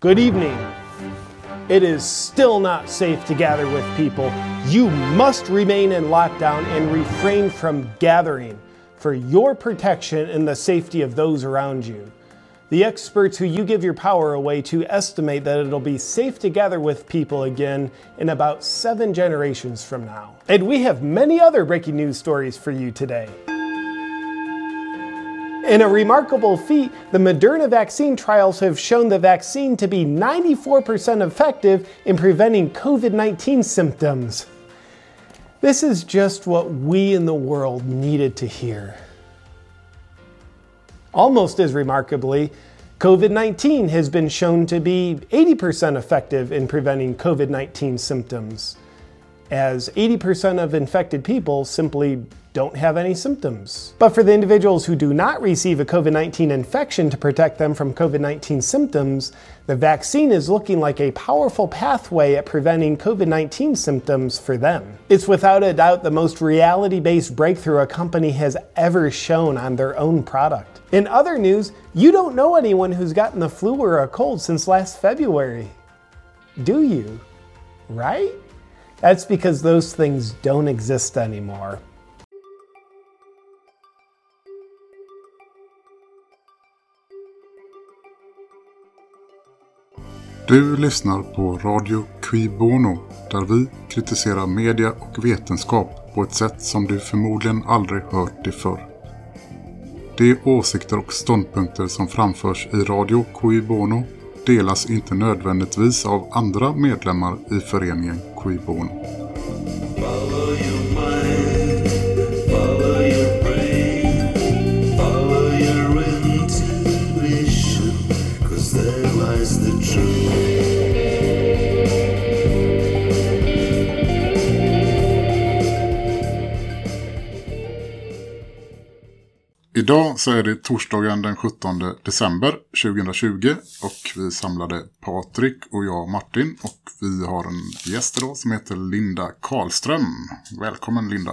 Good evening. It is still not safe to gather with people. You must remain in lockdown and refrain from gathering for your protection and the safety of those around you. The experts who you give your power away to estimate that it'll be safe to gather with people again in about seven generations from now. And we have many other breaking news stories for you today. In a remarkable feat, the Moderna vaccine trials have shown the vaccine to be 94% effective in preventing COVID 19 symptoms. This is just what we in the world needed to hear. Almost as remarkably, COVID 19 has been shown to be 80% effective in preventing COVID 19 symptoms, as 80% of infected people simply don't have any symptoms. But for the individuals who do not receive a COVID 19 infection to protect them from COVID 19 symptoms, the vaccine is looking like a powerful pathway at preventing COVID 19 symptoms for them. It's without a doubt the most reality based breakthrough a company has ever shown on their own product. In other news, you don't know anyone who's gotten the flu or a cold since last February. Do you? Right? That's because those things don't exist anymore. Du lyssnar på Radio Qui Bono där vi kritiserar media och vetenskap på ett sätt som du förmodligen aldrig hört det förr. De åsikter och ståndpunkter som framförs i Radio Qui Bono delas inte nödvändigtvis av andra medlemmar i föreningen Qui Idag så är det torsdagen den 17 december 2020 och vi samlade Patrik och jag Martin och vi har en gäst idag som heter Linda Karlström. Välkommen Linda.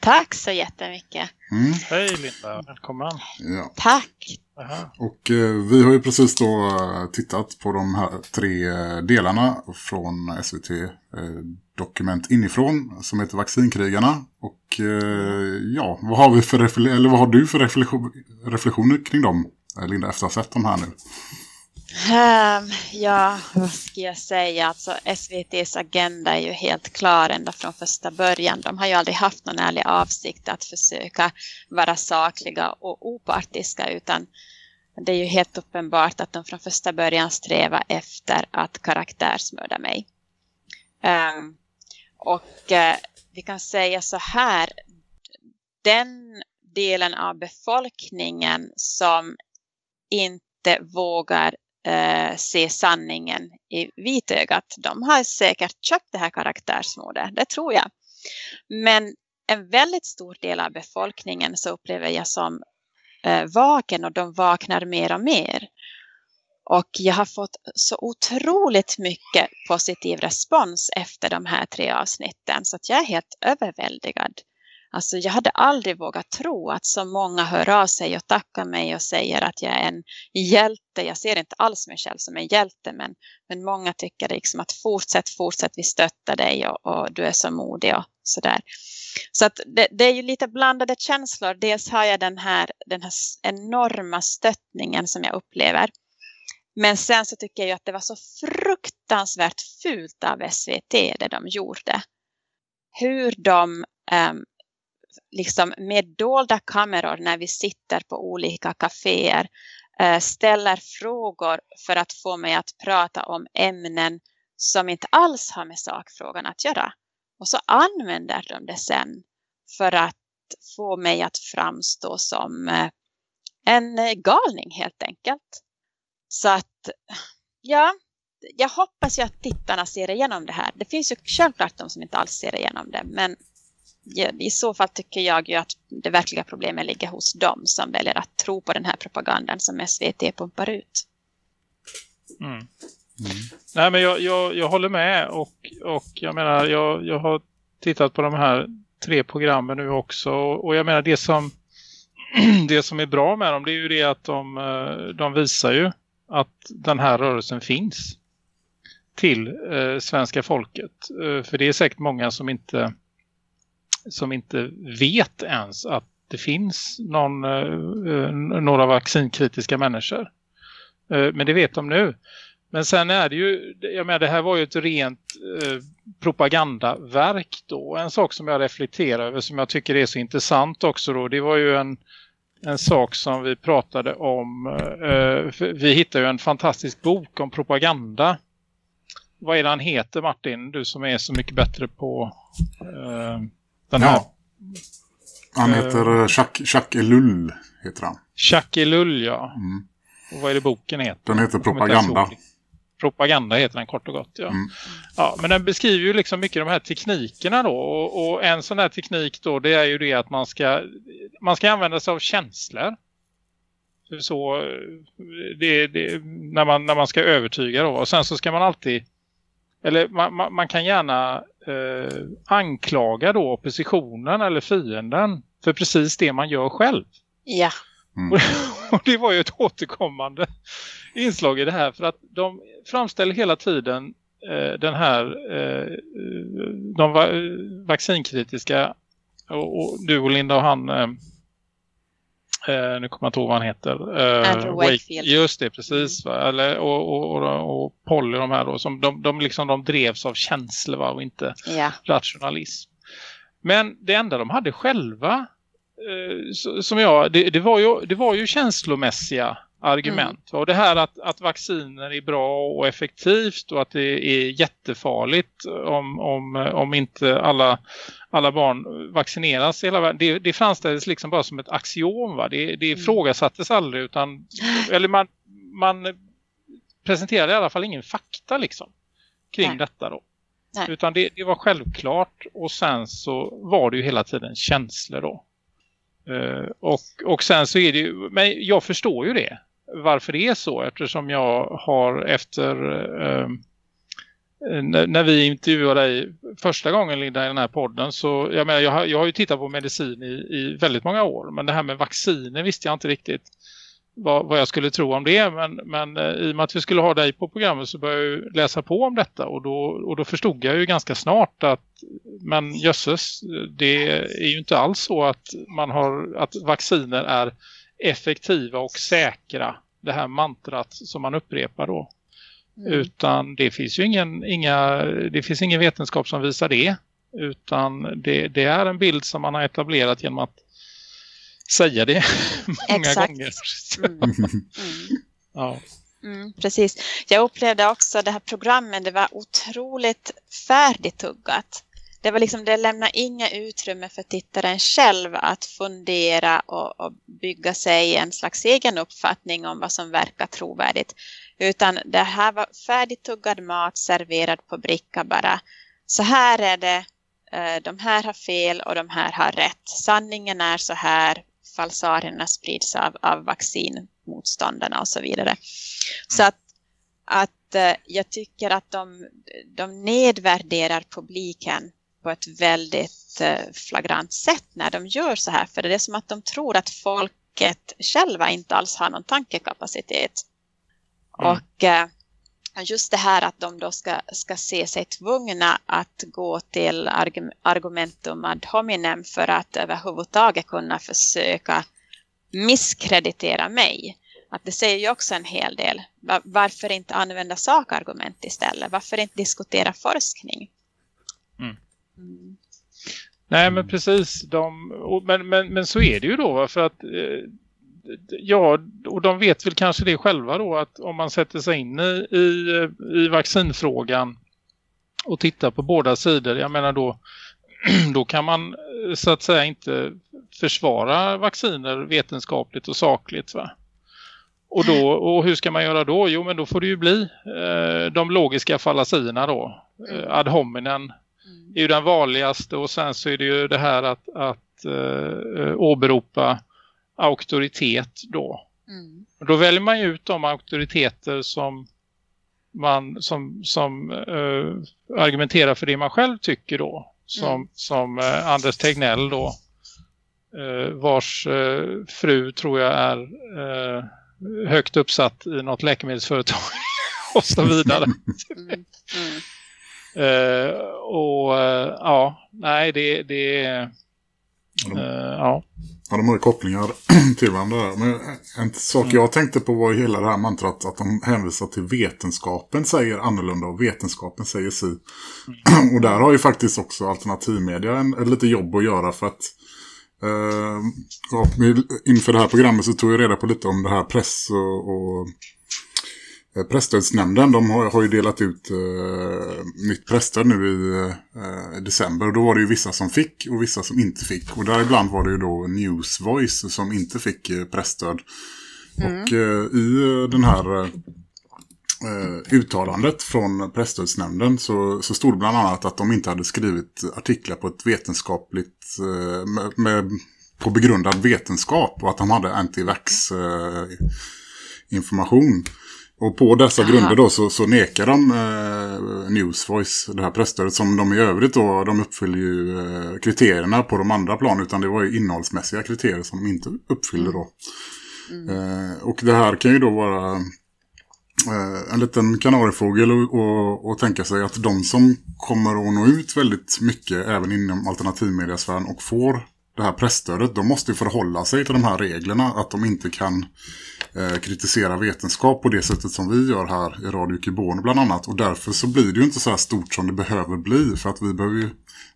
Tack så jättemycket. Mm, Hej Linda, välkommen. ja. Tack. Aha. Och eh, vi har ju precis då eh, tittat på de här tre eh, delarna från SVT eh, Dokument inifrån som heter Vaccinkrigarna. Och eh, ja, vad har, vi för eller vad har du för reflektion- reflektioner kring dem, eh, Linda, efter att ha sett dem här nu? Um, ja, vad ska jag säga? Alltså SVTs agenda är ju helt klar ända från första början. De har ju aldrig haft någon ärlig avsikt att försöka vara sakliga och opartiska utan det är ju helt uppenbart att de från första början strävar efter att karaktärsmörda mig. Um, och uh, vi kan säga så här, den delen av befolkningen som inte vågar eh, se sanningen i vitögat, de har säkert köpt det här karaktärsmodet, det tror jag. Men en väldigt stor del av befolkningen så upplever jag som eh, vaken och de vaknar mer och mer. Och jag har fått så otroligt mycket positiv respons efter de här tre avsnitten så att jag är helt överväldigad. Alltså jag hade aldrig vågat tro att så många hör av sig och tackar mig och säger att jag är en hjälte. Jag ser inte alls mig själv som en hjälte men, men många tycker liksom att fortsätt, fortsätt, vi stöttar dig och, och du är så modig och sådär. Så att det, det är ju lite blandade känslor. Dels har jag den här, den här enorma stöttningen som jag upplever. Men sen så tycker jag ju att det var så fruktansvärt fult av SVT det de gjorde. Hur de um, liksom med dolda kameror när vi sitter på olika kaféer eh, ställer frågor för att få mig att prata om ämnen som inte alls har med sakfrågan att göra. Och så använder de det sen för att få mig att framstå som eh, en eh, galning helt enkelt. Så att, ja, jag hoppas ju att tittarna ser igenom det här. Det finns ju självklart de som inte alls ser igenom det, men i så fall tycker jag ju att det verkliga problemet ligger hos dem som väljer att tro på den här propagandan som SVT pumpar ut. Mm. Mm. Nej men jag, jag, jag håller med och, och jag menar jag, jag har tittat på de här tre programmen nu också och, och jag menar det som det som är bra med dem det är ju det att de, de visar ju att den här rörelsen finns till eh, svenska folket. Eh, för det är säkert många som inte som inte vet ens att det finns någon, eh, eh, några vaccinkritiska människor. Eh, men det vet de nu. Men sen är det ju, jag menar det här var ju ett rent eh, propagandaverk då. En sak som jag reflekterar över som jag tycker är så intressant också då. Det var ju en, en sak som vi pratade om. Eh, vi hittade ju en fantastisk bok om propaganda. Vad är det han heter Martin? Du som är så mycket bättre på eh, den här. Ja. Han heter uh, Jacques, Jacques Ellul heter han. Jacques Ellul, ja. Mm. Och vad är det boken heter? Den heter Propaganda. Propaganda heter den kort och gott, ja. Mm. ja. Men den beskriver ju liksom mycket de här teknikerna då. Och, och, en sån här teknik då, det är ju det att man ska, man ska använda sig av känslor. Så det, det, när, man, när man ska övertyga då. Och sen så ska man alltid, eller man, man, man kan gärna eh, anklaga då oppositionen eller fienden för precis det man gör själv. Ja. Mm. Och det var ju ett återkommande inslag i det här för att de framställer hela tiden eh, den här eh, de va vaccinkritiska och, och, du och Linda och han eh, eh nu kommer jag inte ihåg vad han heter eh, Andrew Wakefield. just det, precis mm. Eller, och, och, och, och Polly de här då som de, de, liksom, de drevs av känslor va? och inte ja. rationalism men det enda de hade själva som jag, det, det, var ju, det var ju känslomässiga argument. Mm. Och det här att, att vacciner är bra och effektivt och att det är jättefarligt om, om, om inte alla, alla barn vaccineras hela världen. Det, det framställdes liksom bara som ett axiom va? Det, det mm. ifrågasattes aldrig utan eller man, man presenterade i alla fall ingen fakta liksom kring Nej. detta då. Nej. Utan det, det var självklart och sen så var det ju hela tiden känslor då. Uh, och, och sen så är det ju, men jag förstår ju det varför det är så eftersom jag har efter ehm, eh, när vi intervjuade dig första gången Linda i den här podden så jag menar jag har, jag har ju tittat på medicin i, i väldigt många år men det här med vacciner visste jag inte riktigt vad, vad jag skulle tro om det men, men eh, i och med att vi skulle ha dig på programmet så började jag läsa på om detta och då, och då förstod jag ju ganska snart att men jösses det är ju inte alls så att man har att vacciner är effektiva och säkra det här mantrat som man upprepar då. Mm. Utan det finns ju ingen, inga, det finns ingen vetenskap som visar det. Utan det, det är en bild som man har etablerat genom att säga det många Exakt. gånger. Mm. Mm. ja. Mm, precis. Jag upplevde också det här programmet, det var otroligt färdigtuggat det var liksom, det lämnar inga utrymme för tittaren själv att fundera och, och, bygga sig en slags egen uppfattning om vad som verkar trovärdigt. Utan det här var färdigtuggad mat serverad på bricka bara. Så här är det, eh, de här har fel och de här har rätt. Sanningen är så här, falsarierna sprids av, av vaccinmotståndarna och så vidare. Mm. Så att, att eh, jag tycker att de, de nedvärderar publiken på ett väldigt eh, flagrant sätt när de gör så här. För det är som att de tror att folket själva inte alls har någon tankekapacitet. Mm. Och eh, just det här att de då ska, ska se sig tvungna att gå till argumentum ad hominem för att överhuvudtaget kunna försöka misskreditera mig. Att det säger ju också en hel del. Varför inte använda sakargument istället? Varför inte diskutera forskning? Mm. Mm. Nej men precis, de, och, men, men, men så är det ju då för att eh, ja, och de vet väl kanske det själva då att om man sätter sig in i, i, i vaccinfrågan och tittar på båda sidor, jag menar då då kan man eh, så att säga inte försvara vacciner vetenskapligt och sakligt va? Och, då, och hur ska man göra då? Jo men då får det ju bli eh, de logiska fallasierna då. Eh, ad hominem är ju den vanligaste och sen så är det ju det här att, att eh, åberopa auktoritet då. Mm. Då väljer man ju ut de auktoriteter som man som, som eh, argumenterar för det man själv tycker då. Som, mm. som eh, Anders Tegnell då. Eh, vars eh, fru tror jag är eh, högt uppsatt i något läkemedelsföretag och så vidare. Mm. Mm. Eh, och eh, ja, nej det, det är... Ja, de, eh, ja. ja, de har ju kopplingar till varandra. Men en sak jag tänkte på var ju hela det här mantrat att de hänvisar till vetenskapen säger annorlunda och vetenskapen säger si. och där har ju faktiskt också alternativmedia en, en lite jobb att göra för att eh, ja, inför det här programmet så tog jag reda på lite om det här press och, och Presstödsnämnden de har, har ju delat ut eh, nytt pressstöd nu i eh, december. Och då var det ju vissa som fick och vissa som inte fick. Och där ibland var det ju då News Voice som inte fick eh, pressstöd. Och eh, i eh, den här eh, uttalandet från Presstödsnämnden så, så stod bland annat att de inte hade skrivit artiklar på ett vetenskapligt eh, med, med, på begrundad vetenskap och att de hade antivax eh, information. Och på dessa Aha. grunder då så, så nekar de eh, News Voice, det här pressstödet som de i övrigt då, de uppfyller ju eh, kriterierna på de andra plan utan det var ju innehållsmässiga kriterier som de inte uppfyller då. Eh, och det här kan ju då vara eh, en liten kanariefågel och, och, och tänka sig att de som kommer att nå ut väldigt mycket även inom alternativmediasfären och får det här pressstödet, de måste ju förhålla sig till de här reglerna att de inte kan eh, kritisera vetenskap på det sättet som vi gör här i Radio Kubono bland annat. Och därför så blir det ju inte så här stort som det behöver bli. För att vi behöver ju,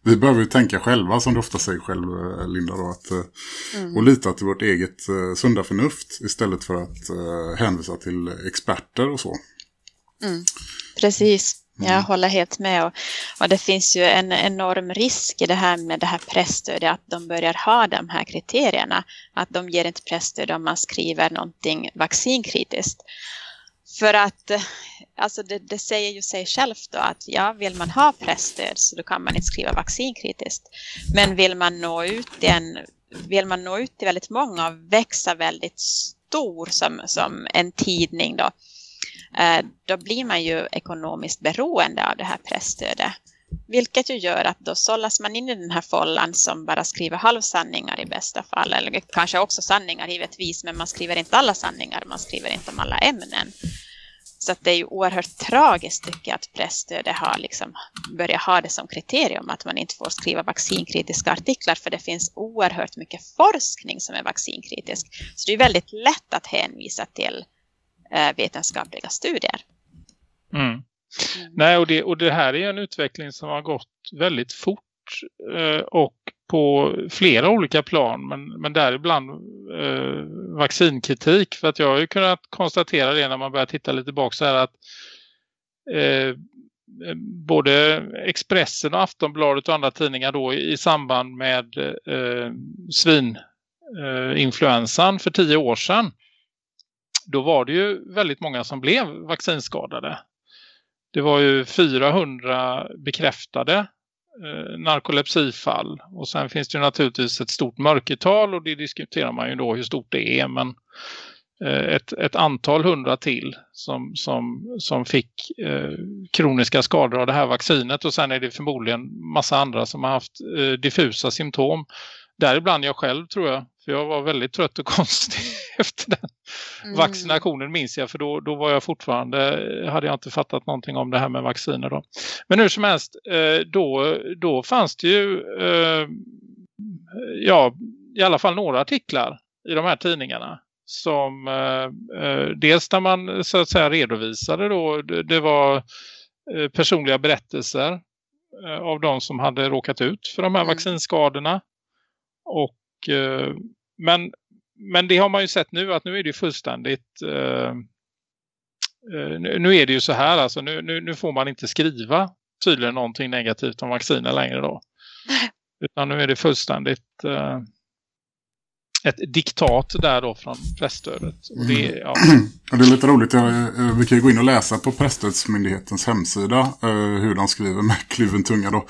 vi behöver ju tänka själva som du ofta säger själv eh, Linda då. Att, eh, Och lita till vårt eget eh, sunda förnuft istället för att eh, hänvisa till experter och så. Precis, jag Mm. håller helt med. Och, och det finns ju en enorm risk i det här med det här pressstödet att de börjar ha de här kriterierna. Att de ger inte pressstöd om man skriver någonting vaccinkritiskt. För att eh, alltså det, det säger ju sig självt då att ja, vill man ha pressstöd så då kan man inte skriva vaccinkritiskt. Men vill man nå ut till en, vill man nå ut till väldigt många och växa väldigt stor som, som en tidning då, Eh, då blir man ju ekonomiskt beroende av det här pressstödet. Vilket ju gör att då sållas man in i den här follan som bara skriver halvsanningar i bästa fall. Eller kanske också sanningar givetvis, men man skriver inte alla sanningar, man skriver inte om alla ämnen. Så att det är ju oerhört tragiskt tycker jag att pressstödet har liksom börjat ha det som kriterium att man inte får skriva vaccinkritiska artiklar för det finns oerhört mycket forskning som är vaccinkritisk. Så det är väldigt lätt att hänvisa till vetenskapliga studier. Mm. Nej, och det, och det här är en utveckling som har gått väldigt fort eh, och på flera olika plan, men, men däribland eh, vaccinkritik. För att jag har ju kunnat konstatera det när man börjar titta lite bak så här att eh, både Expressen och Aftonbladet och andra tidningar då i samband med eh, svininfluensan för tio år sedan då var det ju väldigt många som blev vaccinskadade. Det var ju 400 bekräftade eh, narkolepsifall och sen finns det ju naturligtvis ett stort mörkertal och det diskuterar man ju då hur stort det är men eh, ett, ett antal hundra till som, som, som fick eh, kroniska skador av det här vaccinet och sen är det förmodligen massa andra som har haft eh, diffusa symptom. Däribland jag själv tror jag, för jag var väldigt trött och konstig efter den Mm. vaccinationen minns jag för då, då var jag fortfarande, hade jag inte fattat någonting om det här med vacciner då. Men hur som helst, eh, då, då fanns det ju eh, ja, i alla fall några artiklar i de här tidningarna som eh, dels där man så att säga redovisade då, det, var personliga berättelser av de som hade råkat ut för de här Mm. vaccinskadorna. Och, men, men det har man ju sett nu att nu är det fullständigt eh, eh, nu, är det ju så här alltså nu, nu, nu får man inte skriva tydligen någonting negativt om vacciner längre då. Utan nu är det fullständigt eh, ett diktat där då från pressstödet. Och det, ja, Och det är lite roligt, eh, vi kan ju gå in och läsa på Presstödsmyndighetens hemsida eh, hur de skriver med kluven tunga då.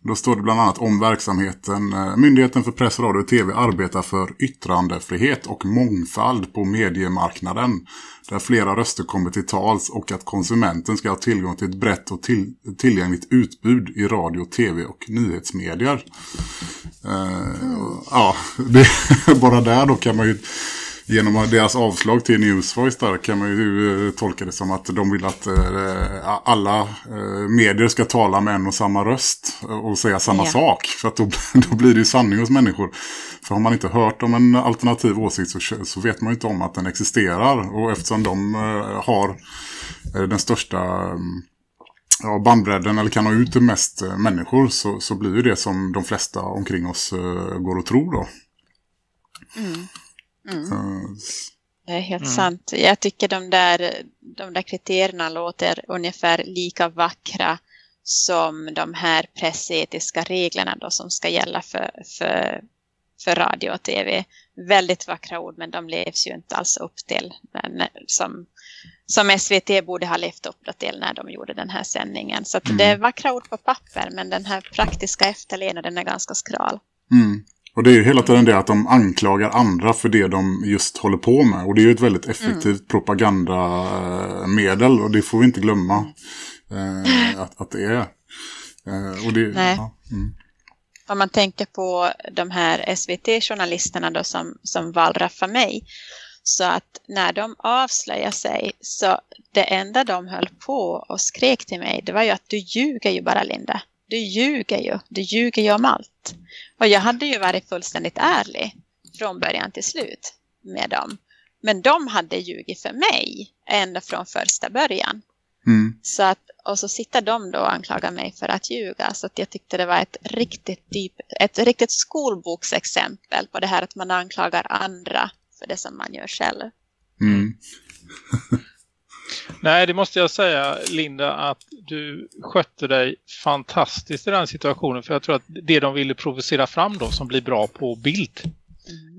Då står det bland annat om verksamheten. eh, Myndigheten för press, radio och tv arbetar för yttrandefrihet och mångfald på mediemarknaden. Där flera röster kommer till tals och att konsumenten ska ha tillgång till ett brett och till, tillgängligt utbud i radio, tv och nyhetsmedier. Eh, Ja, det, bara där då kan man ju genom deras avslag till Newsvoice där kan man ju eh, tolka det som att de vill att eh, alla eh, medier ska tala med en och samma röst och säga samma Ja. sak. För att då, då blir det ju sanning hos människor. För har man inte hört om en alternativ åsikt så, så vet man ju inte om att den existerar. Och eftersom de har den största eh, ja, bandbredden eller kan nå ut mest människor så, så blir ju det som de flesta omkring oss går och tror då. S- Det är helt sant. Jag tycker de där, de där kriterierna låter ungefär lika vackra som de här pressetiska reglerna då som ska gälla för, för, för radio och tv. Väldigt vackra ord men de levs ju inte alls upp till. Men som, som SVT borde ha levt upp till när de gjorde den här sändningen. Så det är vackra ord på papper men den här praktiska efterlevnaden är ganska skral. Mm. Och det är ju hela tiden det att de anklagar andra för det de just håller på med. Och det är ju ett väldigt effektivt propagandamedel och det får vi inte glömma eh, att, att det är. Eh, det, Nej. Ja, mm. om man tänker på de här SVT-journalisterna då som, som wallraffar mig. Så att när de avslöjar sig så det enda de höll på och skrek till mig det var ju att du ljuger ju bara Linda. Du ljuger ju. Du ljuger ju om allt. Och jag hade ju varit fullständigt ärlig från början till slut med dem. Men de hade ljugit för mig ända från första början. Mm. Så att, och så sitter de då och anklagar mig för att ljuga. Så att jag tyckte det var ett riktigt, typ, ett riktigt skolboksexempel på det här att man anklagar andra för det som man gör själv. Mm. Nej, det måste jag säga Linda att du skötte dig fantastiskt i den situationen. För jag tror att det de ville provocera fram då som blir bra på bild.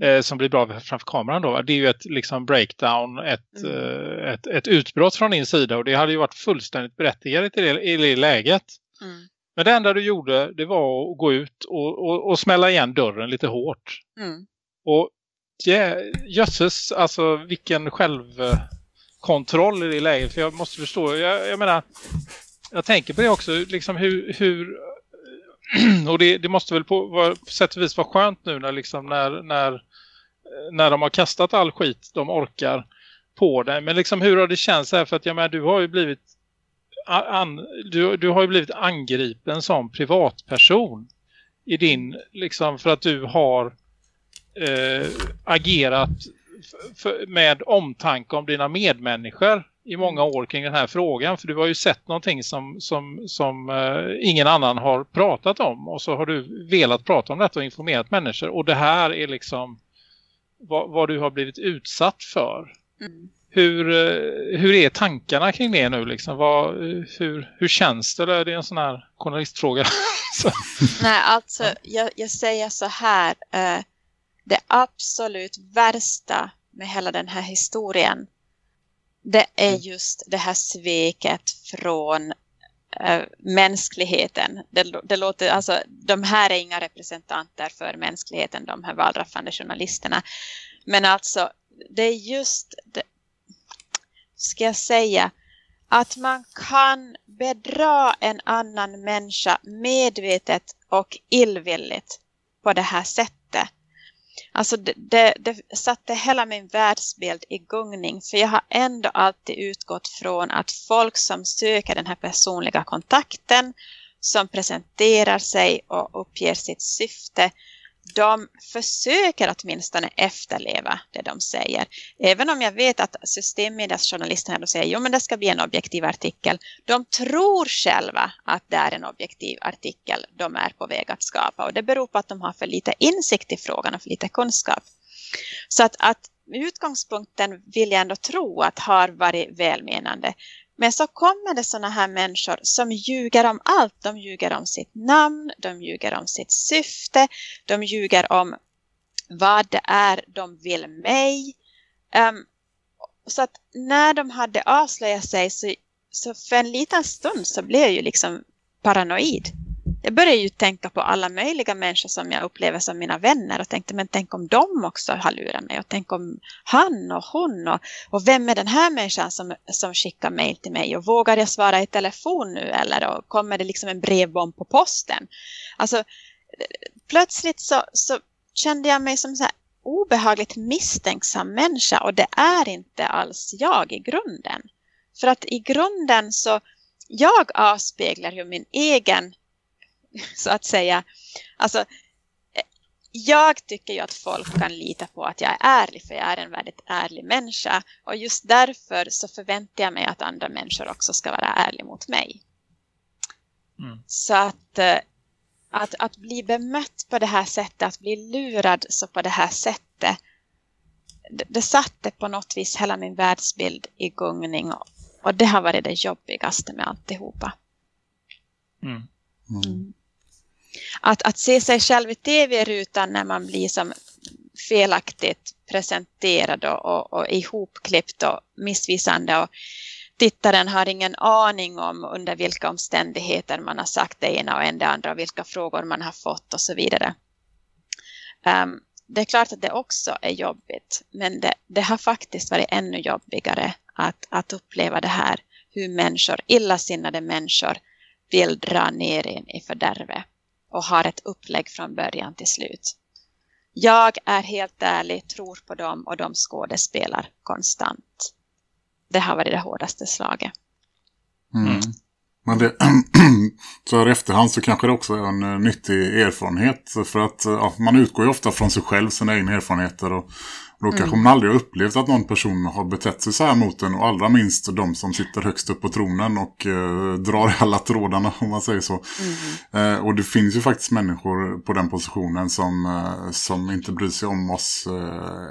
Eh, som blir bra framför kameran då. Det är ju ett liksom breakdown, ett, Mm. eh, ett, ett utbrott från din sida. Och det hade ju varit fullständigt berättigat i det, i det läget. Mm. Men det enda du gjorde det var att gå ut och, och, och smälla igen dörren lite hårt. Mm. Och ja, jösses, alltså vilken kontroll i det läget. För jag måste förstå, jag, jag menar, jag tänker på det också, liksom hur, hur och det, det måste väl på, på sätt och vis vara skönt nu när, liksom, när, när, när de har kastat all skit de orkar på dig. Men liksom hur har det känts här? För att jag menar, du har ju blivit an, du, du har ju blivit angripen som privatperson i din, liksom för att du har eh, agerat f- f- med omtanke om dina medmänniskor i många år kring den här frågan. För du har ju sett någonting som, som, som eh, ingen annan har pratat om. Och så har du velat prata om detta och informerat människor. Och det här är liksom vad, vad du har blivit utsatt för. Mm. Hur, eh, hur är tankarna kring det nu? Liksom? Vad, hur, hur känns det? Eller är det en sån här journalistfråga? Så- Nej, alltså jag, jag säger så här. Eh, det absolut värsta med hela den här historien det är just det här sveket från eh, mänskligheten. Det, det låter, alltså, de här är inga representanter för mänskligheten, de här valraffande journalisterna. Men alltså, det är just, det, ska jag säga, att man kan bedra en annan människa medvetet och illvilligt på det här sättet. Alltså det, det, det satte hela min världsbild i gungning för jag har ändå alltid utgått från att folk som söker den här personliga kontakten som presenterar sig och uppger sitt syfte de försöker åtminstone efterleva det de säger. Även om jag vet att systemmediasjournalisterna säger jo men det ska bli en objektiv artikel. De tror själva att det är en objektiv artikel de är på väg att skapa och det beror på att de har för lite insikt i frågan och för lite kunskap. Så att, att utgångspunkten vill jag ändå tro att har varit välmenande. Men så kommer det sådana här människor som ljuger om allt. De ljuger om sitt namn, de ljuger om sitt syfte, de ljuger om vad det är de vill mig. Um, så att när de hade avslöjat sig så, så för en liten stund så blev jag ju liksom paranoid. Jag började ju tänka på alla möjliga människor som jag upplever som mina vänner och tänkte men tänk om de också har lurat mig och tänk om han och hon och, och vem är den här människan som, som skickar mejl till mig och vågar jag svara i telefon nu eller och kommer det liksom en brevbomb på posten? Alltså plötsligt så, så kände jag mig som så här obehagligt misstänksam människa och det är inte alls jag i grunden. För att i grunden så, jag avspeglar ju min egen, så att säga, alltså jag tycker ju att folk kan lita på att jag är ärlig för jag är en väldigt ärlig människa och just därför så förväntar jag mig att andra människor också ska vara ärliga mot mig. Mm. Så att, eh, att, att bli bemött på det här sättet, att bli lurad så på det här sättet det, det satte på något vis hela min världsbild i gungning och, och det har varit det jobbigaste med alltihopa. Mm. Mm att, att se sig själv i tv-rutan när man blir som felaktigt presenterad och, och, och ihopklippt och missvisande och tittaren har ingen aning om under vilka omständigheter man har sagt det ena och en det andra och vilka frågor man har fått och så vidare. Um, det är klart att det också är jobbigt men det, det har faktiskt varit ännu jobbigare att, att uppleva det här hur människor, illasinnade människor vill dra ner in i fördärvet och har ett upplägg från början till slut. Jag är helt ärlig, tror på dem och de skådespelar konstant. Det har varit det hårdaste slaget. Mm. Men det, så här efterhand så kanske det också är en uh, nyttig erfarenhet. För att uh, ja, man utgår ju ofta från sig själv, sina egna erfarenheter. Och då kanske mm. man aldrig har upplevt att någon person har betett sig så här mot en. Och allra minst de som sitter högst upp på tronen och uh, drar alla trådarna om man säger så. Mm. Uh, och det finns ju faktiskt människor på den positionen som, uh, som inte bryr sig om oss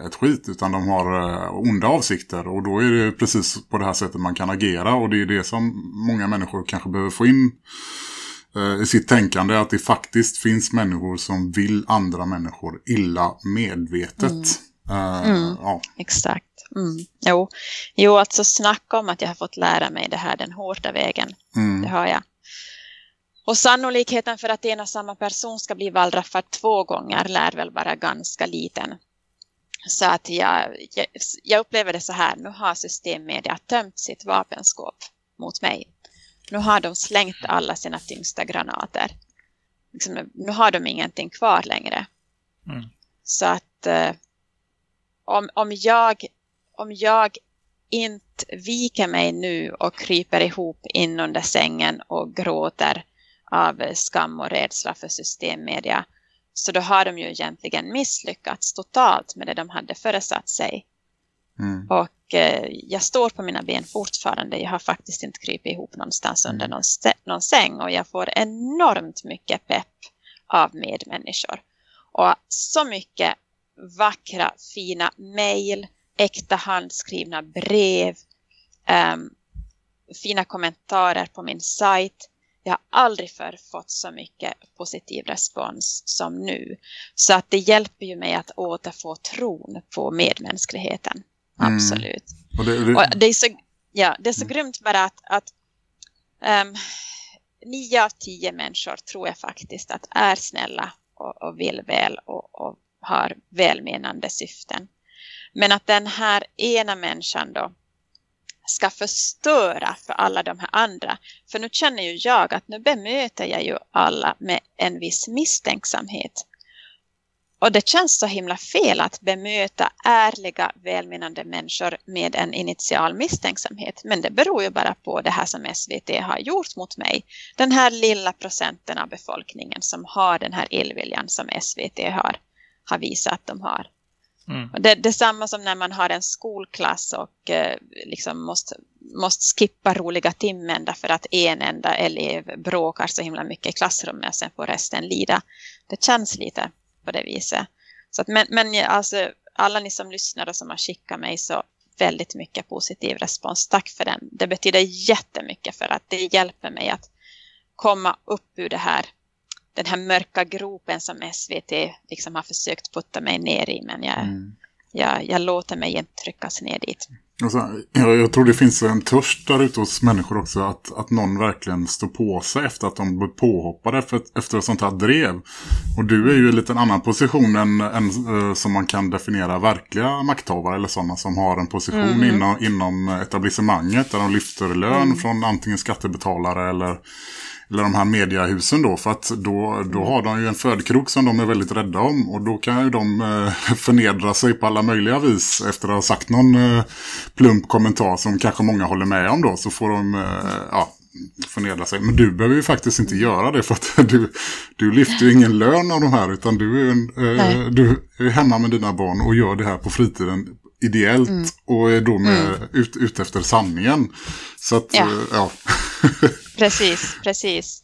ett skit. Utan de har onda avsikter. Och då är det precis på det här sättet man kan agera. Och det är det som många människor kanske behöver få in i sitt tänkande att det faktiskt finns människor som vill andra människor illa medvetet. Mm. Uh, mm, ja. Exakt. Mm. Jo. jo, alltså snacka om att jag har fått lära mig det här den hårda vägen. Mm. Det har jag. Och sannolikheten för att en och samma person ska bli wallraffad två gånger lär väl vara ganska liten. Så att jag, jag, jag upplever det så här, nu har systemmedia tömt sitt vapenskåp mot mig. Nu har de slängt alla sina tyngsta granater. Liksom, nu har de ingenting kvar längre. Mm. Så att eh, om, om, jag, om jag inte viker mig nu och kryper ihop in under sängen och gråter av skam och rädsla för systemmedia så då har de ju egentligen misslyckats totalt med det de hade föresatt sig. Mm. Och eh, jag står på mina ben fortfarande. Jag har faktiskt inte krypit ihop någonstans under någon, någon säng och jag får enormt mycket pepp av medmänniskor. Och så mycket vackra, fina mejl, äkta handskrivna brev, um, fina kommentarer på min sajt. Jag har aldrig förr fått så mycket positiv respons som nu. Så att det hjälper ju mig att återfå tron på medmänskligheten. Mm. Absolut. Och det, det... Och det, är så, ja, det är så mm. grymt bara att, att um, nio av tio människor tror jag faktiskt att är snälla och, och vill väl och, och har välmenande syften. Men att den här ena människan då ska förstöra för alla de här andra. För nu känner ju jag att nu bemöter jag ju alla med en viss misstänksamhet. Och det känns så himla fel att bemöta ärliga, välmenande människor med en initial misstänksamhet. Men det beror ju bara på det här som SVT har gjort mot mig. Den här lilla procenten av befolkningen som har den här illviljan som SVT har har visat att de har. Mm. Det, det är samma som när man har en skolklass och eh, liksom måste, måste skippa roliga timmen därför att en enda elev bråkar så himla mycket i klassrummet och sen får resten lida. Det känns lite på det viset. Så att, men men alltså, alla ni som lyssnar och som har skickat mig så väldigt mycket positiv respons. Tack för den. Det betyder jättemycket för att det hjälper mig att komma upp ur det här den här mörka gropen som SVT liksom har försökt putta mig ner i. Men jag, mm. jag, jag låter mig inte tryckas ner dit. Alltså, jag, jag tror det finns en törst där ute hos människor också att, att någon verkligen står på sig efter att de blir påhoppade efter, efter ett sånt här drev. Och du är ju i en liten annan position än, än uh, som man kan definiera verkliga makthavare eller sådana som har en position mm. inom, inom etablissemanget där de lyfter lön mm. från antingen skattebetalare eller eller de här mediahusen då. För att då, då har de ju en födkrok som de är väldigt rädda om. Och då kan ju de eh, förnedra sig på alla möjliga vis efter att ha sagt någon eh, plump kommentar som kanske många håller med om då. Så får de, eh, ja, förnedra sig. Men du behöver ju faktiskt inte göra det för att du, du lyfter ju ingen lön av de här utan du är, en, eh, du är hemma med dina barn och gör det här på fritiden ideellt Mm. och är då med, ut, ut efter sanningen. Så att, Ja. eh, ja. Precis, precis.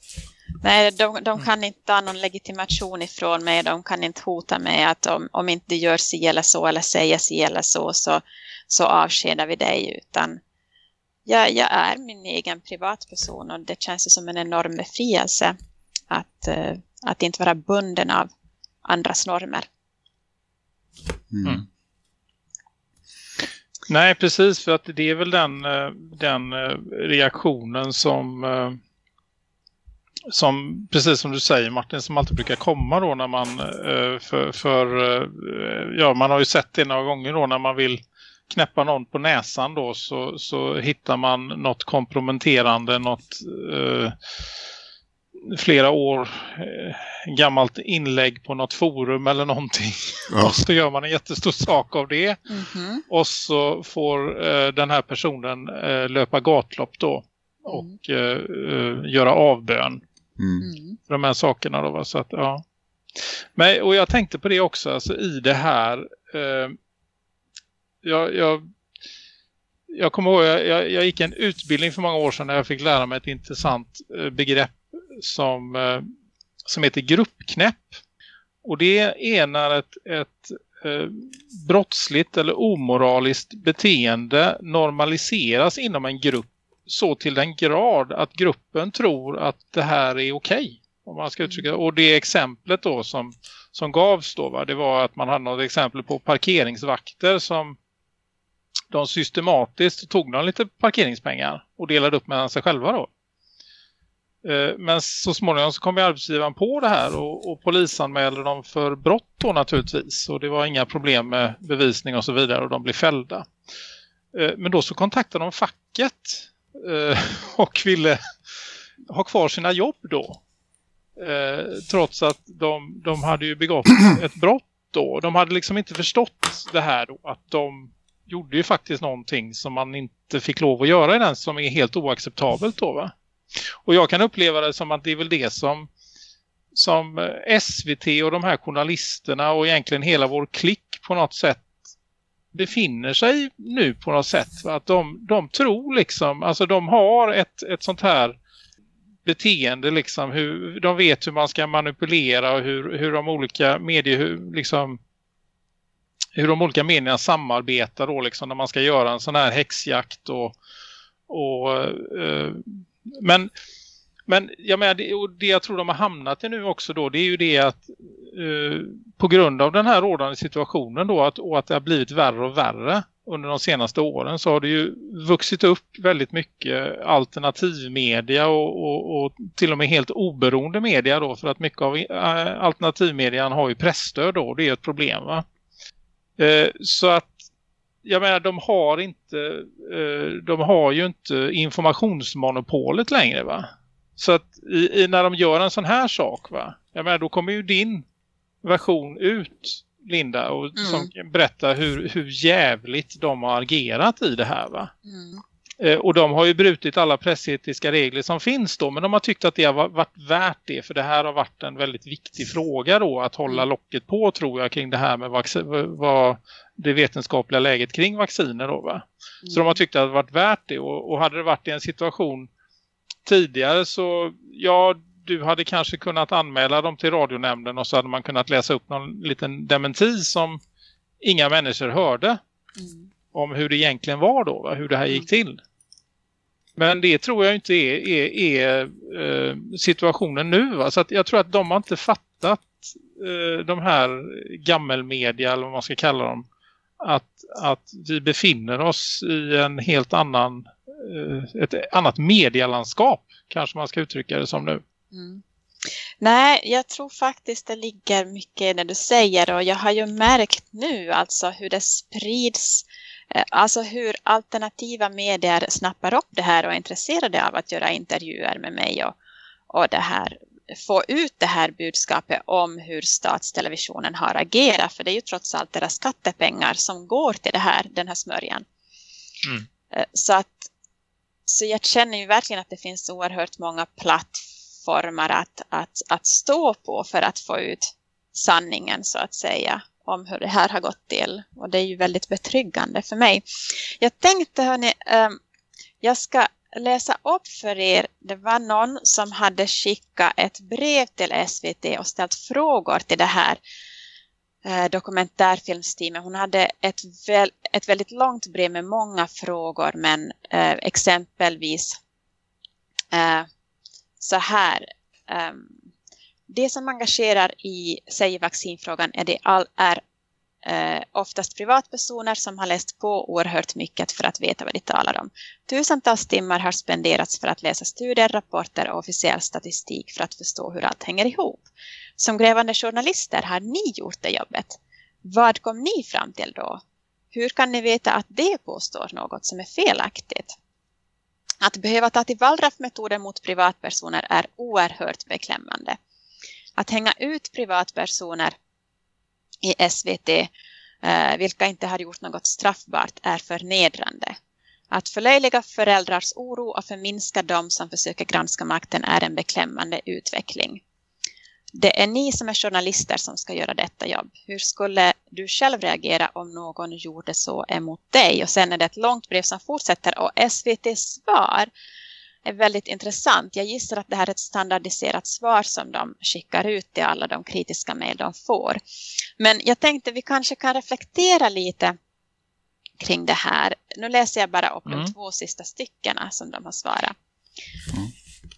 Nej, de, de kan inte ta någon legitimation ifrån mig. De kan inte hota mig att om, om inte du gör si eller så eller säger si eller så, så, så avskedar vi dig. Utan jag, jag är min egen privatperson och det känns som en enorm befrielse att, eh, att inte vara bunden av andras normer. Mm. Nej, precis. För att det är väl den, eh, den eh, reaktionen som, eh, som, precis som du säger Martin, som alltid brukar komma då när man, för, för ja, man har ju sett det några gånger då när man vill knäppa någon på näsan då så, så hittar man något komprometterande, något eh, flera år eh, gammalt inlägg på något forum eller någonting. Ja. Och så gör man en jättestor sak av det. Mhm. Och så får eh, den här personen eh, löpa gatlopp då. Och eh, eh, göra avbön Mm. Mm. för de här sakerna då. Va? Så att, ja. Men, och jag tänkte på det också, alltså i det här. Eh, jag, jag, jag kommer ihåg, jag, jag, jag gick en utbildning för många år sedan när jag fick lära mig ett intressant begrepp som, eh, som heter gruppknäpp. Och det är när ett, ett eh, brottsligt eller omoraliskt beteende normaliseras inom en grupp så till den grad att gruppen tror att det här är okej. om man ska uttrycka det. Och det exemplet då som, som gavs då va, det var att man hade något exempel på parkeringsvakter som de systematiskt tog några lite parkeringspengar och delade upp mellan sig själva då. Eh, Men så småningom så kom ju arbetsgivaren på det här och, och polisanmälde dem för brott då naturligtvis. Och det var inga problem med bevisning och så vidare och de blev fällda. Eh, Men då så kontaktade de facket eh, och ville ha kvar sina jobb då. Trots att de, de hade ju begått ett brott då. De hade liksom inte förstått det här då. Att de gjorde ju faktiskt någonting som man inte fick lov att göra i den som är helt oacceptabelt då va. Och jag kan uppleva det som att det är väl det som som eh, SVT och de här journalisterna och egentligen hela vår klick på något sätt befinner sig nu på något sätt. Att de, de tror liksom, alltså de har ett, ett sånt här beteende liksom, hur, de vet hur man ska manipulera och hur, hur de olika medier, hur, liksom hur de olika medierna samarbetar då liksom när man ska göra en sån här häxjakt och, och eh, men men jag menar, det, och det jag tror de har hamnat i nu också då, det är ju det att eh, på grund av den här rådande situationen då att, och att det har blivit värre och värre under de senaste åren så har det ju vuxit upp väldigt mycket alternativmedia och, och, och till och med helt oberoende media då för att mycket av eh, alternativmedian har ju pressstöd då och det är ett problem va. Eh, så att jag menar de har inte eh, de har ju inte informationsmonopolet längre va. Så att i, i, när de gör en sån här sak va. Jag menar då kommer ju din version ut Linda och Mm. som berättar hur, hur jävligt de har agerat i det här va. Mm. Eh, och de har ju brutit alla pressetiska regler som finns då. Men de har tyckt att det har va- varit värt det. För det här har varit en väldigt viktig fråga då. Att hålla locket på tror jag kring det här med vad det vetenskapliga läget kring vacciner då va. Så de har tyckt att det har varit värt det. Och, och hade det varit i en situation tidigare så ja du hade kanske kunnat anmäla dem till radionämnden och så hade man kunnat läsa upp någon liten dementi som inga människor hörde Mm. om hur det egentligen var då, va? hur det här gick till. Men det tror jag inte är, är, är eh, situationen nu. Va? Så att jag tror att de har inte fattat eh, de här gammelmedia eller vad man ska kalla dem. Att, att vi befinner oss i en helt annan eh, ett annat medielandskap kanske man ska uttrycka det som nu. Mm. Nej, jag tror faktiskt det ligger mycket i det du säger och jag har ju märkt nu alltså hur det sprids, alltså hur alternativa medier snappar upp det här och är intresserade av att göra intervjuer med mig och, och det här, få ut det här budskapet om hur statstelevisionen har agerat. För det är ju trots allt deras skattepengar som går till det här, den här smörjan. Mm. Eh, Så att så jag känner ju verkligen att det finns oerhört många plattformar att, att, att stå på för att få ut sanningen så att säga om hur det här har gått till. Och det är ju väldigt betryggande för mig. Jag tänkte hörni, ehm, jag ska läsa upp för er. Det var någon som hade skickat ett brev till SVT och ställt frågor till det här eh, dokumentärfilmsteamet. Hon hade ett, väl, ett väldigt långt brev med många frågor men eh, exempelvis eh, så här. Ehm, det som engagerar i sig i vaccinfrågan är, det all, är eh, oftast privatpersoner som har läst på oerhört mycket för att veta vad de talar om. Tusentals timmar har spenderats för att läsa studier, rapporter och officiell statistik för att förstå hur allt hänger ihop. Som grävande journalister har ni gjort det jobbet. Vad kom ni fram till då? Hur kan ni veta att det påstår något som är felaktigt? Att behöva ta till wallraff-metoden mot privatpersoner är oerhört beklämmande. Att hänga ut privatpersoner i SVT, eh, vilka inte har gjort något straffbart, är förnedrande. Att förlöjliga föräldrars oro och förminska dem som försöker granska makten är en beklämmande utveckling. Det är ni som är journalister som ska göra detta jobb. Hur skulle du själv reagera om någon gjorde så emot dig? Och sen är det ett långt brev som fortsätter och SVT svar är väldigt intressant. Jag gissar att det här är ett standardiserat svar som de skickar ut till alla de kritiska mejl de får. Men jag tänkte vi kanske kan reflektera lite kring det här. Nu läser jag bara upp Mm. de två sista styckena som de har svarat.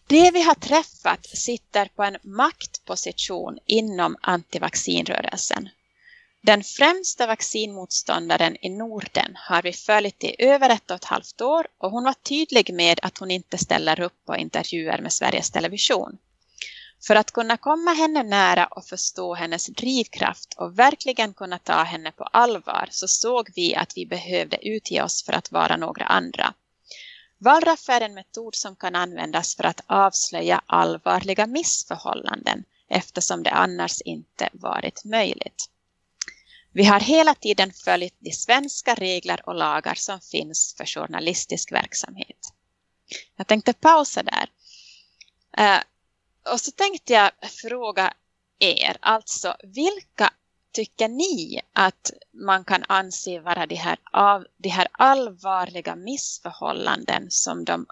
Det vi har träffat sitter på en maktposition inom antivaccinrörelsen. Den främsta vaccinmotståndaren i Norden har vi följt i över ett och ett halvt år och hon var tydlig med att hon inte ställer upp på intervjuer med Sveriges Television. För att kunna komma henne nära och förstå hennes drivkraft och verkligen kunna ta henne på allvar så såg vi att vi behövde utge oss för att vara några andra. Wallraff är en metod som kan användas för att avslöja allvarliga missförhållanden eftersom det annars inte varit möjligt. Vi har hela tiden följt de svenska regler och lagar som finns för journalistisk verksamhet. Jag tänkte pausa där. Eh, och så tänkte jag fråga er, alltså vilka tycker ni att man kan anse vara de här, av, de här allvarliga missförhållanden som de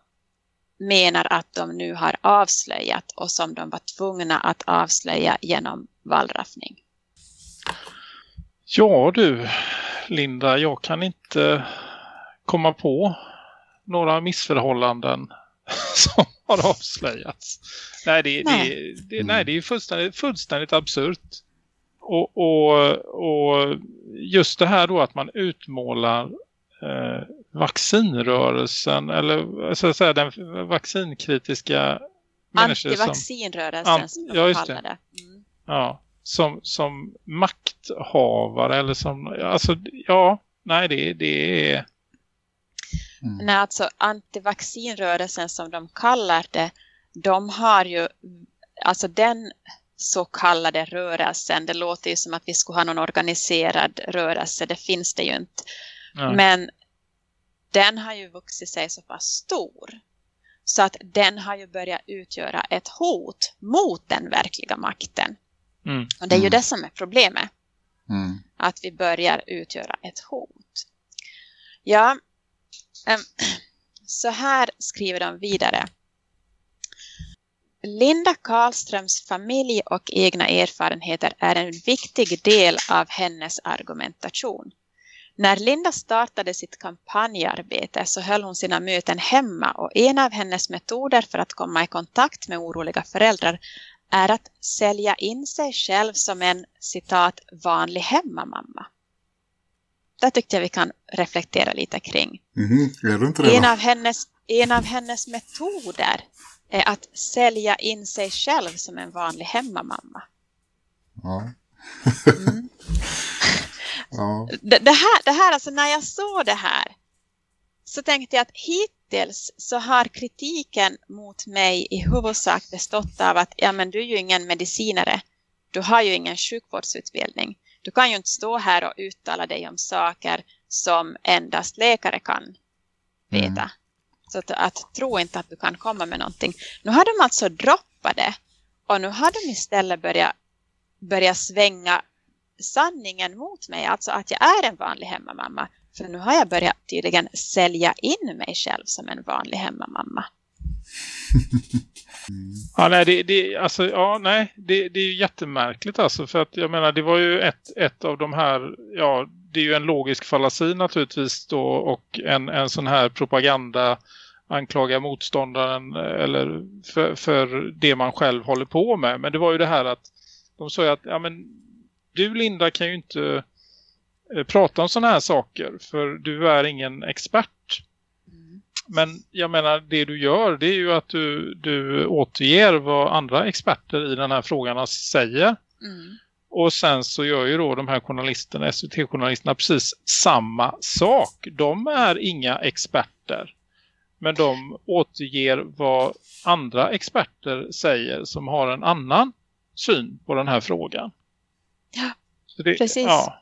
menar att de nu har avslöjat och som de var tvungna att avslöja genom valraffning? Ja du, Linda, jag kan inte komma på några missförhållanden som har avslöjats. Nej, det, Nej. det, det, nej, det är ju fullständigt, fullständigt absurt. Och, och, och just det här då att man utmålar eh, vaccinrörelsen eller så att säga, den vaccinkritiska människor som, Antivaccinrörelsen Ant- som ja, just kallar det. Mm. ja, som, som makthavare eller som, alltså ja, nej det, det är Mm. Nej, alltså antivaccinrörelsen som de kallar det, de har ju, alltså den så kallade rörelsen, det låter ju som att vi skulle ha någon organiserad rörelse, det finns det ju inte. ja, Men den har ju vuxit sig så pass stor så att den har ju börjat utgöra ett hot mot den verkliga makten. Mm, Och det är ju Mm. det som är problemet. Mm. att vi börjar utgöra ett hot. Ja, så här skriver de vidare. Linda Karlströms familj och egna erfarenheter är en viktig del av hennes argumentation. När Linda startade sitt kampanjarbete så höll hon sina möten hemma och en av hennes metoder för att komma i kontakt med oroliga föräldrar är att sälja in sig själv som en citat vanlig hemmamamma. Det tyckte jag vi kan reflektera lite kring. Inte det En av, hennes, en av hennes metoder är att sälja in sig själv som en vanlig hemmamamma. Ja. Mm. ja. Det, det, här, det här, alltså när jag såg det här så tänkte jag att hit hittills så har kritiken mot mig i huvudsak bestått av att ja, men du är ju ingen medicinare. Du har ju ingen sjukvårdsutbildning. Du kan ju inte stå här och uttala dig om saker som endast läkare kan veta. Mm. Så att, att tro inte att du kan komma med någonting. Nu har de alltså droppat det. Och nu har de istället börjat, börjat svänga sanningen mot mig. Alltså att jag är en vanlig hemmamamma. För nu har jag börjat tydligen sälja in mig själv som en vanlig hemmamamma. Ja, nej, det, det, alltså, ja, nej, det, det är ju jättemärkligt alltså. För att jag menar, det var ju ett, ett av de här, ja, det är ju en logisk fallasi naturligtvis då. Och en, en sån här propaganda anklaga motståndaren eh, eller för, för det man själv håller på med. Men det var ju det här att de sa ju att, ja men du Linda kan ju inte prata om sådana här saker för du är ingen expert. Men jag menar, det du gör det är ju att du, du återger vad andra experter i den här frågan säger. Mm. Och sen så gör ju då de här journalisterna, SVT-journalisterna precis samma sak. De är inga experter. Men de återger vad andra experter säger som har en annan syn på den här frågan. Ja, det, precis. Ja.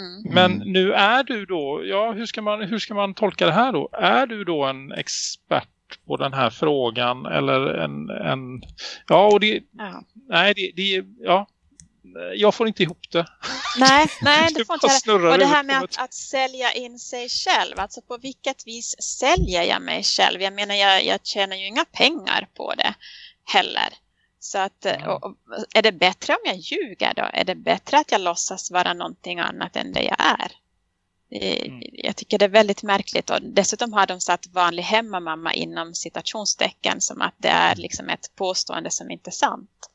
Mm. Men Mm. nu är du då, ja hur ska, man, hur ska man tolka det här då? Är du då en expert på den här frågan eller en, en ja och det, Ja. nej det, det, ja, jag får inte ihop det. Nej, nej, Det får inte. Och det här med att, att sälja in sig själv, alltså på vilket vis säljer jag mig själv? Jag menar, jag, jag tjänar ju inga pengar på det heller. Så att, Mm. och, är det bättre om jag ljuger då? Är det bättre att jag låtsas vara någonting annat än det jag är? Mm. Jag tycker det är väldigt märkligt och dessutom har de satt vanlig hemmamamma inom citationstecken som att det är liksom ett påstående som inte är sant.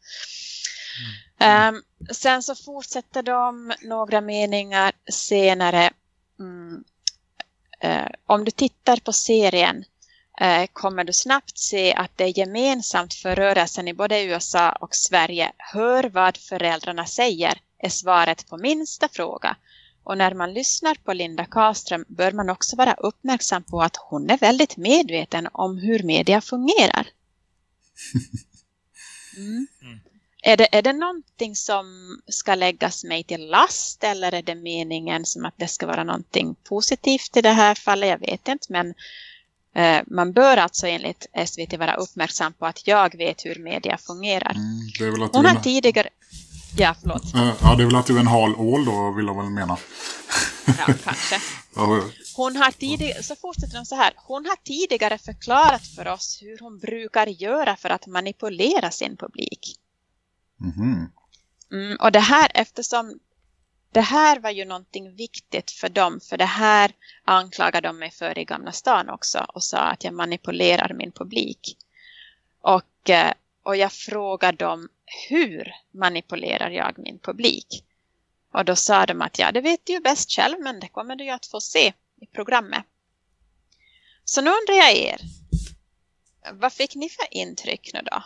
Ehm, sen så fortsätter de några meningar senare. Mm, eh, om du tittar på serien eh, kommer du snabbt se att det är gemensamt för rörelsen i både USA och Sverige. Hör vad föräldrarna säger är svaret på minsta fråga. Och när man lyssnar på Linda Karlström bör man också vara uppmärksam på att hon är väldigt medveten om hur media fungerar. Mm. Mm. Är, det, är det någonting som ska läggas mig till last eller är det meningen som att det ska vara någonting positivt i det här fallet? Jag vet inte men eh, man bör alltså enligt SVT vara uppmärksam på att jag vet hur media fungerar. Mm, det är väl att Hon har tidigare... Ja, förlåt. Eh, ja, det är väl att du är en hal ål då, vill jag väl mena. Ja, kanske. Hon har tidigare, så fortsätter de så här. Hon har tidigare förklarat för oss hur hon brukar göra för att manipulera sin publik. mhm. Mm, och det här eftersom det här var ju någonting viktigt för dem. För det här anklagade de mig för i Gamla stan också. Och sa att jag manipulerar min publik. Och, eh, och jag frågade dem hur manipulerar jag min publik? Och då sa de att ja, det vet du ju bäst själv men det kommer du ju att få se i programmet. Så nu undrar jag er. Vad fick ni för intryck nu då?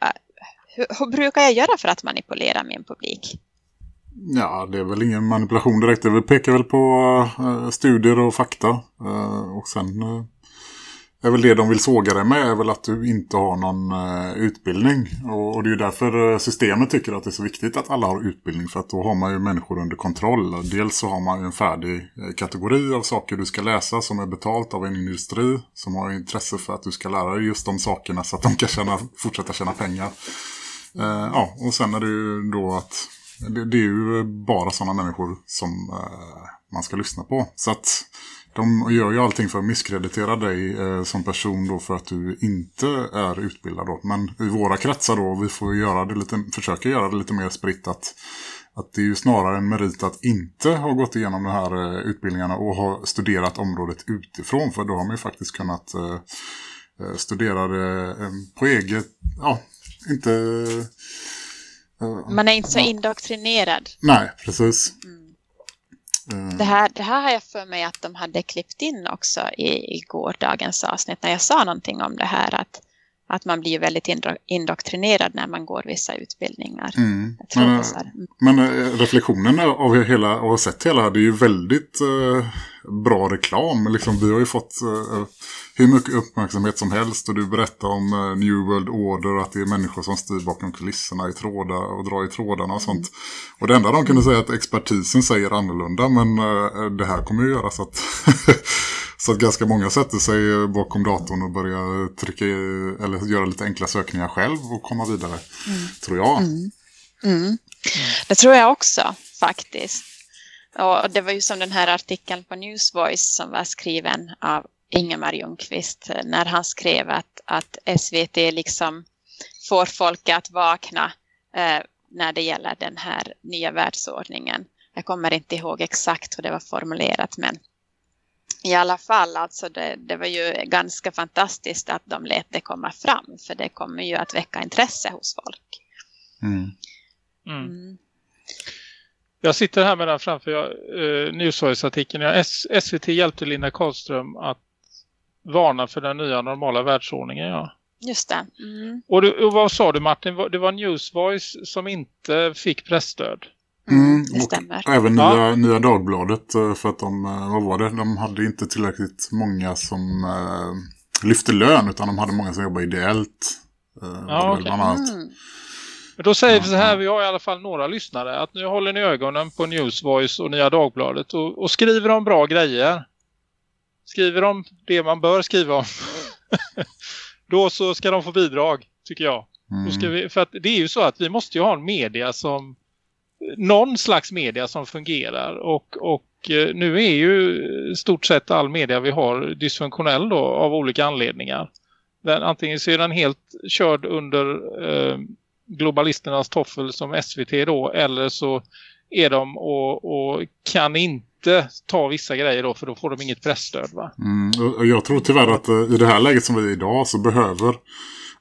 Eh, hur, hur brukar jag göra för att manipulera min publik? Ja, det är väl ingen manipulation direkt. Det pekar väl på eh, studier och fakta. Eh, och sen eh, är väl det de vill såga dig med är väl att du inte har någon eh, utbildning. Och, och det är ju därför eh, systemet tycker att det är så viktigt att alla har utbildning. För att då har man ju människor under kontroll. Dels så har man ju en färdig eh, kategori av saker du ska läsa som är betalt av en industri. Som har intresse för att du ska lära dig just de sakerna så att de kan tjäna, fortsätta tjäna pengar. Eh, ja, och sen är det ju då att det, det är ju bara sådana människor som eh, man ska lyssna på. Så att de gör ju allting för att misskreditera dig eh, som person då för att du inte är utbildad då. Men i våra kretsar då, vi får göra det lite, försöka göra det lite mer spritt att, att det är ju snarare en merit att inte ha gått igenom de här eh, utbildningarna och ha studerat området utifrån. För då har man ju faktiskt kunnat eh, eh studera det eh, på eget, ja, inte... Man är inte så indoktrinerad. Nej, precis. Eh, Det här, det här har jag för mig att de hade klippt in också i, i gårdagens avsnitt när jag sa någonting om det här att, att man blir väldigt indoktrinerad när man går vissa utbildningar. Mm. Men. Mm. Men eh, reflektionen av hela, av sett hela, det är ju väldigt eh, bra reklam. Liksom, vi har ju fått eh, hur mycket uppmärksamhet som helst och du berättar om eh, New World Order, att det är människor som styr bakom kulisserna i trådar och drar i trådarna och sånt. Och det enda de kunde säga är att expertisen säger annorlunda, men eh, det här kommer ju göra så att, så att ganska många sätter sig bakom datorn och börjar trycka i, eller göra lite enkla sökningar själv och komma vidare, tror jag. Mm. Det tror jag också faktiskt. Och det var ju som den här artikeln på Newsvoice som var skriven av Ingemar Ljungqvist eh, när han skrev att, att SVT liksom får folk att vakna eh, när det gäller den här nya världsordningen. Jag kommer inte ihåg exakt hur det var formulerat men i alla fall alltså det, det var ju ganska fantastiskt att de lät det komma fram för det kommer ju att väcka intresse hos folk. Mm. Mm. Mm. Jag sitter här med den framför jag, eh, Newsvoice-artikeln. Ja, SVT hjälpte Linda Karlström att varna för den nya normala världsordningen. Ja. Just det. Mm. Och, du, och vad sa du Martin? Det var Newsvoice som inte fick pressstöd. Mm, det och stämmer. Även Ja. nya, nya Dagbladet eh, för att de, eh, vad var det? De hade inte tillräckligt många som eh, lyfte lön utan de hade många som jobbade ideellt. Eh, var det väl okej. bland annat. Mm. Men då säger vi så här, ja. vi har i alla fall några lyssnare, att nu håller ni ögonen på Newsvoice och Nya Dagbladet och, och skriver de bra grejer. Skriver de det man bör skriva om. då så ska de få bidrag, tycker jag. Mm. vi, för att det är ju så att vi måste ju ha en media som någon slags media som fungerar och, och eh, nu är ju stort sett all media vi har dysfunktionell då av olika anledningar. Den, antingen så är den helt körd under eh, globalisternas toffel som SVT då eller så är de och, och kan inte ta vissa grejer då för då får de inget pressstöd va? Mm. och- Jag tror tyvärr att eh, i det här läget som vi är idag så behöver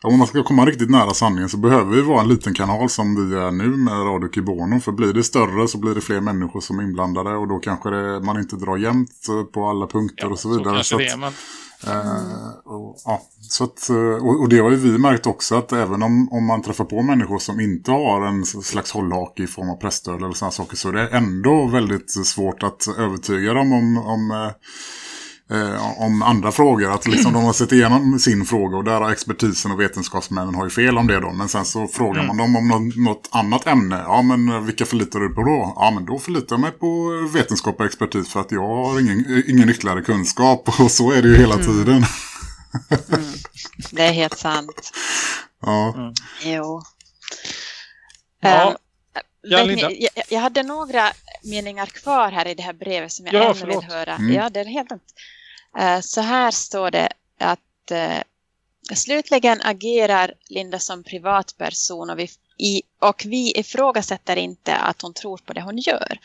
om man ska komma riktigt nära sanningen så behöver vi vara en liten kanal som vi är nu med Radio Kibono. För blir det större så blir det fler människor som är inblandade och då kanske det, man inte drar jämnt eh, på alla punkter och så vidare. Så det att- är, men Uh, och, ja, så att, eh, och, och det har ju vi märkt också att även om, om man träffar på människor som inte har en slags hållhake i form av pressstöd eller sådana saker så är det ändå väldigt svårt att övertyga dem om, om, eh, eh, om andra frågor. Att liksom de har sett igenom sin fråga och där har expertisen och vetenskapsmännen har ju fel om det då. Men sen så frågar man dem om något, något annat ämne. Ja men vilka förlitar du på då? Ja men då förlitar jag mig på vetenskap och expertis för att jag har ingen, ingen ytterligare kunskap. Och så är det ju hela tiden. Det är helt sant. Ja. Jo. Ja. Ehm, Ja, Linda. ni, jag, jag hade några meningar kvar här i det här brevet som jag Ja, ännu förlåt. vill höra. Mm. Ja, det är helt Eh, så här står det att eh, slutligen agerar Linda som privatperson och vi, i, och vi ifrågasätter inte att hon tror på det hon gör.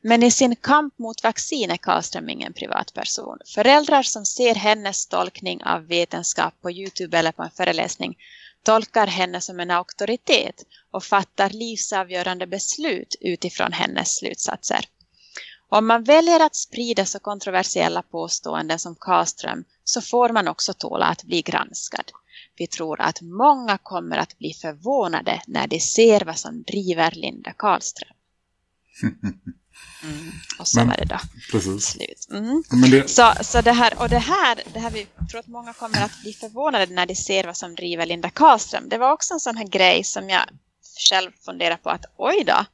Men i sin kamp mot vaccin är Karlström ingen privatperson. Föräldrar som ser hennes tolkning av vetenskap på Youtube eller på en föreläsning tolkar henne som en auktoritet och fattar livsavgörande beslut utifrån hennes slutsatser. Om man väljer att sprida så kontroversiella påståenden som Karlström så får man också tåla att bli granskad. Vi tror att många kommer att bli förvånade när de ser vad som driver Linda Karlström. Mm. Och så Men- var det då Precis. slut. Mm. Det, Så, så det här, och det här, det här, vi tror att många kommer att bli förvånade när de ser vad som driver Linda Karlström. Det var också en sån här grej som jag själv funderar på att oj då,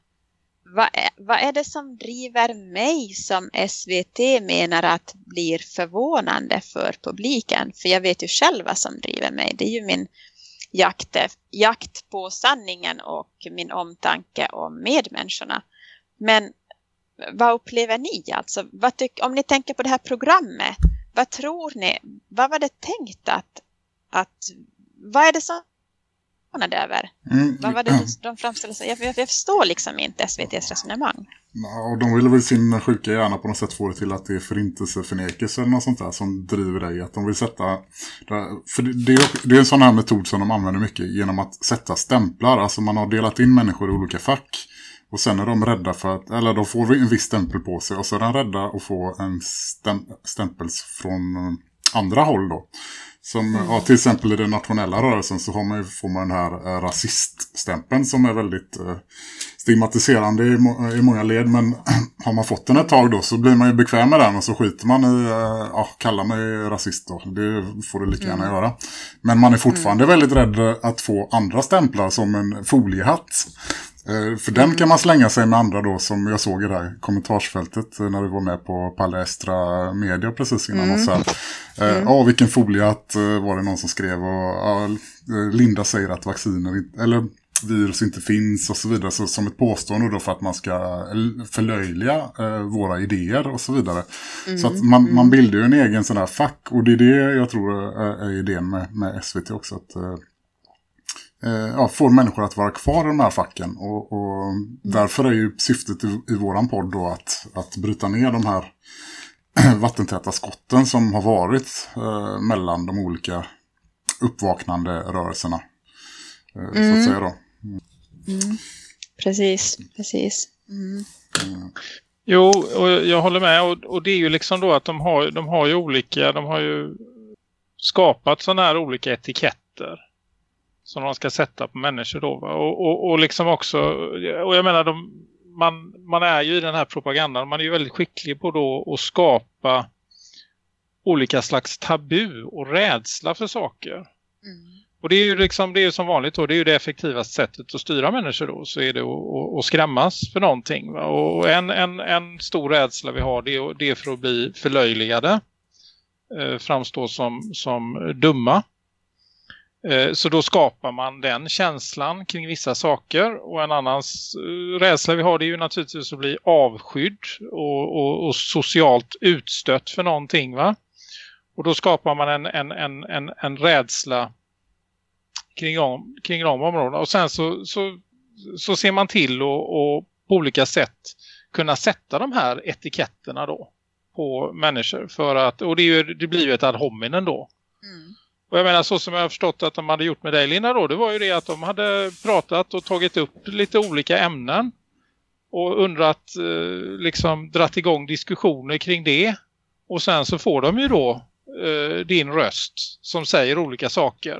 vad är, vad är det som driver mig som SVT menar att blir förvånande för publiken? För jag vet ju själv vad som driver mig. Det är ju min jakt, jakt på sanningen och min omtanke om medmänniskorna. Men vad upplever ni? Alltså, vad tyck, om ni tänker på det här programmet, vad tror ni? Vad var det tänkt att, att vad är det som förvånade över? mm, Vad var det de framställde sig? Jag, jag, jag förstår liksom inte SVTs resonemang. Ja, och de vill väl sin sjuka hjärna på något sätt få det till att det är förintelseförnekelse eller något sånt där som driver dig. Att de vill sätta... För det, är, det är en sån här metod som de använder mycket genom att sätta stämplar. Alltså man har delat in människor i olika fack. Och sen är de rädda för att... Eller de får en viss stämpel på sig. Och så är de rädda att få en stäm, stämpel från andra håll då. Som, ja, till exempel i den nationella rörelsen så har man ju, får man den här eh, rasiststämpeln som är väldigt eh, stigmatiserande i, må, i många led. Men har man fått den ett tag då så blir man ju bekväm med den och så skiter man i, eh, ja, kalla mig rasist då. Det får du lika gärna göra. Men man är fortfarande väldigt rädd att få andra stämplar som en foliehatt. Eh, För den kan man slänga sig med andra då som jag såg i det här kommentarsfältet eh, när vi var med på Palestra Media precis innan. Och så här, eh, Ja, vilken foliehatt eh, var det någon som skrev och ja, Linda säger att vacciner eller virus inte finns och så vidare. Så, som ett påstående då för att man ska förlöjliga eh, våra idéer och så vidare. Så att man, man bildar ju en egen sån här fack och det är det jag tror är, idén med, med SVT också. Att, eh, ja, får människor att vara kvar i de här facken. Och, och därför är ju syftet i, i våran podd då att, att bryta ner de här vattentäta skotten som har varit eh, mellan de olika uppvaknande rörelserna. Eh, Så att säga då. Precis, precis. Mm. Jo, och jag håller med. Och, och det är ju liksom då att de har, de har ju olika, de har ju skapat sådana här olika etiketter som de ska sätta på människor då. Och, och, och liksom också, och jag menar, de, man, man är ju i den här propagandan, man är ju väldigt skicklig på då att skapa olika slags tabu och rädsla för saker. Mm. Och det är ju liksom, det är som vanligt då, det är ju det effektivaste sättet att styra människor då, så är det att skrämmas för någonting. Va? Och en, en, en stor rädsla vi har det är, det är för att bli förlöjligade, eh, framstå som, som dumma. Eh, så då skapar man den känslan kring vissa saker och en annan eh, rädsla vi har det är ju naturligtvis att bli avskydd och, och, och socialt utstött för någonting va. Och då skapar man en, en, en, en, en rädsla kring, om, kring de områdena. Och sen så, så, så ser man till att och på olika sätt kunna sätta de här etiketterna då på människor. För att, och det, är ju, det blir ju ett ad hominem då. Och jag menar så som jag har förstått att de hade gjort med dig Linda då, det var ju det att de hade pratat och tagit upp lite olika ämnen. Och undrat, eh, liksom dratt igång diskussioner kring det. Och sen så får de ju då eh, din röst som säger olika saker.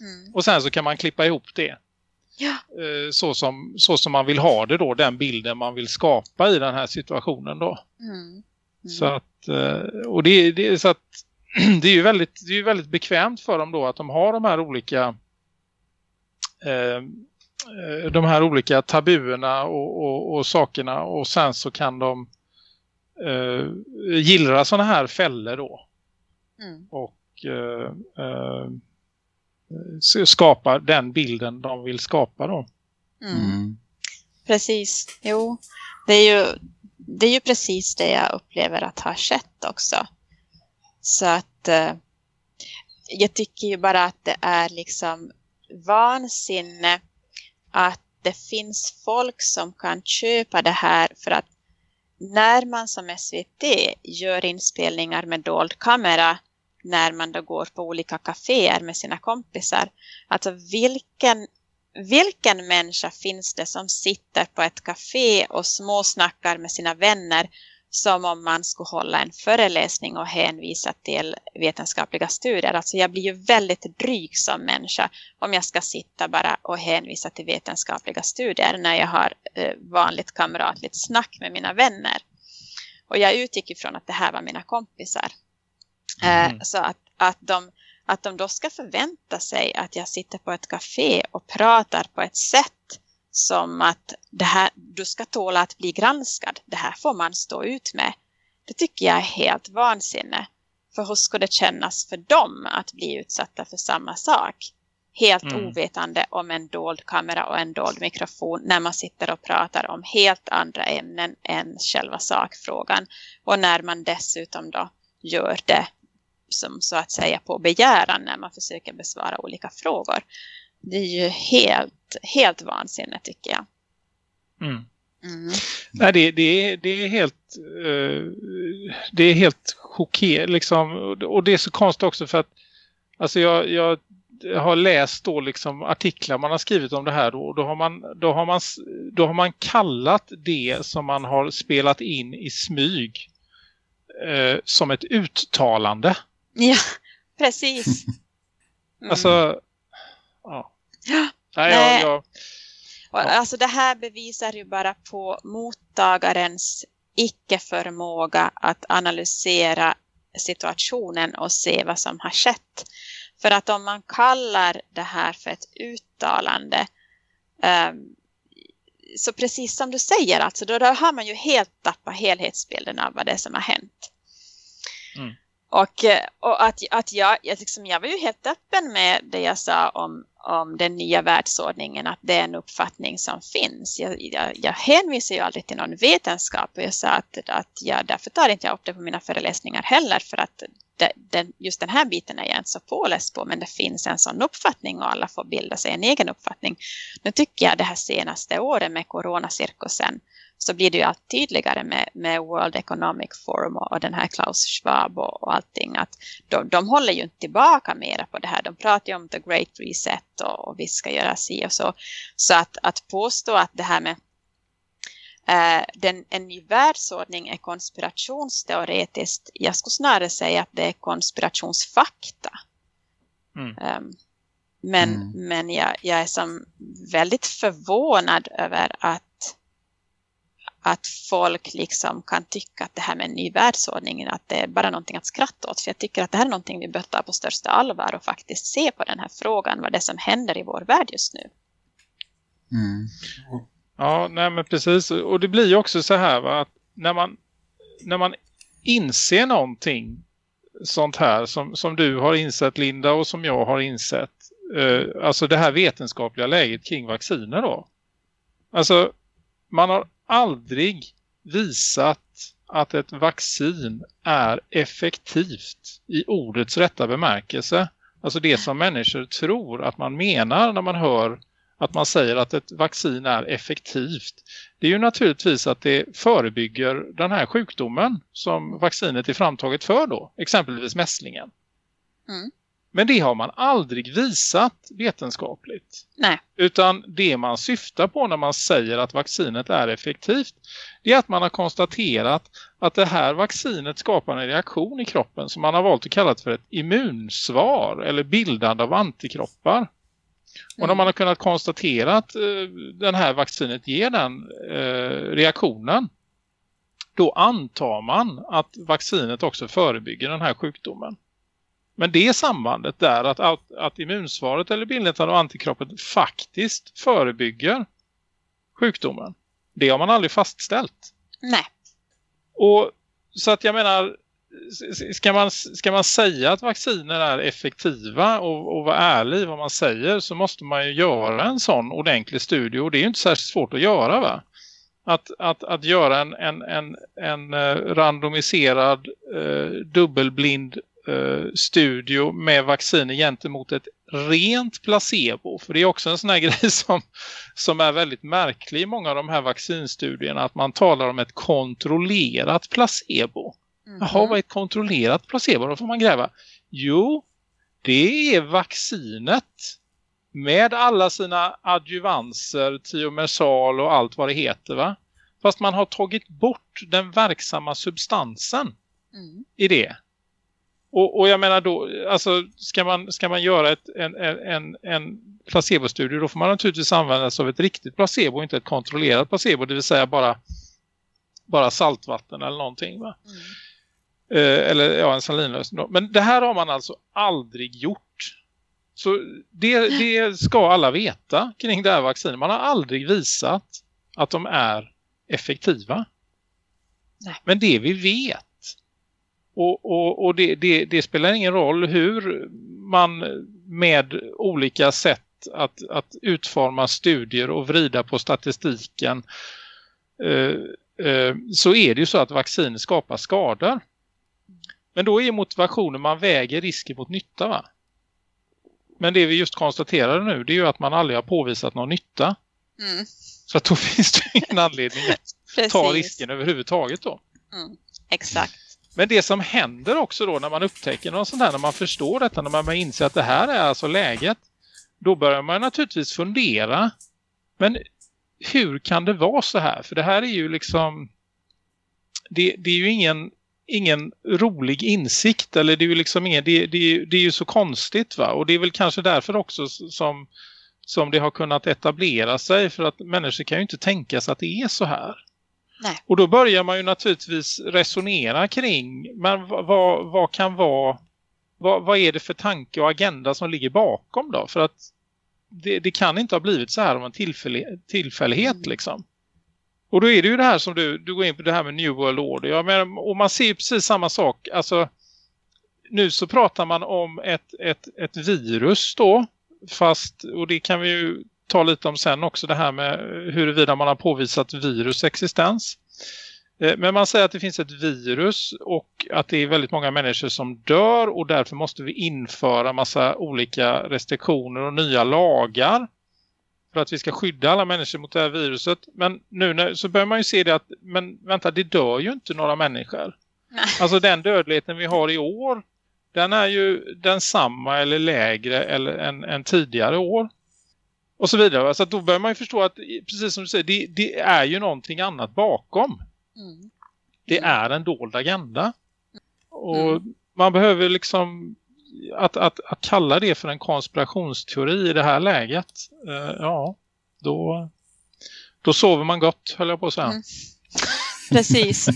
Mm. Och sen så kan man klippa ihop det. Ja. Eh, så, som, så som man vill ha det då, den bilden man vill skapa i den här situationen då. Mm. Mm. Så att, eh, och det, det, är så att det är ju väldigt, det är ju väldigt bekvämt för dem då att de har de här olika eh, eh, de här olika tabuerna och, och, och sakerna och sen så kan de eh, gillra sådana här fällor då Mm. och eh, eh, skapa den bilden de vill skapa då. Mm. Mm. Precis, jo. Det är, ju, det är ju precis det jag upplever att har skett också. Så att eh, jag tycker ju bara att det är liksom vansinne att det finns folk som kan köpa det här för att när man som SVT gör inspelningar med dold kamera när man då går på olika kaféer med sina kompisar. Alltså vilken vilken människa finns det som sitter på ett kafé och småsnackar med sina vänner som om man skulle hålla en föreläsning och hänvisa till vetenskapliga studier. Alltså jag blir ju väldigt dryg som människa om jag ska sitta bara och hänvisa till vetenskapliga studier när jag har eh, vanligt kamratligt snack med mina vänner. Och jag utgick ifrån att det här var mina kompisar. Mm. Så att, att de att de då ska förvänta sig att jag sitter på ett café och pratar på ett sätt som att det här, du ska tåla att bli granskad. Det här får man stå ut med. Det tycker jag är helt vansinne. För hur ska det kännas för dem att bli utsatta för samma sak? Helt Mm. ovetande om en dold kamera och en dold mikrofon när man sitter och pratar om helt andra ämnen än själva sakfrågan. Och när man dessutom då gör det som så att säga på begäran när man försöker besvara olika frågor. Det är ju helt, helt vansinne tycker jag. Mm. Mm. Nej, det, det, är, det är helt eh, det är helt chockerande liksom. och det är så konstigt också för att alltså jag, jag har läst då liksom artiklar man har skrivit om det här då, och då har man då har man då har man kallat det som man har spelat in i smyg eh, som ett uttalande. Ja, precis. Mm. Alltså, ja. Nej, Nej. jag, jag, Och Alltså det här bevisar ju bara på mottagarens icke-förmåga att analysera situationen och se vad som har skett. För att om man kallar det här för ett uttalande ehm, så precis som du säger, alltså, då, då har man ju helt tappat helhetsbilden av vad det är som har hänt. Mm. Och, eh, och att, att jag, jag, liksom, jag var ju helt öppen med det jag sa om, om den nya världsordningen, att det är en uppfattning som finns. Jag, jag, jag hänvisar ju aldrig till någon vetenskap och jag sa att, att jag, därför tar inte jag upp det på mina föreläsningar heller för att det, den, just den här biten är jag inte så påläst på men det finns en sån uppfattning och alla får bilda sig en egen uppfattning. Nu tycker jag det här senaste året med coronacirkusen så blir det ju allt tydligare med, med World Economic Forum och, och den här Klaus Schwab och, och allting att de, de håller ju inte tillbaka mera på det här. De pratar ju om the great reset och, och vi ska göra si och så. Så att, att påstå att det här med eh, den, en ny världsordning är konspirationsteoretiskt. Jag skulle snarare säga att det är konspirationsfakta. Mm. Ehm, men Mm. men jag, jag är som väldigt förvånad över att att folk liksom kan tycka att det här med en ny världsordning att det är bara någonting att skratta åt. För jag tycker att det här är någonting vi bör ta på största allvar och faktiskt se på den här frågan, vad det är som händer i vår värld just nu. Mm. Ja, nej men precis. Och det blir ju också så här va, att när man, när man inser någonting sånt här som, som du har insett Linda och som jag har insett. Eh, alltså det här vetenskapliga läget kring vacciner då. Alltså man har aldrig visat att ett vaccin är effektivt i ordets rätta bemärkelse. Alltså det som människor tror att man menar när man hör att man säger att ett vaccin är effektivt. Det är ju naturligtvis att det förebygger den här sjukdomen som vaccinet är framtaget för då. Exempelvis mässlingen. Mm. Men det har man aldrig visat vetenskapligt. Nej. Utan det man syftar på när man säger att vaccinet är effektivt det är att man har konstaterat att det här vaccinet skapar en reaktion i kroppen som man har valt att kalla för ett immunsvar eller bildande av antikroppar. Och när man har kunnat konstatera att eh, den här vaccinet ger den eh, reaktionen då antar man att vaccinet också förebygger den här sjukdomen. Men det sambandet där att, att, att immunsvaret eller bildandet av antikroppen faktiskt förebygger sjukdomen. Det har man aldrig fastställt. Nej. Och så att jag menar ska man, ska man säga att vacciner är effektiva och, och vara ärlig i vad man säger så måste man ju göra en sån ordentlig studie och det är ju inte särskilt svårt att göra va? Att, att, att göra en, en, en, en eh, randomiserad eh, dubbelblind eh, studio med vacciner gentemot ett rent placebo. För det är också en sån här grej som, som är väldigt märklig i många av de här vaccinstudierna. Att man talar om ett kontrollerat placebo. Mhm. Jaha, vad är ett kontrollerat placebo? Då får man gräva. Jo, det är vaccinet med alla sina adjuvanser, tiomersal och allt vad det heter va? Fast man har tagit bort den verksamma substansen Mm. i det. Och, och jag menar då, alltså ska man, ska man göra ett, en, en, en placebostudie då får man naturligtvis använda sig av ett riktigt placebo, inte ett kontrollerat placebo, det vill säga bara, bara saltvatten eller någonting va? Mm. Eh, eller ja, en salinlösning. Men det här har man alltså aldrig gjort. Så det, det ska alla veta kring det här vaccinet. Man har aldrig visat att de är effektiva. Nej. Men det vi vet och, och, och det, det, det spelar ingen roll hur man med olika sätt att, att utforma studier och vrida på statistiken eh, eh, så är det ju så att vaccin skapar skador. Men då är motivationen man väger risken mot nytta va? Men det vi just konstaterade nu det är ju att man aldrig har påvisat någon nytta. Mm. Så att då finns det ingen anledning att ta risken överhuvudtaget då. Mm. Exakt. Men det som händer också då när man upptäcker något sånt här, när man förstår detta, när man inser att det här är alltså läget, då börjar man naturligtvis fundera. Men hur kan det vara så här? För det här är ju liksom, det, det är ju ingen ingen rolig insikt eller det är ju liksom ingen, det, det, det är ju så konstigt va och det är väl kanske därför också som, som det har kunnat etablera sig för att människor kan ju inte tänka sig att det är så här. Nej. Och då börjar man ju naturligtvis resonera kring men vad, vad, kan vara vad, vad är det för tanke och agenda som ligger bakom då? För att det, det kan inte ha blivit så här om en tillfällig, tillfällighet Mm. liksom. Och då är det ju det här som du, du går in på det här med New World Order. Jag menar, och man ser ju precis samma sak. Alltså, nu så pratar man om ett, ett, ett virus då. Fast, och det kan vi ju ta lite om sen också det här med huruvida man har påvisat virus existens. Eh, Men man säger att det finns ett virus och att det är väldigt många människor som dör och därför måste vi införa massa olika restriktioner och nya lagar för att vi ska skydda alla människor mot det här viruset. Men nu när, så börjar man ju se det att, men vänta, det dör ju inte några människor. Nej. Alltså den dödligheten vi har i år, den är ju den samma eller lägre eller än, än tidigare år. Och så vidare. Så då börjar man ju förstå att, precis som du säger, det, det är ju någonting annat bakom. Mm. Det är en dold agenda. Och Mm. man behöver liksom att, att, att kalla det för en konspirationsteori i det här läget. eh, ja, då, då sover man gott, höll jag på att säga. Mm. Precis.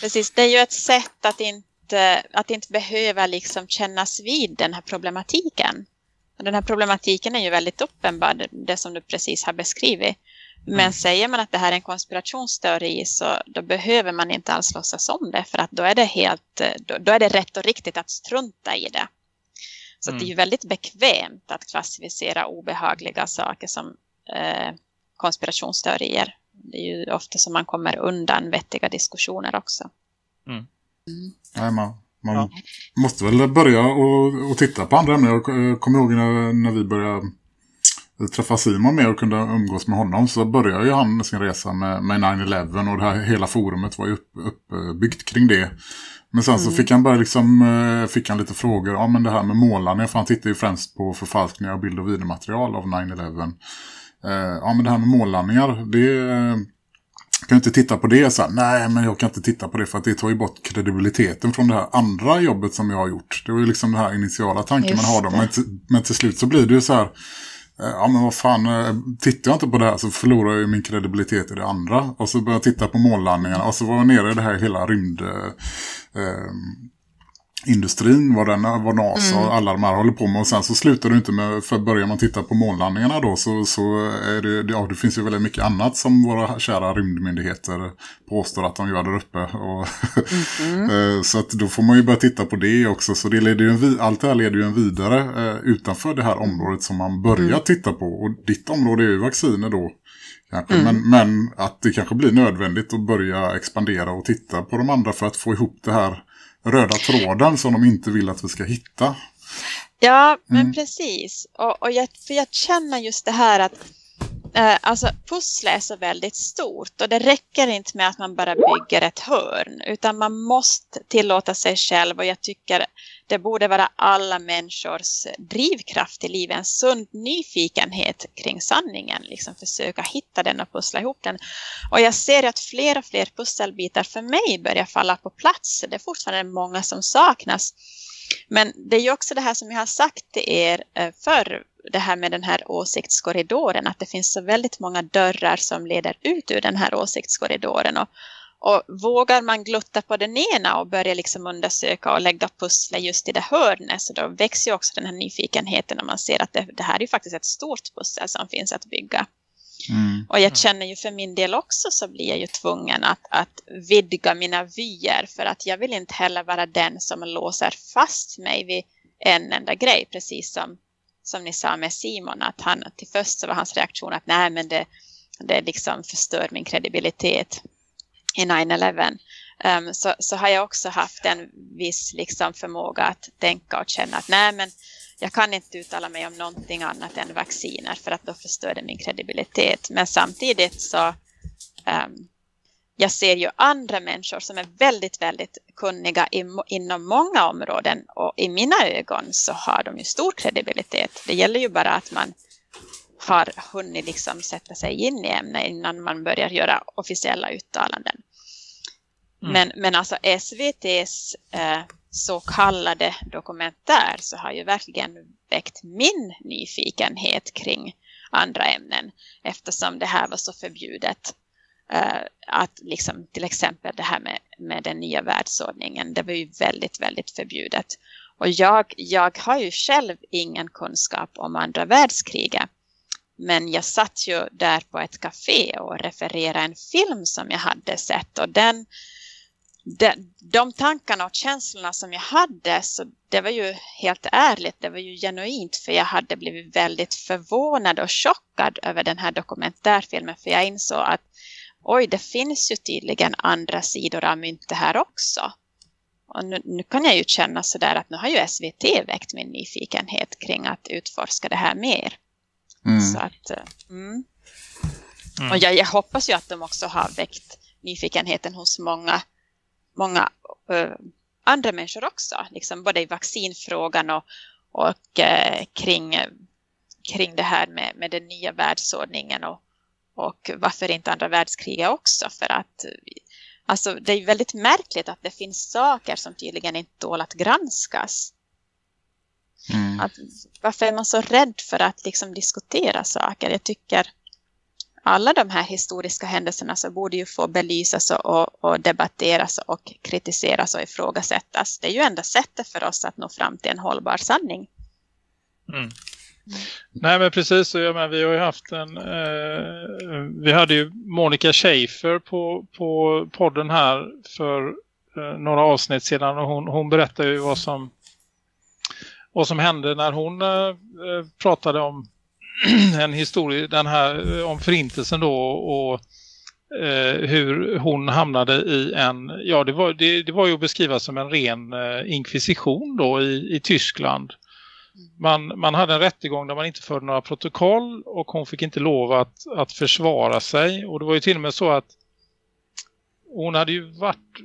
Precis. Det är ju ett sätt att inte, att inte behöva liksom kännas vid den här problematiken. Den här problematiken är ju väldigt uppenbar, det- som du precis har beskrivit. Men Mm. säger man att det här är en konspirationsteori så då behöver man inte alls låtsas om det för att då är det helt, då, då är det rätt och riktigt att strunta i det. Så att det är ju väldigt bekvämt att klassificera obehagliga saker som eh, konspirationsteorier. Det är ju ofta som man kommer undan vettiga diskussioner också. Nej, man man Ja. måste väl börja och, och titta på andra ämnen. Jag kommer ihåg när, när vi började träffa Simon med och kunde umgås med honom så började ju han sin resa med, med 9-11 och det här hela forumet var ju upp, uppbyggt kring det. Men sen så fick han bara liksom, eh, fick han lite frågor, ja men det här med målarna, för han tittar ju främst på förfalskningar av bild- och videomaterial av 9-11. Eh, ja men det här med mållandningar, det eh, kan inte titta på det så här, nej men jag kan inte titta på det för att det tar ju bort kredibiliteten från det här andra jobbet som jag har gjort. Det var ju liksom den här initiala tanken Just man har då. Men, men till slut så blir det ju så här, eh, ja men vad fan, eh, tittar jag inte på det här så förlorar jag ju min kredibilitet i det andra. Och så börjar jag titta på månlandningarna och så var jag nere i det här hela rymd... Eh, eh, industrin, vad, den, vad NASA Mm. och alla de här håller på med. Och sen så slutar det inte med, för börjar man titta på månlandningarna då så, så är det, ja, det finns ju väldigt mycket annat som våra kära rymdmyndigheter påstår att de gör där uppe. Och Eh, så att då får man ju börja titta på det också. Så det leder ju en, allt det här leder ju en vidare eh, utanför det här området som man börjar titta på. Och ditt område är ju vacciner då. Kanske. Men, men att det kanske blir nödvändigt att börja expandera och titta på de andra för att få ihop det här röda tråden som de inte vill att vi ska hitta. Ja, men Mm. precis. Och, och jag, för jag känner just det här att eh, alltså, pusslet är så väldigt stort och det räcker inte med att man bara bygger ett hörn utan man måste tillåta sig själv och jag tycker det borde vara alla människors drivkraft i livet, en sund nyfikenhet kring sanningen, liksom försöka hitta den och pussla ihop den. Och jag ser att fler och fler pusselbitar för mig börjar falla på plats. Det är fortfarande många som saknas. Men det är ju också det här som jag har sagt till er eh, förr, det här med den här åsiktskorridoren, att det finns så väldigt många dörrar som leder ut ur den här åsiktskorridoren. Och, och vågar man glutta på den ena och börja liksom undersöka och lägga pusslet just i det hörnet, så då växer ju också den här nyfikenheten när man ser att det, det här är faktiskt ett stort pussel som finns att bygga. Mm. Och jag känner ju för min del också så blir jag ju tvungen att, att vidga mina vyer för att jag vill inte heller vara den som låser fast mig vid en enda grej. Precis som, som ni sa med Simon att han till först så var hans reaktion att nej men det, det liksom förstör min kredibilitet i 9-11. Um, ehm, så, så har jag också haft en viss liksom förmåga att tänka och känna att nej men jag kan inte uttala mig om någonting annat än vacciner för att då förstör det min kredibilitet. Men samtidigt så um, jag ser ju andra människor som är väldigt, väldigt kunniga i, inom många områden och i mina ögon så har de ju stor kredibilitet. Det gäller ju bara att man har hunnit liksom sätta sig in i ämnet innan man börjar göra officiella uttalanden. Mm. Men, men alltså SVTs eh, så kallade dokumentär så har ju verkligen väckt min nyfikenhet kring andra ämnen eftersom det här var så förbjudet. Eh, att liksom till exempel det här med, med den nya världsordningen, det var ju väldigt, väldigt förbjudet. Och jag, jag har ju själv ingen kunskap om andra världskriget. Men jag satt ju där på ett café och refererade en film som jag hade sett och den de, de tankarna och känslorna som jag hade så det var ju helt ärligt, det var ju genuint för jag hade blivit väldigt förvånad och chockad över den här dokumentärfilmen för jag insåg att oj, det finns ju tydligen andra sidor av myntet här också. Och nu, nu kan jag ju känna sådär att nu har ju SVT väckt min nyfikenhet kring att utforska det här mer. Mm. Så att, eh, mm. Mm. Och jag, jag hoppas ju att de också har väckt nyfikenheten hos många, många eh, andra människor också. Liksom både i vaccinfrågan och, och eh, kring, kring det här med, med den nya världsordningen och, och varför inte andra världskriget också. För att alltså, det är väldigt märkligt att det finns saker som tydligen inte tål att granskas. Mm. Att, varför är man så rädd för att liksom diskutera saker? Jag tycker alla de här historiska händelserna så borde ju få belysas och, och debatteras och kritiseras och ifrågasättas. Det är ju enda sättet för oss att nå fram till en hållbar sanning. Mm. Nej men precis, jag menar, vi har ju haft en eh, vi hade ju Monica Schaefer på, på podden här för eh, några avsnitt sedan och hon, hon berättade ju vad som vad som hände när hon eh, eh pratade om en historia, den här eh, om förintelsen då och eh, hur hon hamnade i en, ja det var, det, det var ju att beskriva som en ren eh, inkvisition då i, i Tyskland. Man, man hade en rättegång där man inte förde några protokoll och hon fick inte lov att, att försvara sig och det var ju till och med så att hon hade ju varit,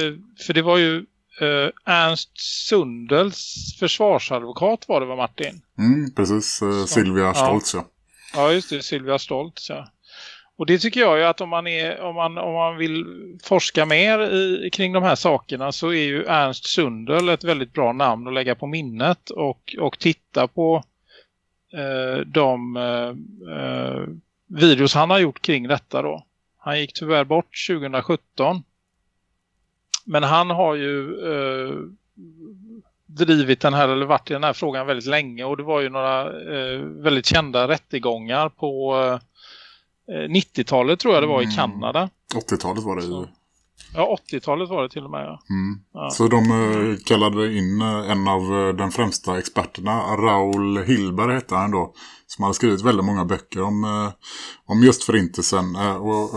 eh, för det var ju eh, Ernst Sundels försvarsadvokat var det va Martin? Mm, precis, eh, Så, Silvia. Stoltz ja. Ja just det, Sylvia Stolt. Ja. Och det tycker jag ju att om man, är, om man, om man vill forska mer i, kring de här sakerna så är ju Ernst Sundel ett väldigt bra namn att lägga på minnet och, och titta på eh, de eh, eh, videos han har gjort kring detta då. Han gick tyvärr bort 2017. Men han har ju eh, drivit den här eller varit i den här frågan väldigt länge och det var ju några eh, väldigt kända rättegångar på eh, 90-talet tror jag det var i Mm. Kanada. 80-talet var det ju. Så. Ja, 80-talet var det till och med. Ja. Mm. Ja. Så de eh, kallade in eh, en av eh, den främsta experterna, Raul Hilberg hette han då, som hade skrivit väldigt många böcker om, om just förintelsen.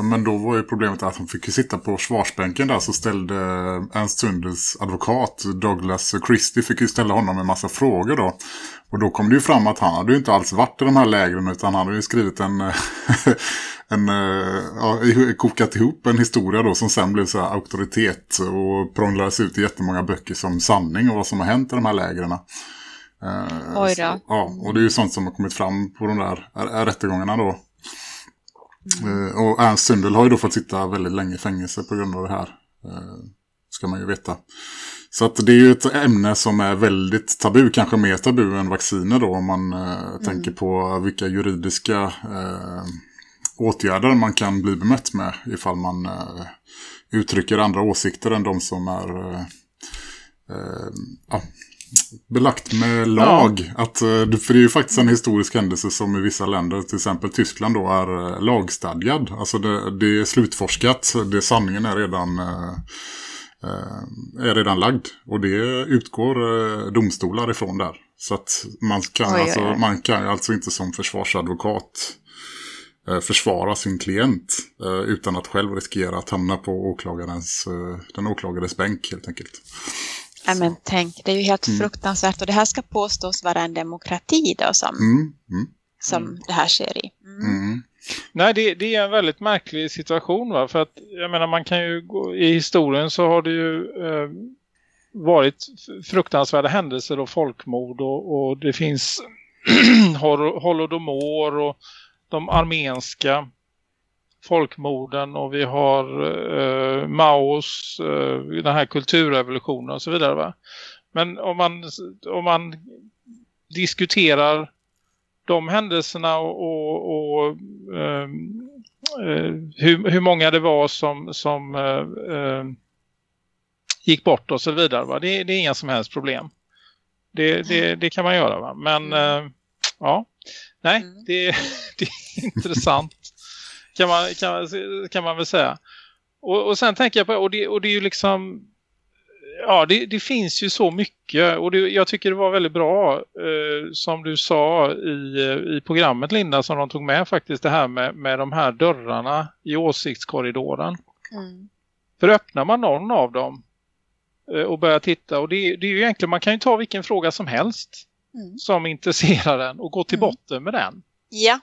Men då var ju problemet att han fick ju sitta på svarsbänken där så ställde Ernst Sundels advokat Douglas Christie fick ju ställa honom en massa frågor då. Och då kom det ju fram att han hade ju inte alls varit i de här lägren utan han hade ju skrivit en, en eh, ja, kokat ihop en historia då som sen blev så här auktoritet och prånglades ut i jättemånga böcker som sanning och vad som har hänt i de här lägren. Eh, Oj då. Ja, och det är ju sånt som har kommit fram på de där rättegångarna då. Eh, och Ernst Sundel har ju då fått sitta väldigt länge i fängelse på grund av det här. Ska man ju veta. Så att det är ju ett ämne som är väldigt tabu, kanske mer tabu än vacciner då om man eh, tänker på vilka juridiska eh, åtgärder man kan bli bemött med ifall man eh, uttrycker andra åsikter än de som är eh, eh, ja, belagt med lag. Att, eh, för det är ju faktiskt en historisk händelse som i vissa länder, till exempel Tyskland då, är eh, lagstadgad. Alltså det, det är slutforskat, det sanningen är redan, är redan lagd. Och det utgår domstolar ifrån där. Så att man kan, Oj, oj, alltså, oj. man kan alltså inte som försvarsadvokat försvara sin klient eh, utan att själv riskera att hamna på åklagarens, eh, den åklagares bänk helt enkelt. Ja, men tänk, det är ju helt fruktansvärt och det här ska påstås vara en demokrati då som, Mm, mm, som det här sker i. Mm. mm. Nej, det, det är en väldigt märklig situation va? För att jag menar man kan ju gå, i historien så har det ju eh, varit fruktansvärda händelser och folkmord och, och det finns hol- holodomor och de armenska folkmorden och vi har eh, Maos, eh, den här kulturrevolutionen och så vidare va. Men om man, om man diskuterar de händelserna och, och, och ehm, eh, hur, hur många det var som, som eh, eh, gick bort och så vidare. Va? Det, det är inga som helst problem. Det, det, det kan man göra va. Men eh, ja, nej, Mm. det, det är intressant kan man, kan, man- kan man väl säga. Och, och sen tänker jag på, och det, och det är ju liksom ja, det, det finns ju så mycket och det, jag tycker det var väldigt bra eh, som du sa i, eh, i programmet Linda som de tog med faktiskt det här med, med de här dörrarna i åsiktskorridoren. Mm. För öppnar man någon av dem eh, och börjar titta och det, det är ju egentligen, man kan ju ta vilken fråga som helst Mm. som intresserar en och gå till Mm. botten med den. Ja.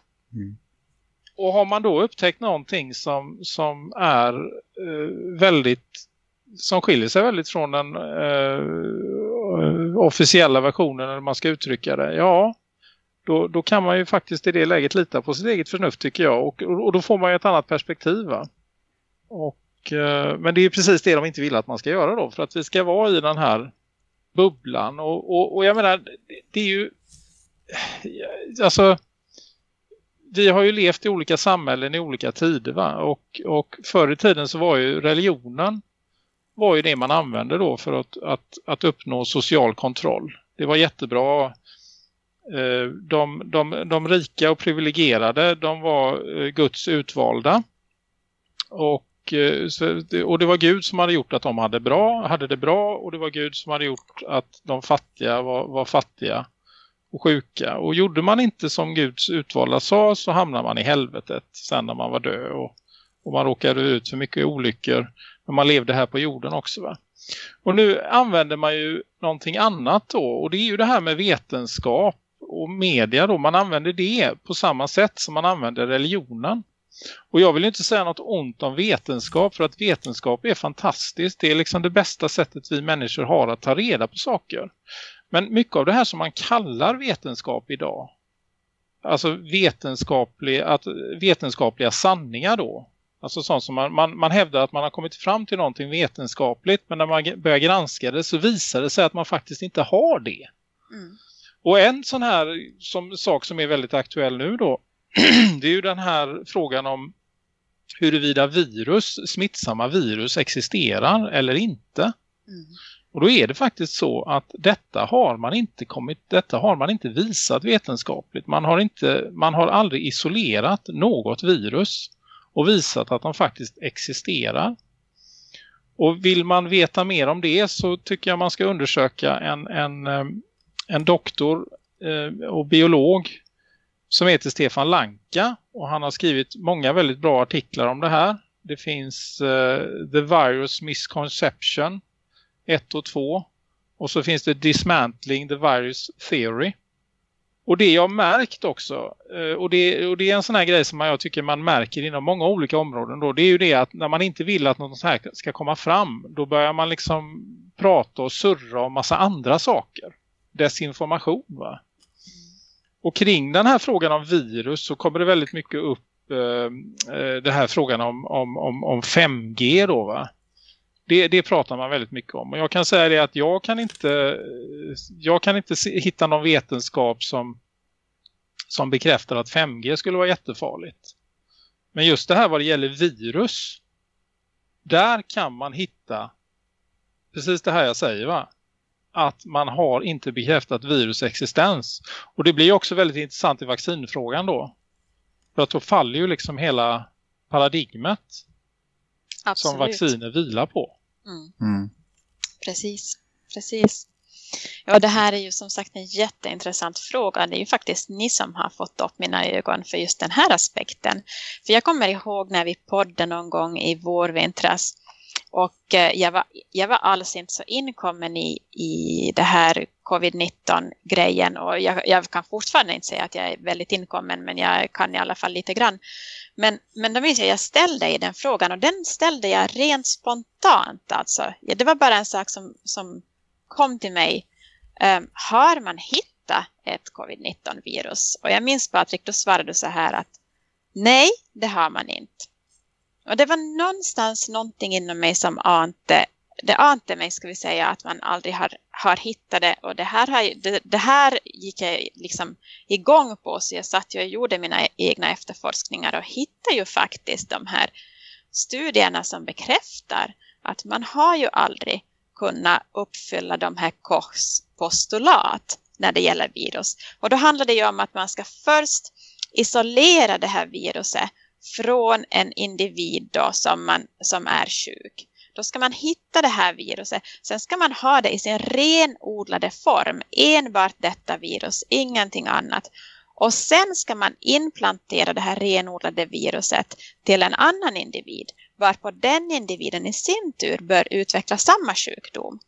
Och har man då upptäckt någonting som, som är eh, väldigt som skiljer sig väldigt från den eh, officiella versionen eller man ska uttrycka det. Ja, då, då kan man ju faktiskt i det läget lita på sitt eget förnuft tycker jag. Och, och då får man ju ett annat perspektiv va. Och, eh, men det är ju precis det de inte vill att man ska göra då. För att vi ska vara i den här bubblan. Och, och, och jag menar, det, det är ju... Eh, alltså vi har ju levt i olika samhällen i olika tider va? Och, och förr i tiden så var ju religionen var ju det man använde då för att, att, att uppnå social kontroll. Det var jättebra. Eh, de, de, de rika och privilegierade de var eh, Guds utvalda. Och, Eh, och det var Gud som hade gjort att de hade, bra, hade det bra och det var Gud som hade gjort att de fattiga var, var fattiga och sjuka. Och gjorde man inte som Guds utvalda sa så hamnar man i helvetet sen när man var död och, och man råkade ut för mycket olyckor när man levde här på jorden också va. Och nu använder man ju någonting annat då och det är ju det här med vetenskap och media då. Man använder det på samma sätt som man använder religionen. Och jag vill inte säga något ont om vetenskap för att vetenskap är fantastiskt. Det är liksom det bästa sättet vi människor har att ta reda på saker. Men mycket av det här som man kallar vetenskap idag, alltså vetenskaplig, att, vetenskapliga sanningar då, alltså sånt som man, man, man hävdar att man har kommit fram till någonting vetenskapligt men när man börjar granska det så visar det sig att man faktiskt inte har det. Mm. Och en sån här som, sak som är väldigt aktuell nu då, det är ju den här frågan om huruvida virus, smittsamma virus existerar eller inte. Mm. Och då är det faktiskt så att detta har man inte kommit, detta har man inte visat vetenskapligt. Man har, inte, man har aldrig isolerat något virus och visat att de faktiskt existerar. Och vill man veta mer om det så tycker jag man ska undersöka en, en, eh, en doktor eh, och biolog som heter Stefan Lanka och han har skrivit många väldigt bra artiklar om det här. Det finns uh, The Virus Misconception 1 och 2 och så finns det Dismantling the Virus Theory. Och det jag har märkt också, eh, och det, och det är en sån här grej som jag tycker man märker inom många olika områden då, det är ju det att när man inte vill att något sånt här ska komma fram, då börjar man liksom prata och surra om massa andra saker. Desinformation va? Och kring den här frågan om virus så kommer det väldigt mycket upp eh, eh den här frågan om, om, om, om 5G då va? Det, det pratar man väldigt mycket om. Och jag kan säga det att jag kan inte, jag kan inte se, hitta någon vetenskap som, som bekräftar att 5G skulle vara jättefarligt. Men just det här vad det gäller virus, där kan man hitta precis det här jag säger va? Att man har inte bekräftat virus existens. Och det blir också väldigt intressant i vaccinfrågan då. För att då faller ju liksom hela paradigmet som Absolut. vacciner vilar på. Mm. Mm. Precis, precis. Ja, det här är ju som sagt en jätteintressant fråga. Det är ju faktiskt ni som har fått upp mina ögon för just den här aspekten. För jag kommer ihåg när vi poddade någon gång i vårvintras och eh, jag var, jag var alls inte så inkommen i, i det här covid-19-grejen och jag, jag kan fortfarande inte säga att jag är väldigt inkommen men jag kan i alla fall lite grann. Men, men då minns jag, jag ställde i den frågan och den ställde jag rent spontant. Alltså. Ja, det var bara en sak som, som kom till mig. Um, har man hittat ett covid-19-virus? Och jag minns Patrik, då svarade du så här att nej, det har man inte. Och det var någonstans någonting inom mig som ante, det ante mig ska vi säga att man aldrig har, har hittat det. Och det här, har, det, det här gick jag liksom igång på så jag satt och gjorde mina egna efterforskningar och hittade ju faktiskt de här studierna som bekräftar att man har ju aldrig kunnat uppfylla de här Kochs postulat när det gäller virus. Och då handlar det ju om att man ska först isolera det här viruset från en individ då som, man, som är sjuk. Då ska man hitta det här viruset. Sen ska man ha det i sin renodlade form. Enbart detta virus, ingenting annat. Och sen ska man implantera det här renodlade viruset till en annan individ. Varpå den individen i sin tur bör utveckla samma sjukdom.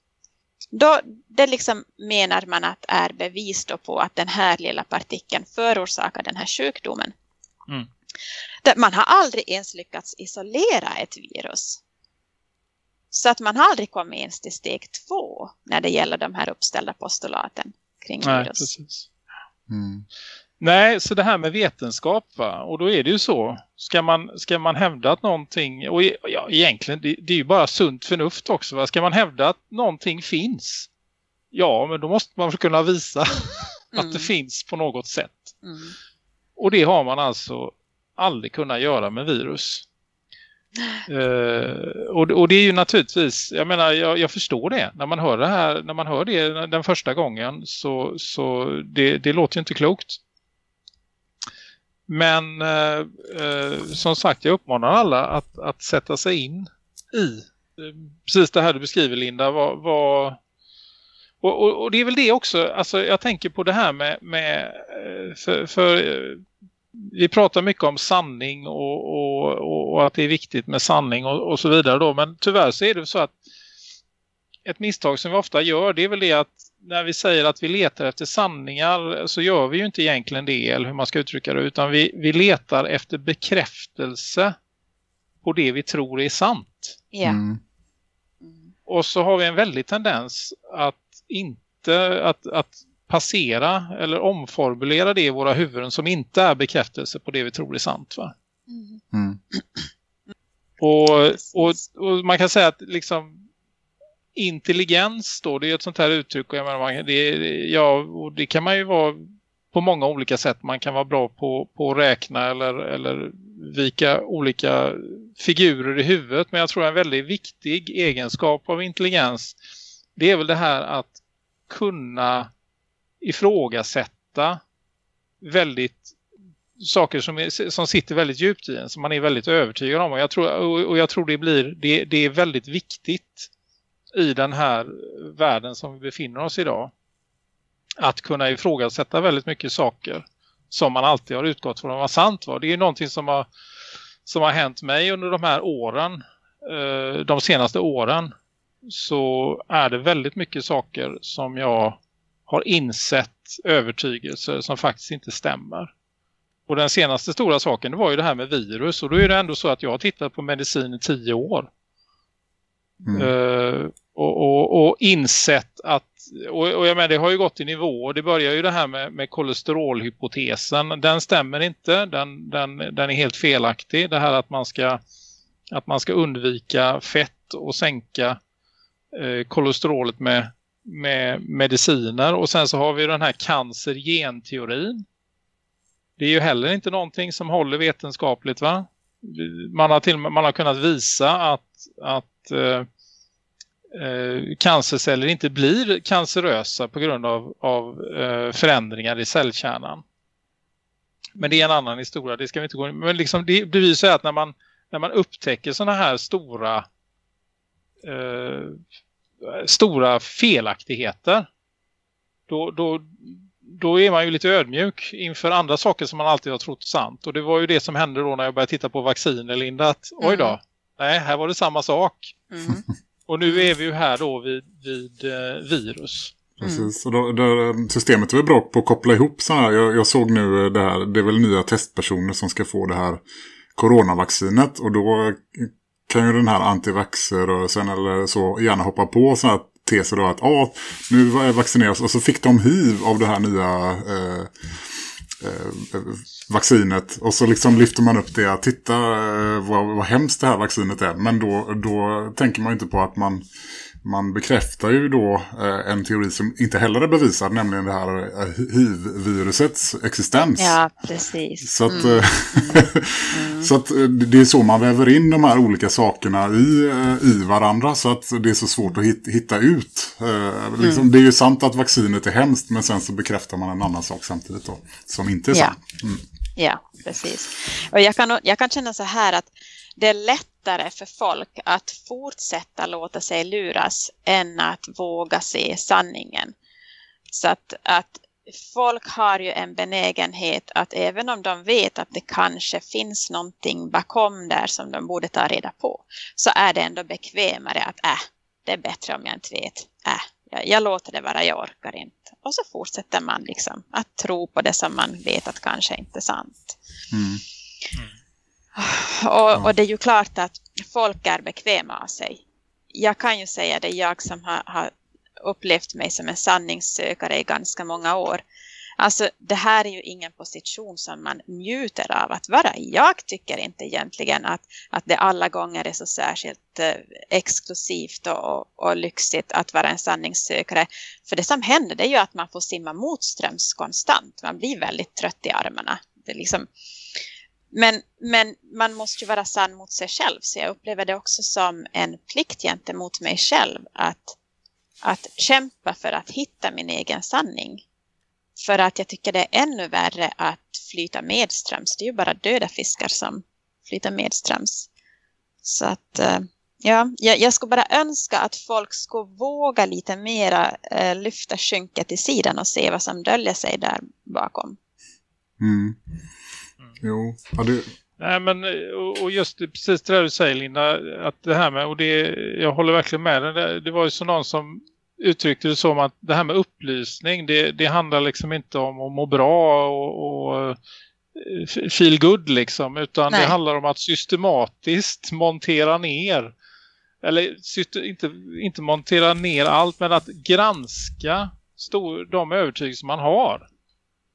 Då, det liksom menar man att är bevis på att den här lilla partikeln förorsakar den här sjukdomen. Mm. Man har aldrig ens lyckats isolera ett virus. Så att man har aldrig kommit ens till steg två när det gäller de här uppställda postulaten kring Nej, virus. precis. Mm. Nej, så det här med vetenskap va? Och då är det ju så. Ska man, ska man hävda att någonting, och e- ja, egentligen det, det är ju bara sunt förnuft också va? Ska man hävda att någonting finns? Ja, men då måste man kunna visa att Mm. det finns på något sätt. Mm. Och det har man alltså aldrig kunna göra med virus. Uh, och, och det är ju naturligtvis, jag menar jag, jag förstår det. När man hör det här, när man hör det den första gången så, så det, det låter ju inte klokt. Men uh, uh, som sagt, jag uppmanar alla att, att sätta sig in i precis det här du beskriver Linda. Vad, vad, och, och, och det är väl det också, alltså jag tänker på det här med, med för, för vi pratar mycket om sanning och, och, och, att det är viktigt med sanning och, och så vidare då. Men tyvärr så är det så att ett misstag som vi ofta gör det är väl det att när vi säger att vi letar efter sanningar så gör vi ju inte egentligen det eller hur man ska uttrycka det utan vi, vi letar efter bekräftelse på det vi tror är sant. Ja. Mm. Mm. Och så har vi en väldig tendens att inte att, att passera eller omformulera det i våra huvuden som inte är bekräftelse på det vi tror är sant. Va? Mm. Och, och, och man kan säga att liksom intelligens då, det är ett sånt här uttryck och jag menar, man, det, ja, och det kan man ju vara på många olika sätt. Man kan vara bra på, på att räkna eller, eller vika olika figurer i huvudet. Men jag tror en väldigt viktig egenskap av intelligens det är väl det här att kunna ifrågasätta väldigt saker som, är, som sitter väldigt djupt i en som man är väldigt övertygad om. Och jag tror, och, och jag tror det blir det, det är väldigt viktigt i den här världen som vi befinner oss idag att kunna ifrågasätta väldigt mycket saker som man alltid har utgått från. Vad sant var. Det är ju någonting som har, som har hänt mig under de här åren eh, de senaste åren. Så är det väldigt mycket saker som jag har insett övertygelser som faktiskt inte stämmer. Och den senaste stora saken det var ju det här med virus och då är det ändå så att jag har tittat på medicin i tio år. Mm. Eh, och, och, och insett att och, och jag menar, det har ju gått i nivå det börjar ju det här med, med kolesterolhypotesen den stämmer inte, den, den, den är helt felaktig det här att man ska att man ska undvika fett och sänka eh, kolesterolet med, med mediciner. Och sen så har vi den här cancergenteorin. Det är ju heller inte någonting som håller vetenskapligt va? Man har, till, man har kunnat visa att, att eh, eh, cancerceller inte blir cancerösa på grund av, av eh, förändringar i cellkärnan. Men det är en annan historia, det ska vi inte gå in Men liksom det bevisar att när man, när man upptäcker sådana här stora eh, stora felaktigheter då, då, då är man ju lite ödmjuk inför andra saker som man alltid har trott sant. Och det var ju det som hände då när jag började titta på vacciner, Linda. Att, oj då, Mm. nej, här var det samma sak. Mm. Och nu är vi ju här då vid, vid eh, virus. Precis, och då, då, systemet är bra på att koppla ihop sådana här. Jag, jag såg nu eh, det här, det är väl nya testpersoner som ska få det här coronavaccinet. Och då kan ju den här antivaxrörelsen eller så gärna hoppa på sådana här teser då att ah, nu var jag vaccinerad och så fick de hiv av det här nya eh, eh, vaccinet. Och så liksom lyfter man upp det. Titta eh, vad, vad hemskt det här vaccinet är. Men då, då tänker man ju inte på att man man bekräftar ju då eh, en teori som inte heller är bevisad, nämligen det här eh, HIV-virusets existens. Ja, precis. Så att, mm. mm. så att eh, det är så man väver in de här olika sakerna i, eh, i varandra så att det är så svårt att hitta, ut. Eh, liksom, mm. Det är ju sant att vaccinet är hemskt men sen så bekräftar man en annan sak samtidigt då, som inte är ja. sant. Mm. Ja, precis. Och jag kan, jag kan känna så här att det är lättare för folk att fortsätta låta sig luras än att våga se sanningen. Så att, att folk har ju en benägenhet att även om de vet att det kanske finns någonting bakom där som de borde ta reda på så är det ändå bekvämare att äh, det är bättre om jag inte vet. Äh, jag, jag låter det vara, jag orkar inte. Och så fortsätter man liksom att tro på det som man vet att kanske inte är sant. Mm. Mm. Och, och, det är ju klart att folk är bekväma av sig. Jag kan ju säga det, jag som har, har upplevt mig som en sanningssökare i ganska många år. Alltså det här är ju ingen position som man njuter av att vara i. Jag tycker inte egentligen att, att det alla gånger är så särskilt eh, exklusivt och, och, och, lyxigt att vara en sanningssökare. För det som händer det är ju att man får simma motströms konstant. Man blir väldigt trött i armarna. Det liksom, men, men man måste ju vara sann mot sig själv. Så jag upplever det också som en plikt gentemot mig själv att, att kämpa för att hitta min egen sanning. För att jag tycker det är ännu värre att flyta medströms. Det är ju bara döda fiskar som flyter medströms. Så att eh, ja, jag, jag skulle bara önska att folk skulle våga lite mera eh, lyfta skynket till sidan och se vad som döljer sig där bakom. Mm. Jo, ja, det... Nej, men och just det, precis det där du säger Linda, att det här med, och det, jag håller verkligen med det, det var ju så någon som uttryckte det som att det här med upplysning, det, det handlar liksom inte om att må bra och, och eh, feel good liksom, utan Nej. det handlar om att systematiskt montera ner eller inte, inte montera ner allt men att granska stor, de övertygelser man har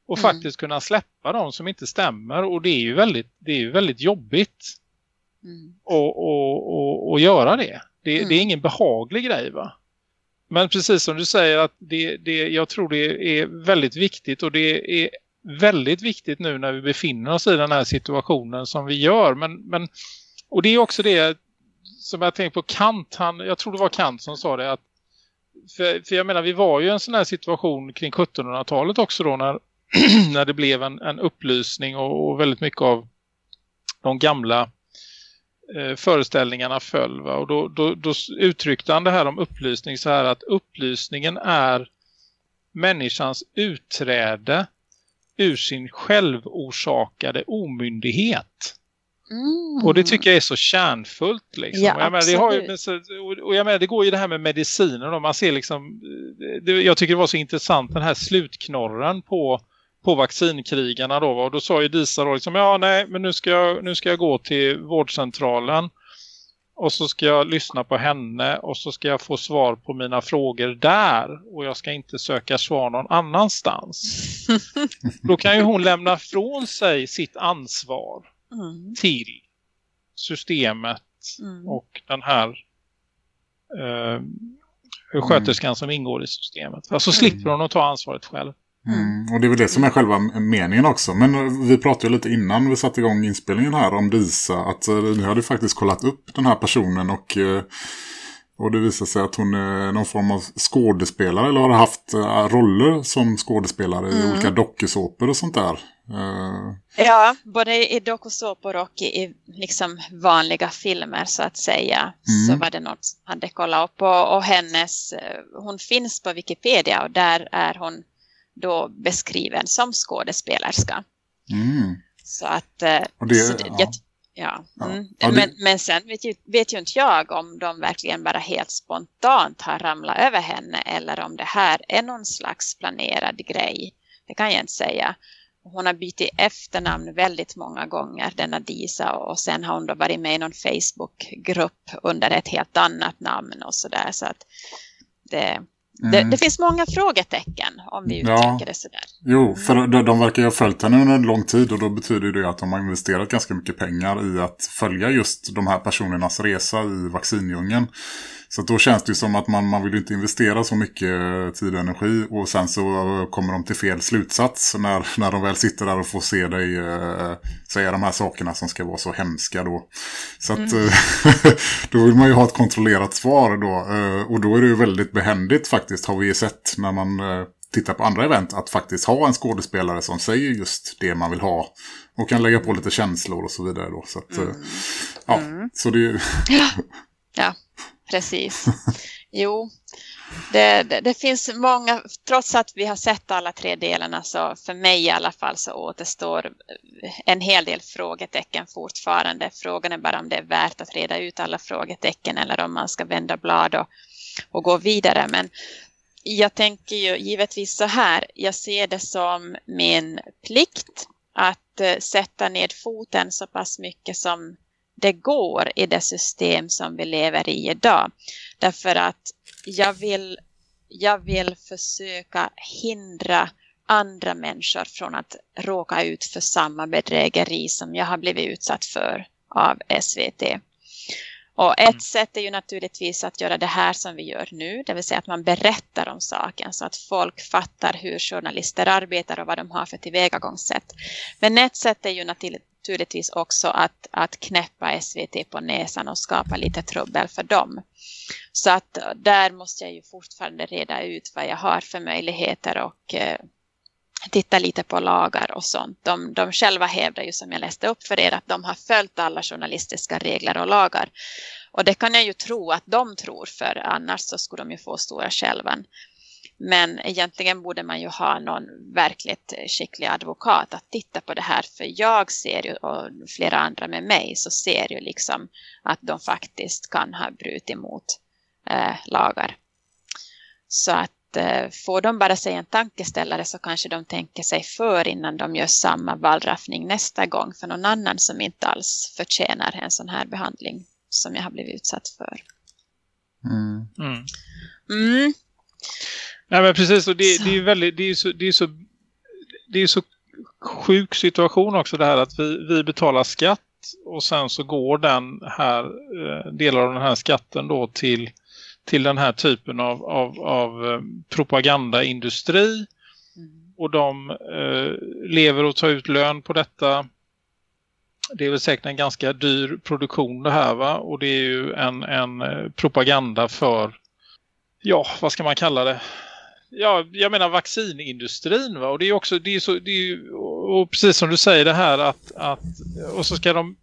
och mm. faktiskt kunna släppa de som inte stämmer och det är ju väldigt, det är ju väldigt jobbigt mm. och, och, och, och göra det. Det, mm. det, är ingen behaglig grej va? Men precis som du säger att det, det, jag tror det är väldigt viktigt och det är väldigt viktigt nu när vi befinner oss i den här situationen som vi gör. Men, men, och det är också det som jag tänkte på Kant, han, jag tror det var Kant som sa det att för, för jag menar vi var ju i en sån här situation kring 1700-talet också då när när det blev en, en upplysning och, och, väldigt mycket av de gamla eh, föreställningarna föll. Va? Och då, då, då uttryckte han det här om upplysning så här att upplysningen är människans utträde ur sin självorsakade omyndighet. Mm. Och det tycker jag är så kärnfullt. Liksom. Ja, och jag menar, det, har ju, och jag menar, det går ju det här med mediciner. Man ser liksom, det, jag tycker det var så intressant den här slutknorren på på vaccinkrigarna då. Och då sa ju Disa då liksom, ja nej men nu ska, jag, nu ska jag gå till vårdcentralen. Och så ska jag lyssna på henne och så ska jag få svar på mina frågor där. Och jag ska inte söka svar någon annanstans. Då kan ju hon lämna från sig sitt ansvar mm. till systemet mm. och den här eh, sköterskan mm. som ingår i systemet. Så alltså slipper hon att ta ansvaret själv. Mm. Och det är väl det som är själva meningen också. Men vi pratade ju lite innan vi satte igång inspelningen här om Disa. Att eh, ni hade faktiskt kollat upp den här personen och, eh, och det visade sig att hon är någon form av skådespelare. Eller har haft eh, roller som skådespelare mm. i olika dokusåpor och sånt där. Ja, både i dokusåpor och i liksom vanliga filmer så att säga. Mm. Så var det något som hade kollat upp. Och, och hennes, hon finns på Wikipedia och där är hon då beskriven som skådespelerska. Mm. Så att... Eh, det, så det, ja. Ja, mm. ja det... men, men sen vet ju, vet ju inte jag om de verkligen bara helt spontant har ramlat över henne eller om det här är någon slags planerad grej. Det kan jag inte säga. Hon har bytt efternamn väldigt många gånger, denna Disa, och sen har hon då varit med i någon Facebookgrupp under ett helt annat namn och sådär. Så att det, det, Mm. det finns många frågetecken om vi Ja. uttrycker det sådär. Jo, för de, de verkar ju ha följt henne under en lång tid och då betyder det att de har investerat ganska mycket pengar i att följa just de här personernas resa i vaccindjungeln. Så då känns det som att man, man vill inte investera så mycket tid och energi. Och sen så kommer de till fel slutsats när, när de väl sitter där och får se dig eh, säga de här sakerna som ska vara så hemska då. Så att eh, då vill man ju ha ett kontrollerat svar då. Eh, och då är det ju väldigt behändigt faktiskt har vi ju sett när man eh, tittar på andra event att faktiskt ha en skådespelare som säger just det man vill ha. Och kan lägga på lite känslor och så vidare då. Så att, eh, ja, så det är ju... Ja, precis. Jo, det, det, det finns många, trots att vi har sett alla tre delarna så för mig i alla fall så återstår en hel del frågetecken fortfarande. Frågan är bara om det är värt att reda ut alla frågetecken eller om man ska vända blad och, och gå vidare. Men jag tänker ju givetvis så här, jag ser det som min plikt att eh, sätta ned foten så pass mycket som det går i det system som vi lever i idag. Därför att jag vill, jag vill försöka hindra andra människor från att råka ut för samma bedrägeri som jag har blivit utsatt för av SVT. Och ett sätt är ju naturligtvis att göra det här som vi gör nu, det vill säga att man berättar om saken så att folk fattar hur journalister arbetar och vad de har för tillvägagångssätt. Men ett sätt är ju naturligtvis också att, att knäppa SVT på näsan och skapa lite trubbel för dem. Så att där måste jag ju fortfarande reda ut vad jag har för möjligheter och eh, titta lite på lagar och sånt. De, de själva hävdar ju som jag läste upp för er att de har följt alla journalistiska regler och lagar. Och det kan jag ju tro att de tror för annars så skulle de ju få stora skälvan. Men egentligen borde man ju ha någon verkligt skicklig advokat att titta på det här. För jag ser ju, och flera andra med mig, så ser ju liksom att de faktiskt kan ha brutit mot eh, lagar. Så att eh, får de bara sig en tankeställare så kanske de tänker sig för innan de gör samma vallraffning nästa gång för någon annan som inte alls förtjänar en sån här behandling som jag har blivit utsatt för. Mm. Mm. Nej men precis, och det, det är väldigt, det är så, det är så, det är så sjuk situation också det här att vi, vi betalar skatt och sen så går den här eh, delar av den här skatten då till, till den här typen av, av, av eh, propagandaindustri Mm. och de eh, lever och tar ut lön på detta. Det är väl säkert en ganska dyr produktion det här va och det är ju en, en eh, propaganda för ja, vad ska man kalla det? Ja, jag menar vaccinindustrin va? Och det är också, det är så, det är och precis som du säger det här att, att och så ska de,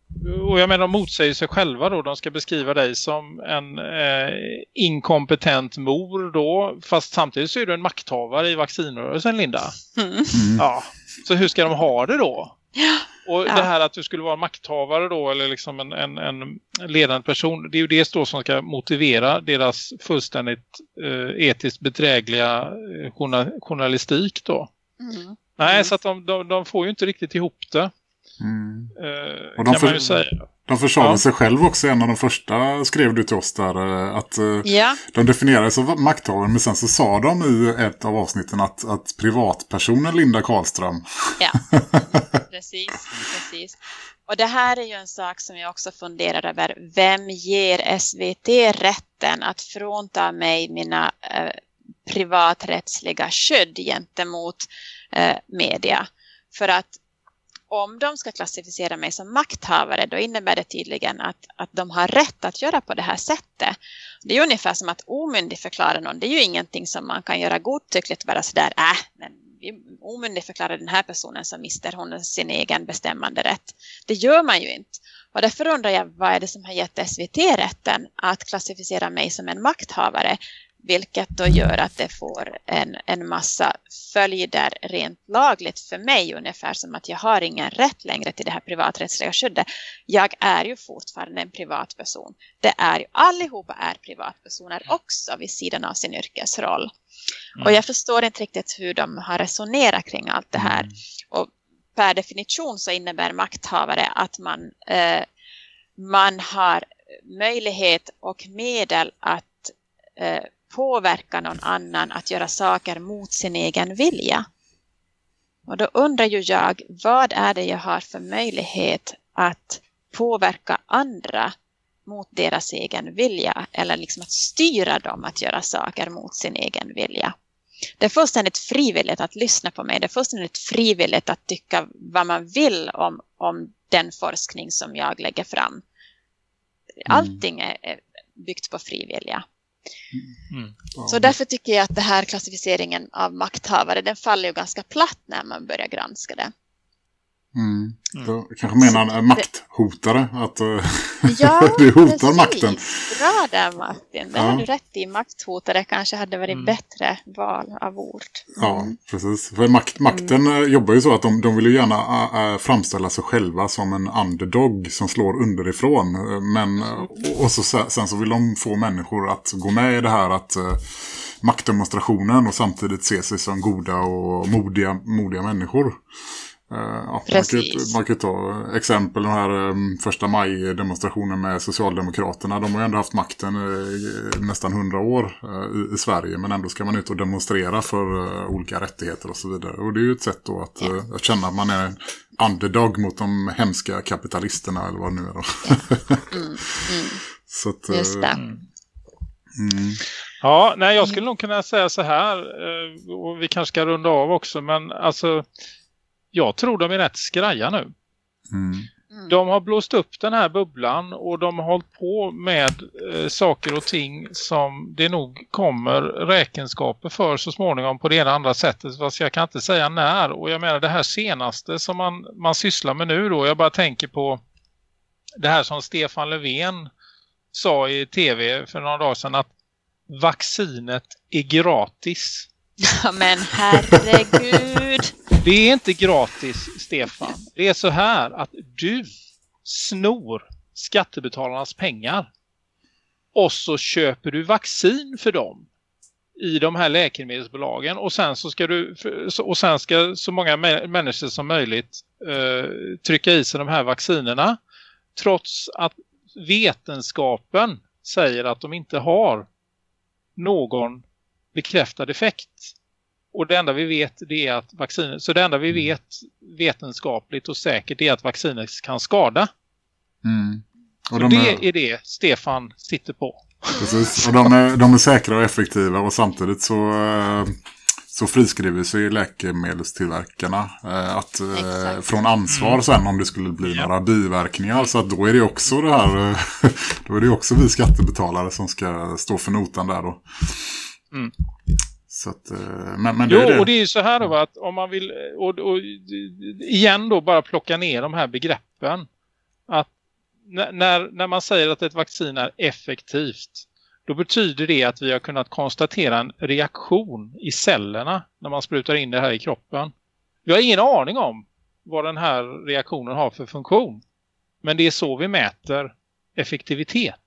och jag menar de motsäger sig själva då, de ska beskriva dig som en eh, inkompetent mor då, fast samtidigt så är du en makthavare i vaccinrörelsen Linda. Mm. Ja, så hur ska de ha det då? Och Ja. det här att du skulle vara makthavare då eller liksom en, en, en ledande person, det är ju det då som ska motivera deras fullständigt eh, etiskt bedrägliga eh, journa- journalistik då. Mm. Nej, Mm. så att de, de, de får ju inte riktigt ihop det. Mm. Eh, Och de kan för- man ju säga. De försade Ja. sig själv också. En av de första skrev du till oss där eh, att eh, Ja, de definierade sig som makthavare men sen så sa de i ett av avsnitten att, att privatpersonen Linda Karlström ja. precis, precis. Och det här är ju en sak som jag också funderar över. Vem ger SVT rätten att frånta mig mina eh, privaträttsliga skydd gentemot eh, media? För att om de ska klassificera mig som makthavare då innebär det tydligen att, att de har rätt att göra på det här sättet. Det är ungefär som att omyndigförklara någon. Det är ju ingenting som man kan göra godtyckligt bara sådär, äh, men vi omyndigförklarar den här personen så mister hon sin egen bestämmande rätt. Det gör man ju inte. Och därför undrar jag, vad är det som har gett SVT rätten att klassificera mig som en makthavare? Vilket då gör att det får en, en massa följder rent lagligt för mig. Ungefär som att jag har ingen rätt längre till det här privaträttsliga skyddet. Jag är ju fortfarande en privatperson. Det är ju, allihopa är privatpersoner också vid sidan av sin yrkesroll. Mm. Och jag förstår inte riktigt hur de har resonerat kring allt det här. Och per definition så innebär makthavare att man, eh, man har möjlighet och medel att eh, påverka någon annan att göra saker mot sin egen vilja. Och då undrar ju jag, vad är det jag har för möjlighet att påverka andra mot deras egen vilja eller liksom att styra dem att göra saker mot sin egen vilja. Det är fullständigt frivilligt att lyssna på mig. Det är fullständigt frivilligt att tycka vad man vill om, om den forskning som jag lägger fram. Allting är är byggt på frivilliga. Mm. Så därför tycker jag att det här klassificeringen av makthavare, den faller ju ganska platt när man börjar granska det. Mm. Mm. Jag kanske menar en makthotare. Att eh, Ja, det hotar precis. makten. Bra där Martin, det Ja. har du rätt i. Makthotare kanske hade varit Mm. bättre val av ord. Ja, precis. För makt, makten eh, jobbar ju så att de, de vill ju gärna äh, framställa sig själva som en underdog som slår underifrån. Eh, Men, eh, och, och så, sen så vill de få människor att gå med i det här att uh, maktdemonstrationen och samtidigt se sig som goda och modiga, modiga människor. Eh, ja, man, kan, man kan ta exempel den här um, första maj-demonstrationen med Socialdemokraterna. De har ju ändå haft makten eh, nästan hundra år eh, i, i Sverige. Men ändå ska man ut och demonstrera för eh, olika rättigheter och så vidare. Och det är ju ett sätt då att, eh, att känna att man är underdog mot de hemska kapitalisterna eller vad det nu är då. så att, Just det. Mm, Ja, nej jag skulle nog kunna säga så här och vi kanske ska runda av också men alltså jag tror de är rätt skraja nu. mm, De har blåst upp den här bubblan och de har hållit på med eh, saker och ting som det nog kommer räkenskaper för så småningom på det ena andra sättet. Fast jag kan inte säga när. Och jag menar det här senaste som man, man sysslar med nu då. Jag bara tänker på det här som Stefan Löfven sa i tv för några dagar sedan att vaccinet är gratis. Ja, men herregud. Det är inte gratis, Stefan. Det är så här att du snor skattebetalarnas pengar och så köper du vaccin för dem i de här läkemedelsbolagen och sen så ska du och sen ska så många människor som möjligt eh, trycka i sig de här vaccinerna trots att vetenskapen säger att de inte har någon bekräftad effekt. Och det enda vi vet det är att vaccinet, så det enda vi vet vetenskapligt och säkert är att vaccinet kan skada. mm. Och de det är, är det Stefan sitter på. precis. Och de är, de är säkra och effektiva och samtidigt så, eh, så friskriver sig läkemedelstillverkarna eh, att, eh, Exakt. från ansvar sen om det skulle bli Ja. några biverkningar. Så att då är det också det här, då är det också vi skattebetalare som ska stå för notan där då. Mm. Så att, eh, men, men det Jo, är det. och det är ju så här då att om man vill, och, och igen då bara plocka ner de här begreppen. Att när- när, man säger att ett vaccin är effektivt, då betyder det att vi har kunnat konstatera en reaktion i cellerna när man sprutar in det här i kroppen. Vi har ingen aning om vad den här reaktionen har för funktion. Men det är så vi mäter effektivitet.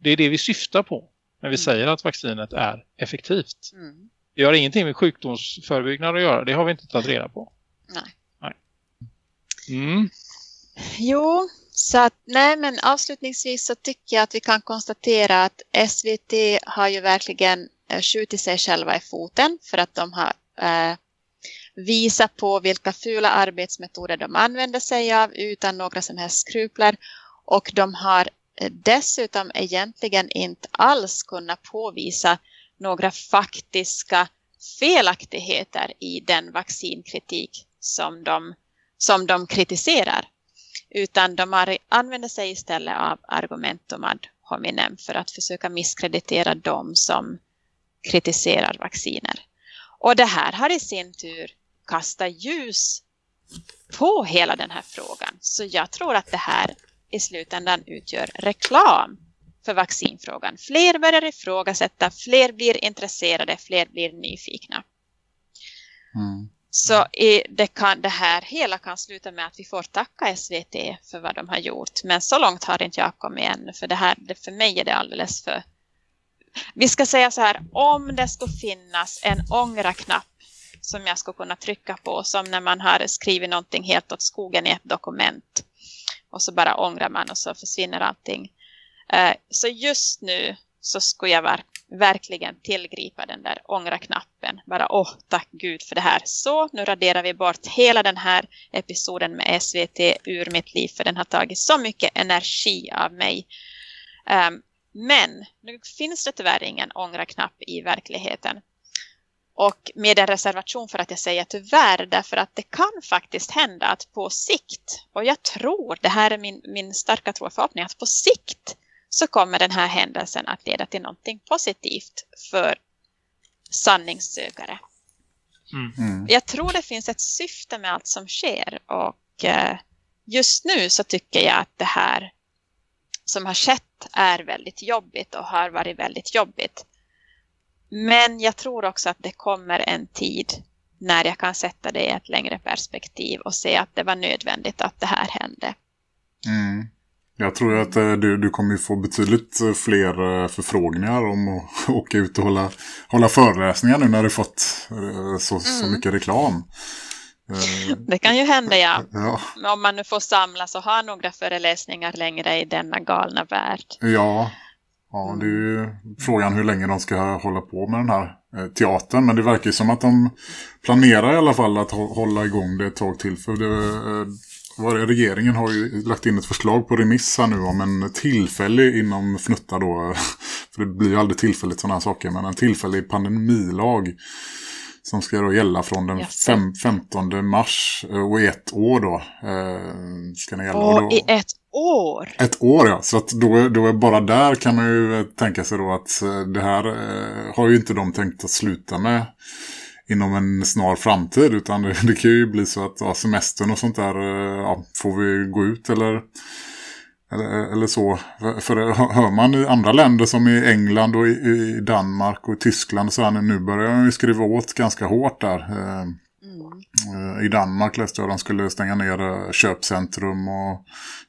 Det är det vi syftar på när vi säger att vaccinet är effektivt. Mm. Det har ingenting med sjukdomsförebyggnad att göra. Det har vi inte tagit reda på. Nej. Nej. Mm. Jo, så att nej men avslutningsvis så tycker jag att vi kan konstatera att SVT har ju verkligen eh, skjutit sig själva i foten för att de har eh, visat på vilka fula arbetsmetoder de använder sig av utan några som helst skrupler och de har eh, dessutom egentligen inte alls kunnat påvisa några faktiska felaktigheter i den vaccinkritik som de, som de kritiserar. Utan de använder sig istället av argumentum ad hominem för att försöka misskreditera dem som kritiserar vacciner. Och det här har i sin tur kastat ljus på hela den här frågan. Så jag tror att det här i slutändan utgör reklam för vaccinfrågan. Fler börjar ifrågasätta, fler blir intresserade, fler blir nyfikna. Mm. Så det, kan, det här hela kan sluta med att vi får tacka SVT för vad de har gjort. Men så långt har inte jag kommit ännu. För, det här, för mig är det alldeles för... Vi ska säga så här, om det skulle finnas en ångra-knapp som jag skulle kunna trycka på. Som när man har skrivit någonting helt åt skogen i ett dokument. Och så bara ångrar man och så försvinner allting. Eh, så just nu så skulle jag verkligen tillgripa den där ångra-knappen. Bara åh, tack Gud för det här. Så, nu raderar vi bort hela den här episoden med SVT ur mitt liv för den har tagit så mycket energi av mig. Ehm, men nu finns det tyvärr ingen ångra-knapp i verkligheten. Och med en reservation för att jag säger tyvärr därför att det kan faktiskt hända att på sikt, och jag tror, det här är min, min starka tro och förhoppning, att på sikt så kommer den här händelsen att leda till någonting positivt för sanningssökare. Mm. Jag tror det finns ett syfte med allt som sker och eh, just nu så tycker jag att det här som har skett är väldigt jobbigt och har varit väldigt jobbigt. Men jag tror också att det kommer en tid när jag kan sätta det i ett längre perspektiv och se att det var nödvändigt att det här hände. Mm. Jag tror att eh, du, du kommer få betydligt eh, fler eh, förfrågningar om att åka ut och hålla, hålla föreläsningar nu när du fått så, så Mm. mycket reklam. Det kan ju hända, ja. Ja, Om man nu får samlas och ha några föreläsningar längre i denna galna värld. ja, ja, det är ju frågan hur länge de ska hålla på med den här teatern. Men det verkar ju som att de planerar i alla fall att hå- hålla igång det ett tag till. För det, regeringen har ju lagt in ett förslag på remiss här nu om en tillfällig inom fnutta då. För det blir ju aldrig tillfälligt sådana här saker. Men en tillfällig pandemilag som ska då gälla från den fem, 15 mars eh, och i ett år då. Eh, ska den gälla. Och då- i ett år! ett år ja, så att då, då är bara där kan man ju eh, tänka sig då att det här eh, har ju inte de tänkt att sluta med inom en snar framtid utan det, det kan ju bli så att ja, semestern och sånt där eh, ja, får vi gå ut eller, eller, eller så. För, för hör man i andra länder som i England och i, i Danmark och i Tyskland och så här, nu börjar de ju skriva åt ganska hårt där. Eh, Mm. Eh, I Danmark läste jag att de skulle stänga ner köpcentrum och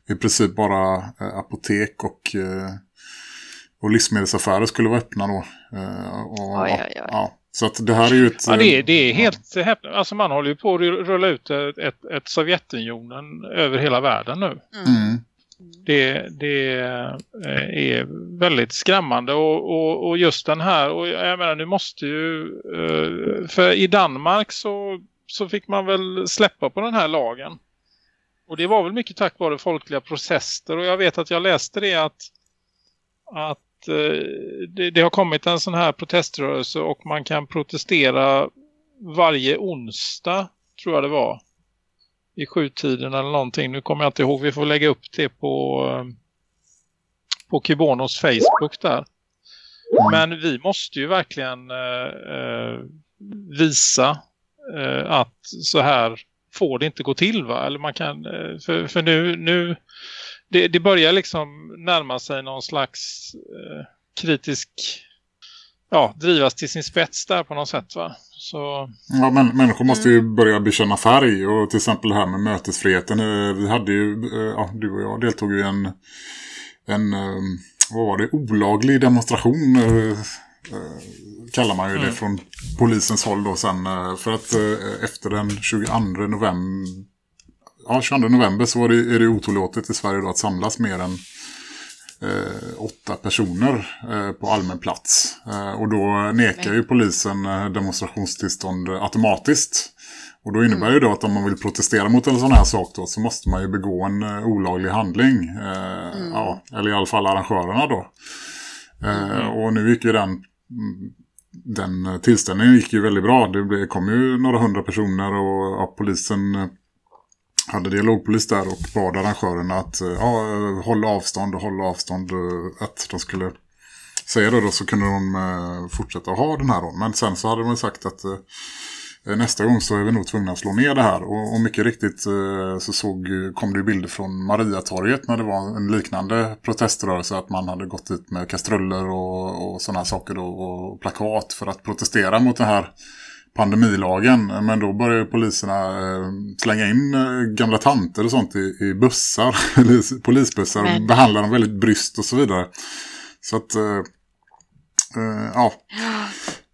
i princip bara apotek och, och livsmedelsaffärer skulle vara öppna då. Och, Oj, oj, oj. Ja, så att det här är ju ett... Ja, det, är, eh, det är helt häpnande. Alltså man håller ju på att rulla ut ett, ett, ett Sovjetunionen över hela världen nu. Mm, Det, det eh, är väldigt skrämmande och, och, och just den här, och jag menar nu måste ju, eh, för i Danmark så, så fick man väl släppa på den här lagen. Och det var väl mycket tack vare folkliga processer och jag vet att jag läste det att, att Eh, det, det har kommit en sån här proteströrelse och man kan protestera varje onsdag tror jag det var i sjutiden eller någonting. Nu kommer jag inte ihåg. Vi får lägga upp det på eh, på Kibonos Facebook där. Men vi måste ju verkligen eh, eh, visa eh, att så här får det inte gå till va? Eller man kan, för, för nu, nu det, det börjar liksom närma sig någon slags eh, kritisk, ja, drivas till sin spets där på något sätt va? Så, Ja, men människor måste ju börja bekänna färg och till exempel det här med mötesfriheten. eh, Vi hade ju, eh, ja, du och jag deltog ju i en, en eh, vad var det, olaglig demonstration kallar man ju det från polisens håll då sen. För att efter den 22 november, ja 22 november så var det, är det otillåtet i Sverige då att samlas mer än eh, åtta personer eh, på allmän plats. Eh, och då nekar ju polisen eh, demonstrationstillstånd automatiskt. Och då innebär ju då att om man vill protestera mot en sån här sak då så måste man ju begå en eh, olaglig handling. Eh, ja, eller i alla fall arrangörerna då. Eh, och nu gick ju den, mm, den tillställningen gick ju väldigt bra. Det kom ju några hundra personer och ja, polisen hade dialogpolis där och bad arrangörerna att eh, ja, eh, hålla avstånd och hålla avstånd. Eh, att de skulle säga det då så kunde de fortsätta ha den här då. Men sen så hade de sagt att nästa gång så är vi nog tvungna att slå ner det här. Och, och mycket riktigt så såg, kom det bilder från Mariatorget när det var en liknande proteströrelse. Att man hade gått ut med kastruller och, och sådana saker då, och plakat för att protestera mot det här pandemilagen. Men då började poliserna eh, slänga in eh, gamla tanter och sånt i, i bussar, eller polisbussar och behandla dem väldigt bryskt och så vidare. Så att, eh, eh, ja,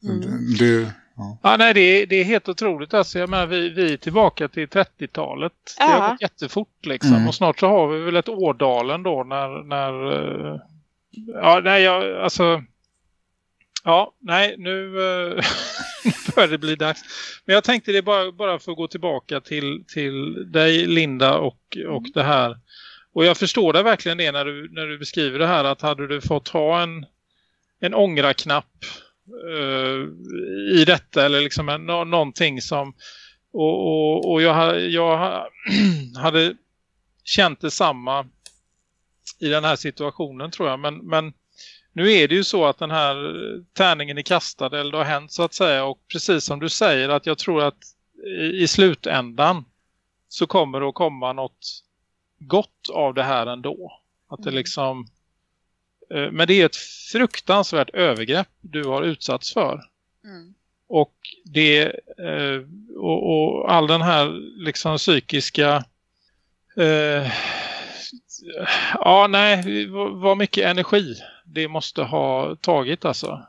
det, det ja. ja, nej, det, är, det är helt otroligt. Alltså, jag menar, vi, vi är tillbaka till 30-talet. Det har gått jättefort liksom. Mm. Och snart så har vi väl ett Årdalen då när, när ja, nej, jag, alltså... Ja, nej, nu eh, börjar det bli dags. Men jag tänkte det bara, bara för att gå tillbaka till, till dig, Linda, och, och det här. Och jag förstår det verkligen det när du, när du beskriver det här att hade du fått ha en, en ångra-knapp eh, i detta eller liksom en, nå, någonting som och, och, och jag, jag hade känt detsamma i den här situationen tror jag. Men, men nu är det ju så att den här tärningen är kastad eller det har hänt så att säga. Och precis som du säger att jag tror att i, i slutändan så kommer det att komma något gott av det här ändå. Att det liksom... eh, Men det är ett fruktansvärt övergrepp du har utsatts för. Mm. Och det eh, och, och all den här liksom psykiska eh, ja nej vad mycket energi det måste ha tagit alltså.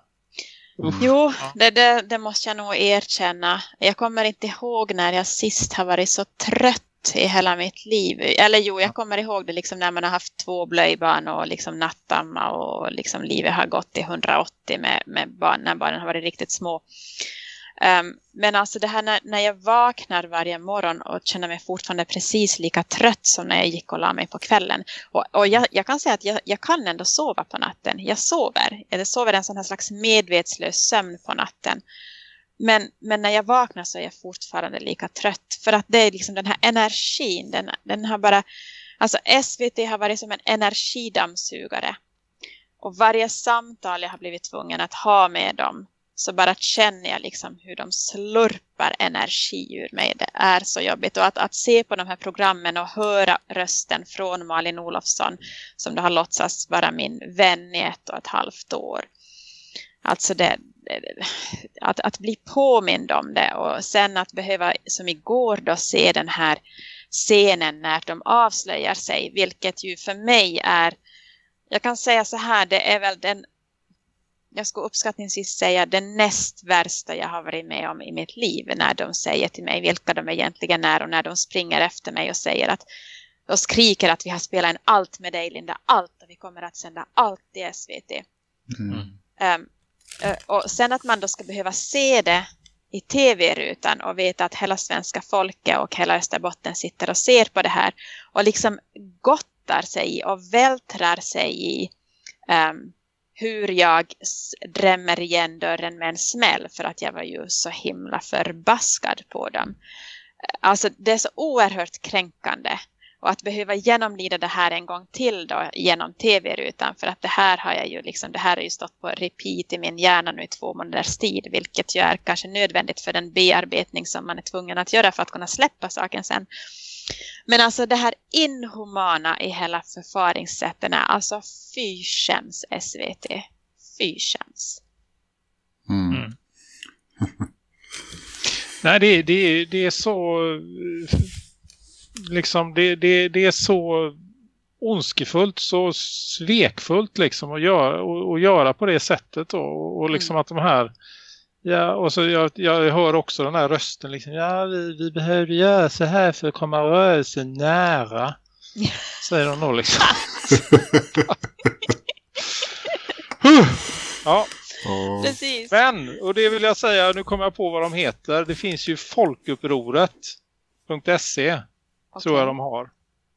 Usch. Jo, Ja. det, det, det måste jag nog erkänna. Jag kommer inte ihåg när jag sist har varit så trött i hela mitt liv. Eller jo, jag kommer ihåg det liksom när man har haft två blöjbarn och liksom nattamma och liksom livet har gått i 180 med, med barn när barnen har varit riktigt små. Um, men alltså det här när, när jag vaknar varje morgon och känner mig fortfarande precis lika trött som när jag gick och la mig på kvällen. Och, och jag, jag kan säga att jag, jag kan ändå sova på natten. Jag sover. Jag sover en sån här slags medvetslös sömn på natten. Men, men när jag vaknar så är jag fortfarande lika trött. För att det är liksom den här energin. Den, den har bara... Alltså SVT har varit som en energidammsugare. Och varje samtal jag har blivit tvungen att ha med dem så bara känner jag liksom hur de slurpar energi ur mig. Det är så jobbigt. Och att, att se på de här programmen och höra rösten från Malin Olofsson som du har låtsats vara min vän i ett och ett halvt år. Alltså det, det- att, att bli påmind om det och sen att behöva som igår då se den här scenen när de avslöjar sig vilket ju för mig är jag kan säga så här det är väl den jag ska uppskattningsvis säga den näst värsta jag har varit med om i mitt liv när de säger till mig vilka de egentligen är och när de springer efter mig och säger att och skriker att vi har spelat en allt med dig Linda, allt och vi kommer att sända allt i SVT. Mm. Eh, och sen att man då ska behöva se det i tv-rutan och veta att hela svenska folket och hela Österbotten sitter och ser på det här och liksom gottar sig i och vältrar sig i ehm, hur jag drämmer igen dörren med en smäll för att jag var ju så himla förbaskad på dem. Alltså det är så oerhört kränkande och att behöva genomlida det här en gång till då genom tv-rutan för att det här har jag ju liksom, det här har ju stått på repeat i min hjärna nu i två månaders tid vilket ju är kanske nödvändigt för den bearbetning som man är tvungen att göra för att kunna släppa saken sen. Men alltså det här inhumana i hela förfaringssätten är alltså fy skäms SVT. Fy skäms. Mm. Mm. Nej, det, det, det är så liksom det, det, det är så ondskefullt, så svekfullt liksom att göra, och, och göra på det sättet då. Och, och liksom att de här Ja, och så jag, jag hör också den här rösten liksom, ja vi, vi behöver göra så här för att komma rörelsen nära. Säger de då liksom. ja. Precis. men, och det vill jag säga, nu kommer jag på vad de heter. Det finns ju folkupproret.se tror jag de har.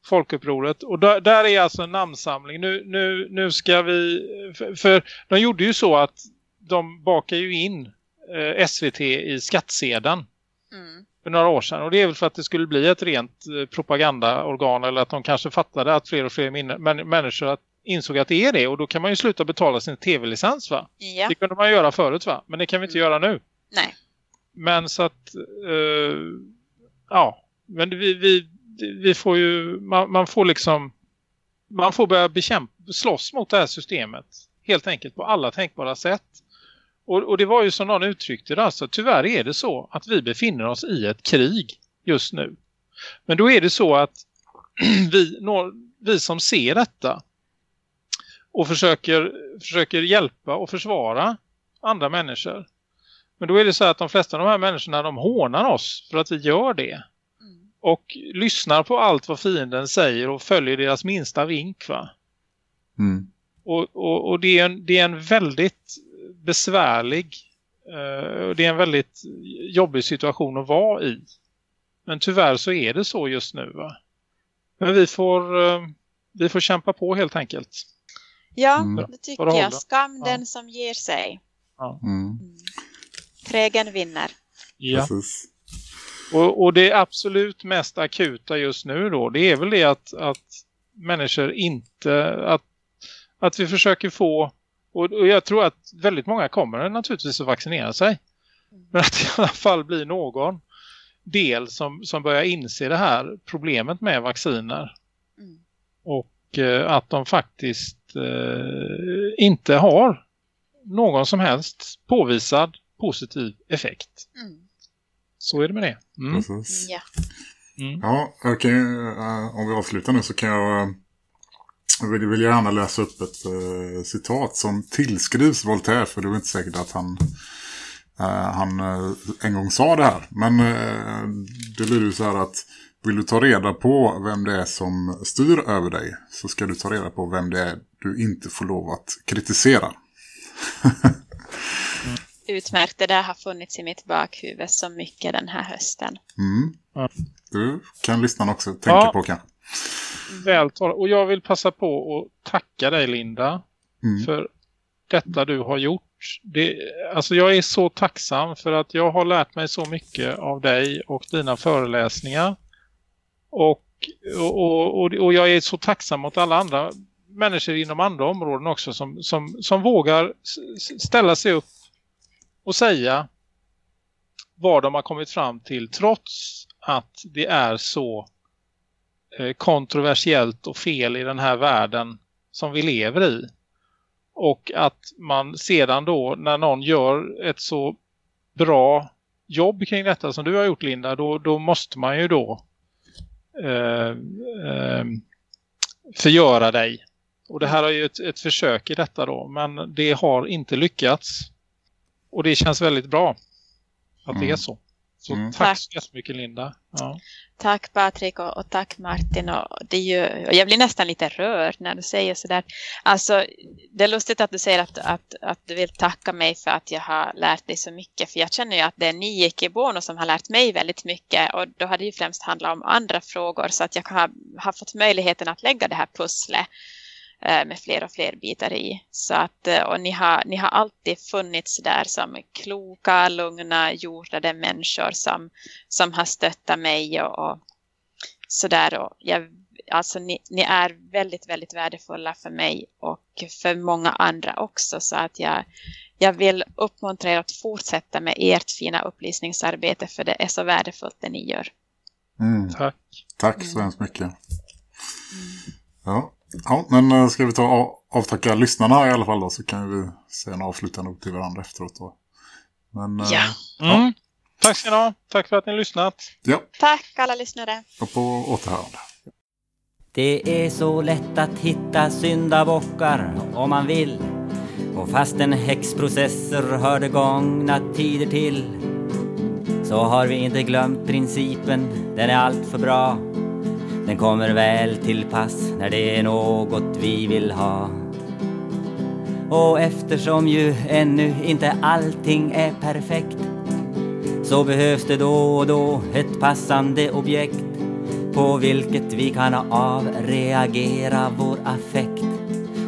Folkupproret. Och där, där är alltså en namnsamling. Nu, nu, nu ska vi... För, för de gjorde ju så att de bakar ju in eh, SVT i skattsedeln Mm. för några år sedan. Och det är väl för att det skulle bli ett rent eh, propagandaorgan eller att de kanske fattade att fler och fler män, människor att, insåg att det är det. Och då kan man ju sluta betala sin tv-licens va? Ja, Det kunde man göra förut va? Men det kan vi inte göra nu. nej. Men så att eh, ja, men vi, vi, vi får ju man, man får liksom man får börja bekämpa, slåss mot det här systemet helt enkelt på alla tänkbara sätt. Och, och det var ju som någon uttryckte det alltså, tyvärr är det så att vi befinner oss i ett krig just nu. Men då är det så att vi, vi som ser detta och försöker, försöker hjälpa och försvara andra människor men då är det så att de flesta av de här människorna de hånar oss för att vi gör det. Mm. Och lyssnar på allt vad fienden säger och följer deras minsta vink va. Mm. Och, och, och det, är en, det är en väldigt besvärlig eh, det är en väldigt jobbig situation att vara i. Men tyvärr så är det så just nu va? Men vi får, eh, vi får kämpa på helt enkelt. Ja, Mm. det tycker jag. Skam Ja. den som ger sig. Mm, Mm. Trägen vinner. Ja. Och, och det absolut mest akuta just nu då, det är väl det att, att människor inte, att, att vi försöker få, och, och jag tror att väldigt många kommer naturligtvis att vaccinera sig. Men att i alla fall blir någon del som, som börjar inse det här problemet med vacciner. Mm. Och eh, att de faktiskt eh, inte har någon som helst påvisad positiv effekt. Mm. Så är det med det. Mm. Ja. Mm. Ja, okej. eh, om vi avslutar nu så kan jag... eh, vill, vill jag gärna läsa upp ett eh, citat som tillskrivs Voltaire. För det är inte säkert att han, eh, han eh, en gång sa det här. Men det lyder så här att vill du ta reda på vem det är som styr över dig så ska du ta reda på vem det är du inte får lov att kritisera. Utmärkt, det där har funnits i mitt bakhuvud så mycket den här hösten. Mm. Du kan lyssnarna också tänka Ja. på kanske. Väl talat. Och jag vill passa på att tacka dig Linda Mm. för detta du har gjort. Det, alltså jag är så tacksam för att jag har lärt mig så mycket av dig och dina föreläsningar. Och, och, och, och, jag är så tacksam mot alla andra människor inom andra områden också som, som, som vågar ställa sig upp och säga vad de har kommit fram till trots att det är så kontroversiellt och fel i den här världen som vi lever i. Och att man sedan då när någon gör ett så bra jobb kring detta som du har gjort Linda, då, då måste man ju då eh, eh, förgöra dig. Och det här är ju ett, ett försök i detta då, men det har inte lyckats. Och det känns väldigt bra att det Mm. är så. Så Mm. tack Tack. så jättemycket Linda. Ja. Tack Patrik och, och tack Martin. Och det är ju, och jag blir nästan lite rörd när du säger sådär. Alltså, det är lustigt att du säger att, att, att du vill tacka mig för att jag har lärt dig så mycket. För jag känner ju att det är ni i Ikeborno som har lärt mig väldigt mycket. Och då har det ju främst handlat om andra frågor. Så att jag har, har fått möjligheten att lägga det här pusslet med fler och fler bitar i. Så att, eh, och ni har, ni har alltid funnits där som kloka, lugna, jordade människor som, som har stöttat mig och, och sådär. Och jag, alltså ni, ni är väldigt, väldigt värdefulla för mig och för många andra också. Så att jag, jag vill uppmuntra er att fortsätta med ert fina upplysningsarbete för det är så värdefullt det ni gör. Mm. Tack. Tack så hemskt mycket. Ja. Ja, men eh, ska vi ta och avtacka lyssnarna i alla fall då så kan vi säga en avslutande ord till varandra efteråt då. Men, eh, Ja. Mm. Tack ska ni ha. Tack för att ni har lyssnat. ja, Tack alla lyssnare! och på återhörande. Det är så lätt att hitta syndabockar om man vill Och fastän häxprocesser hörde gångna tider till Så har vi inte glömt principen, den är allt för bra den kommer väl till pass när det är något vi vill ha Och eftersom ju ännu inte allting är perfekt Så behövs det då och då ett passande objekt på vilket vi kan avreagera vår affekt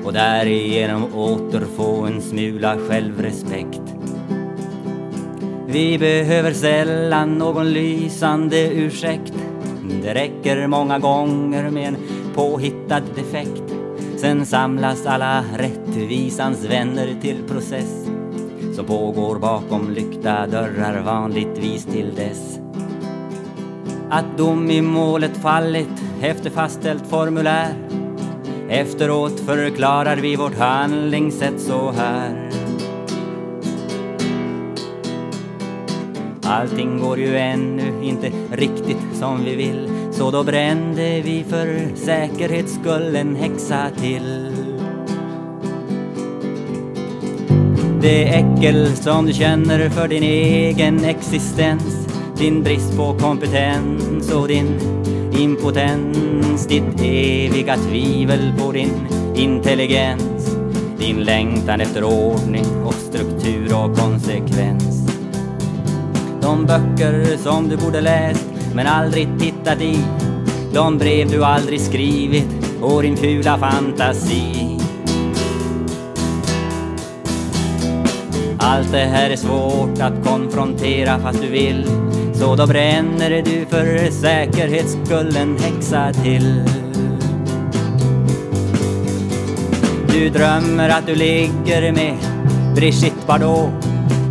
och därigenom återfå en smula självrespekt. Vi behöver sällan någon lysande ursäkt. Det räcker många gånger med en påhittad defekt. Sen samlas alla rättvisans vänner till process som pågår bakom lyckta dörrar vanligtvis till dess att dom i målet fallit efter fastställt formulär. Efteråt förklarar vi vårt handlingssätt så här. Allting går ju ännu inte riktigt som vi vill så då brände vi för säkerhets skull en häxa till. Det äckel som du känner för din egen existens din brist på kompetens och din impotens ditt eviga tvivel på din intelligens din längtan efter ordning och struktur och konsekvens. De böcker som du borde läst men aldrig tittat i. De brev du aldrig skrivit och din fula fantasi. Allt det här är svårt att konfrontera fast du vill. Så då bränner du för säkerhets skull en häxa till. Du drömmer att du ligger med Brigitte Bardot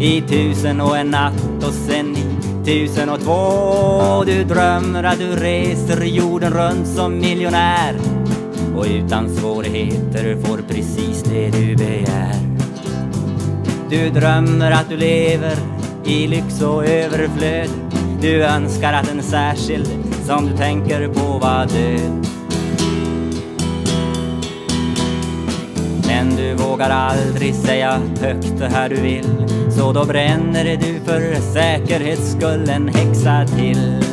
i tusen och en natt och sen i tusen och två. Du drömmer att du reser jorden runt som miljonär och utan svårigheter får precis det du begär. Du drömmer att du lever i lyx och överflöd. Du önskar att en särskild som du tänker på var död. Men du vågar aldrig säga högt det här du vill. Så då bränner du för säkerhets skull en häxa till.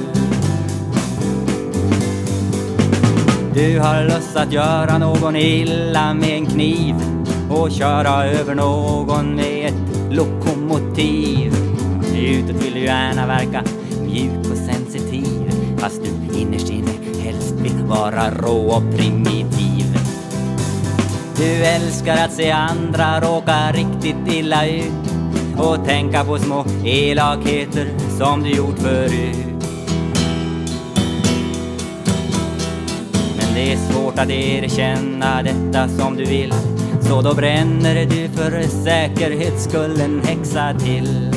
Du har lust att göra någon illa med en kniv och köra över någon med ett lokomotiv. Utåt vill du gärna verka mjuk och sensitiv fast du innerst inne helst vill vara rå och primitiv. Du älskar att se andra råka riktigt illa ut och tänka på små elakheter som du gjort förut. Men det är svårt att erkänna detta som du vill så då bränner du för säkerhets skull en häxa till.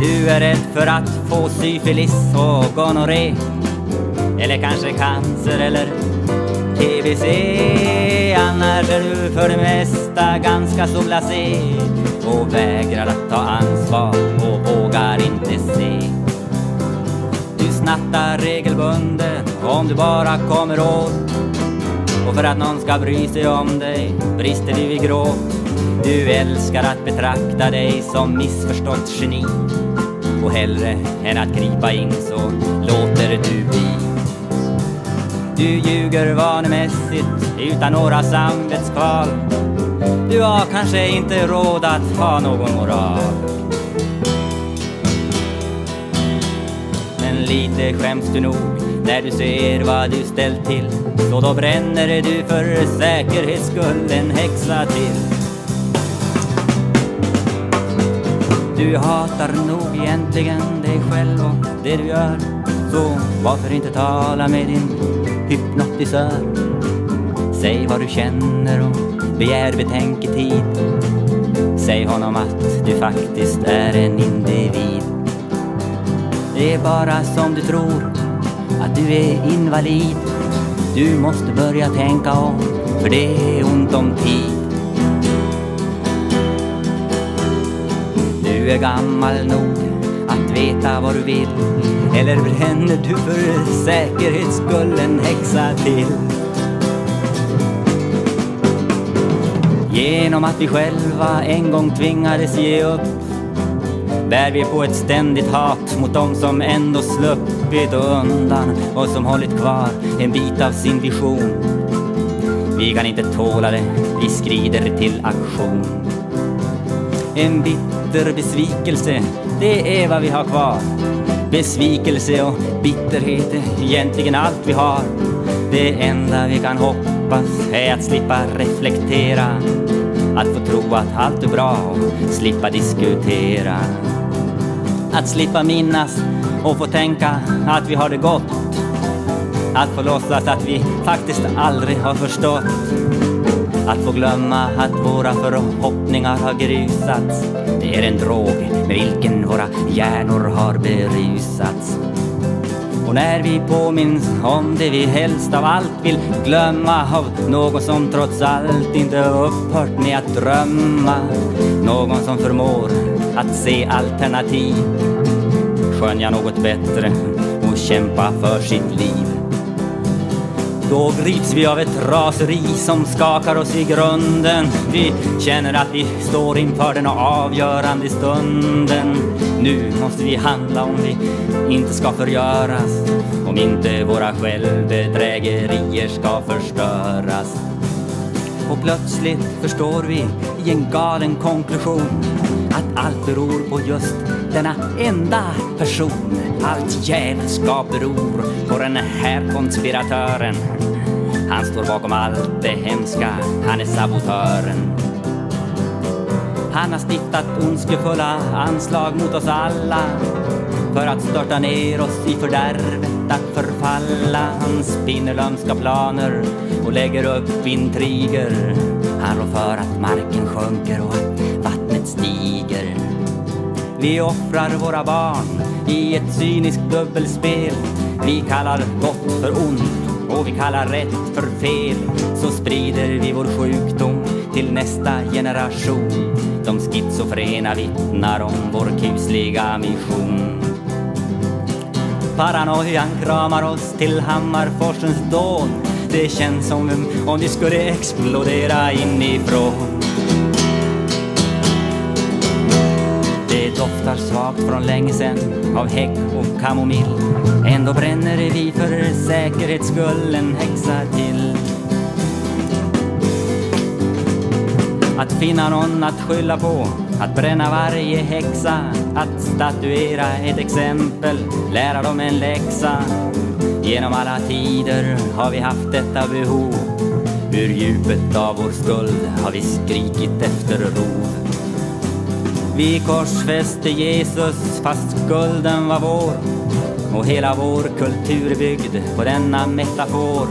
Du är rädd för att få syfilis och gonorré eller kanske cancer eller TBC Annars är du för det mesta ganska så blasé och vägrar att ta ansvar och vågar inte se. Du snattar regelbundet om du bara kommer åt och för att någon ska bry sig om dig brister du i gråt. Du älskar att betrakta dig som missförstått geni och hellre än att gripa in så låter du bli. Du ljuger vanemässigt utan några samvetskval. Du har kanske inte råd att ha någon moral. Men lite skäms du nog när du ser vad du ställt till. Så då bränner du för säkerhets skull en häxa till. Du hatar nog egentligen dig själv och det du gör. Så varför inte tala med din hypnotisör? Säg vad du känner och begär betänketid. Säg honom att du faktiskt är en individ. Det är bara som du tror att du är invalid. Du måste börja tänka om, för det är ont om tid. Du är gammal nog att veta vad du vill Eller bränner du för säkerhets skull en häxa till? Genom att vi själva en gång tvingades ge upp bär vi på ett ständigt hat mot dem som ändå sluppit undan och som hållit kvar en bit av sin vision. Vi kan inte tåla det, vi skrider till aktion. En bitter besvikelse, det är vad vi har kvar. Besvikelse och bitterhet är egentligen allt vi har. Det enda vi kan hoppas är att slippa reflektera. Att få tro att allt är bra och slippa diskutera. Att slippa minnas och få tänka att vi har det gott. Att få låtsas att vi faktiskt aldrig har förstått. Att få glömma att våra förhoppningar har grusats. Det är en drog med vilken våra hjärnor har berusats. Och när vi påminns om det vi helst av allt vill glömma av någon som trots allt inte upphört med att drömma. Någon som förmår att se alternativ, skönja något bättre och kämpa för sitt liv. Då grips vi av ett raseri som skakar oss i grunden. Vi känner att vi står inför den avgörande stunden. Nu måste vi handla om vi inte ska förgöras. Om inte våra självbedrägerier ska förstöras. Och plötsligt förstår vi i en galen konklusion att allt beror på just denna enda person. Allt jävelskap beror på den här konspiratören. Han står bakom allt det hemska, han är sabotören. Han har stiftat ondskefulla anslag mot oss alla för att störta ner oss i fördärvet att förfalla. Han spinner lömska planer och lägger upp intriger. Han rår för att marken sjunker och att vattnet stiger. Vi offrar våra barn i ett cyniskt dubbelspel. Vi kallar gott för ont och vi kallar rätt för fel. Så sprider vi vår sjukdom till nästa generation. De schizofrena vittnar om vår kusliga mission. Paranoian kramar oss till Hammarforsens dån. Det känns som om vi skulle explodera inifrån. Doftar svagt från länge sen av häck och kamomill. Ändå bränner vi för säkerhets skull en häxa till. Att finna någon att skylla på, att bränna varje häxa, att statuera ett exempel, lära dem en läxa. Genom alla tider har vi haft detta behov. Ur djupet av vår skuld har vi skrikit efter ro. Vi korsfäste Jesus fast skulden var vår och hela vår kultur är byggd på denna metafor.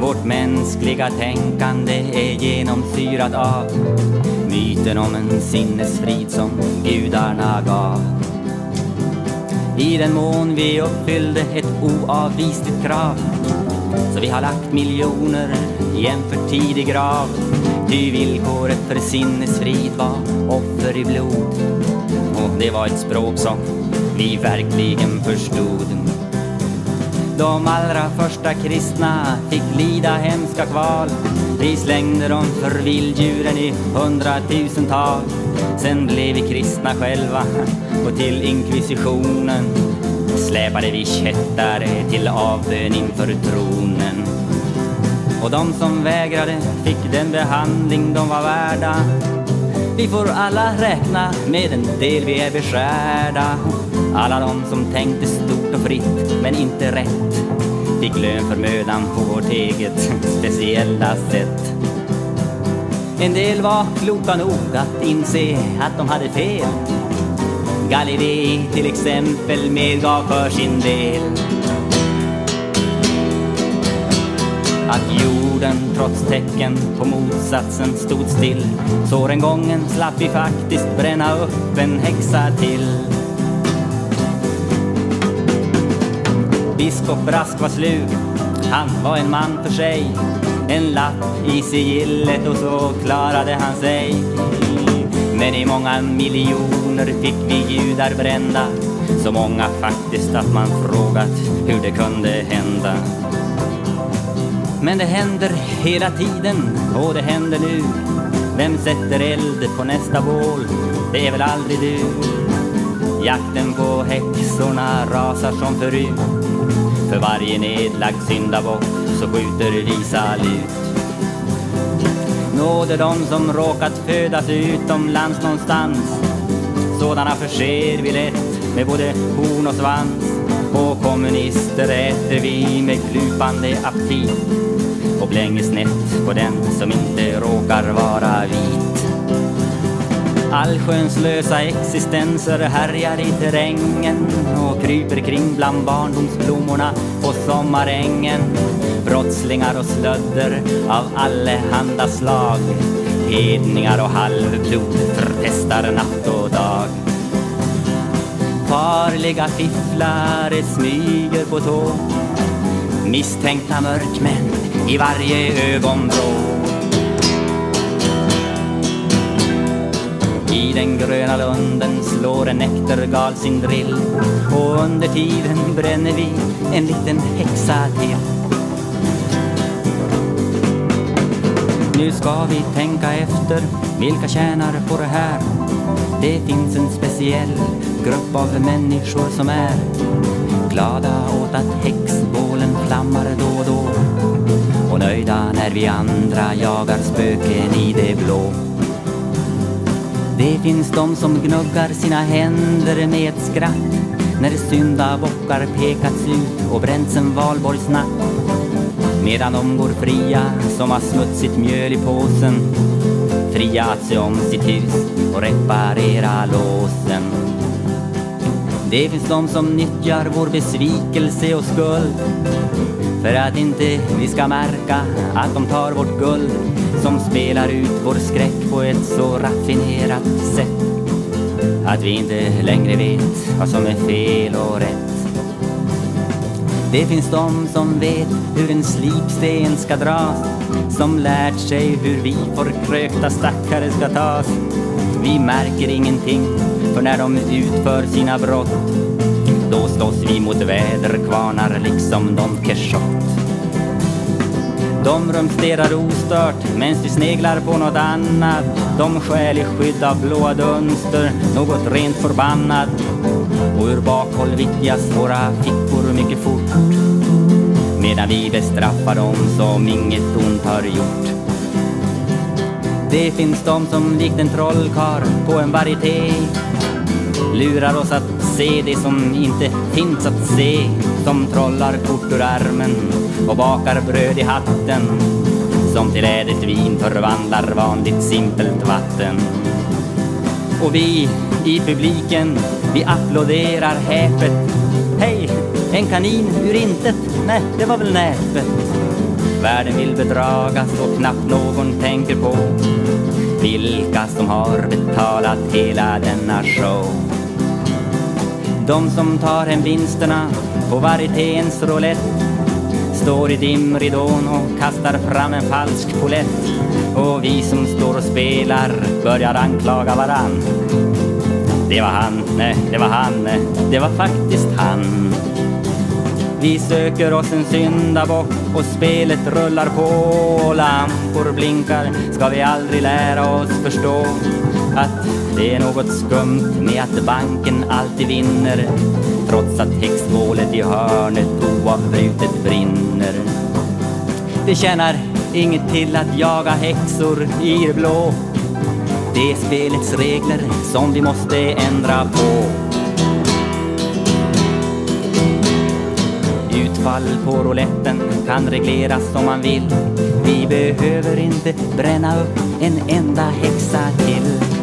Vårt mänskliga tänkande är genomsyrat av myten om en sinnesfrid som gudarna gav. I den mån vi uppfyllde ett oavvisligt krav så vi har lagt miljoner i en för tidig grav. Ty villkoret för sinnesfrid var offer i blod. Och det var ett språk som vi verkligen förstod. De allra första kristna fick lida hemska kval. Vi slängde dem för vilddjuren i hundratusental. Sen blev vi kristna själva och till inkvisitionen släpade vi kättare till avbön inför tronen. Och de som vägrade fick den behandling de var värda. Vi får alla räkna med en del vi är beskärda. Alla de som tänkte stort och fritt men inte rätt fick lön för mödan på vårt eget speciella sätt. En del var kloka nog att inse att de hade fel. Galilei till exempel medgav för sin del att jorden trots tecken på motsatsen stod still. Så den gången slapp vi faktiskt bränna upp en häxa till. Biskop Brask var slug, han var en man för sig. En lapp i sigillet och så klarade han sig. Men i många miljoner fick vi judar brända. Så många faktiskt att man frågat hur det kunde hända. Men det händer hela tiden och det händer nu. Vem sätter eld på nästa bål? Det är väl aldrig du. Jakten på häxorna rasar som förut. För varje nedlagd syndabock så skjuter vi salut. Nåde de som råkat födas utomlands någonstans. Sådana förser vi lätt med både horn och svans. Och kommunister äter vi med klupande aptit. Och blänger snett på den som inte råkar vara vit. Allsköns lösa existenser härjar i terrängen och kryper kring bland barndomsblommorna på sommarängen. Brottslingar och slödder av allehanda slag. Hedningar och halvblod förpestar natt och. Farliga fifflare smyger på tå. Misstänkta mörkmän i varje ögonvrå. I den gröna lunden slår en näktergal sin drill och under tiden bränner vi en liten häxa till. Nu ska vi tänka efter, vilka tjänar på det här? Det finns en speciell grupp av människor som är glada åt att häxbålen flammar då och då och nöjda när vi andra jagar spöken i det blå. Det finns de som gnuggar sina händer med ett skratt när syndabockar pekats ut och bränts en valborgsnatt medan de går fria som har smutsigt mjöl i påsen fria att se om sitt hus och reparera låsen. Det finns de som nyttjar vår besvikelse och skuld för att inte vi ska märka att de tar vårt guld som spelar ut vår skräck på ett så raffinerat sätt att vi inte längre vet vad som är fel och rätt. Det finns de som vet hur en slipsten ska dras som lärt sig hur vi förkrökta stackare ska tas. Vi märker ingenting, för när de utför sina brott då slåss vi mot väderkvarnar liksom Don Quixote. De rumsterar ostört medan vi sneglar på något annat. De stjäl i skydd av blåa dunster, något rent förbannat. Och ur bakhåll vittjas våra fickor mycket fort. Medan vi bestraffar dem som inget ont har gjort. Det finns de som likt en trollkar på en varieté lurar oss att se det som inte finns att se som trollar kort ur armen och bakar bröd i hatten som till ädelt vin förvandlar vanligt simpelt vatten. Och vi i publiken, vi applåderar häpet. Hej, en kanin ur intet? Nej, det var väl näpet. Världen vill bedragas och knappt någon tänker på vilka som har betalat hela denna show. De som tar hem vinsterna på varieténs roulette står i dimridån och kastar fram en falsk polett och vi som står och spelar börjar anklaga varann. Det var han, nej, det var han, nej, det var faktiskt han. Vi söker oss en syndabock och spelet rullar på. Lampor blinkar, ska vi aldrig lära oss förstå att det är något skumt med att banken alltid vinner trots att häxbålet i hörnet oavbrutet brinner. Det tjänar inget till att jaga häxor i det blå. Det är spelets regler som vi måste ändra på. Utfall på rouletten kan regleras som man vill. Vi behöver inte bränna upp en enda häxa till.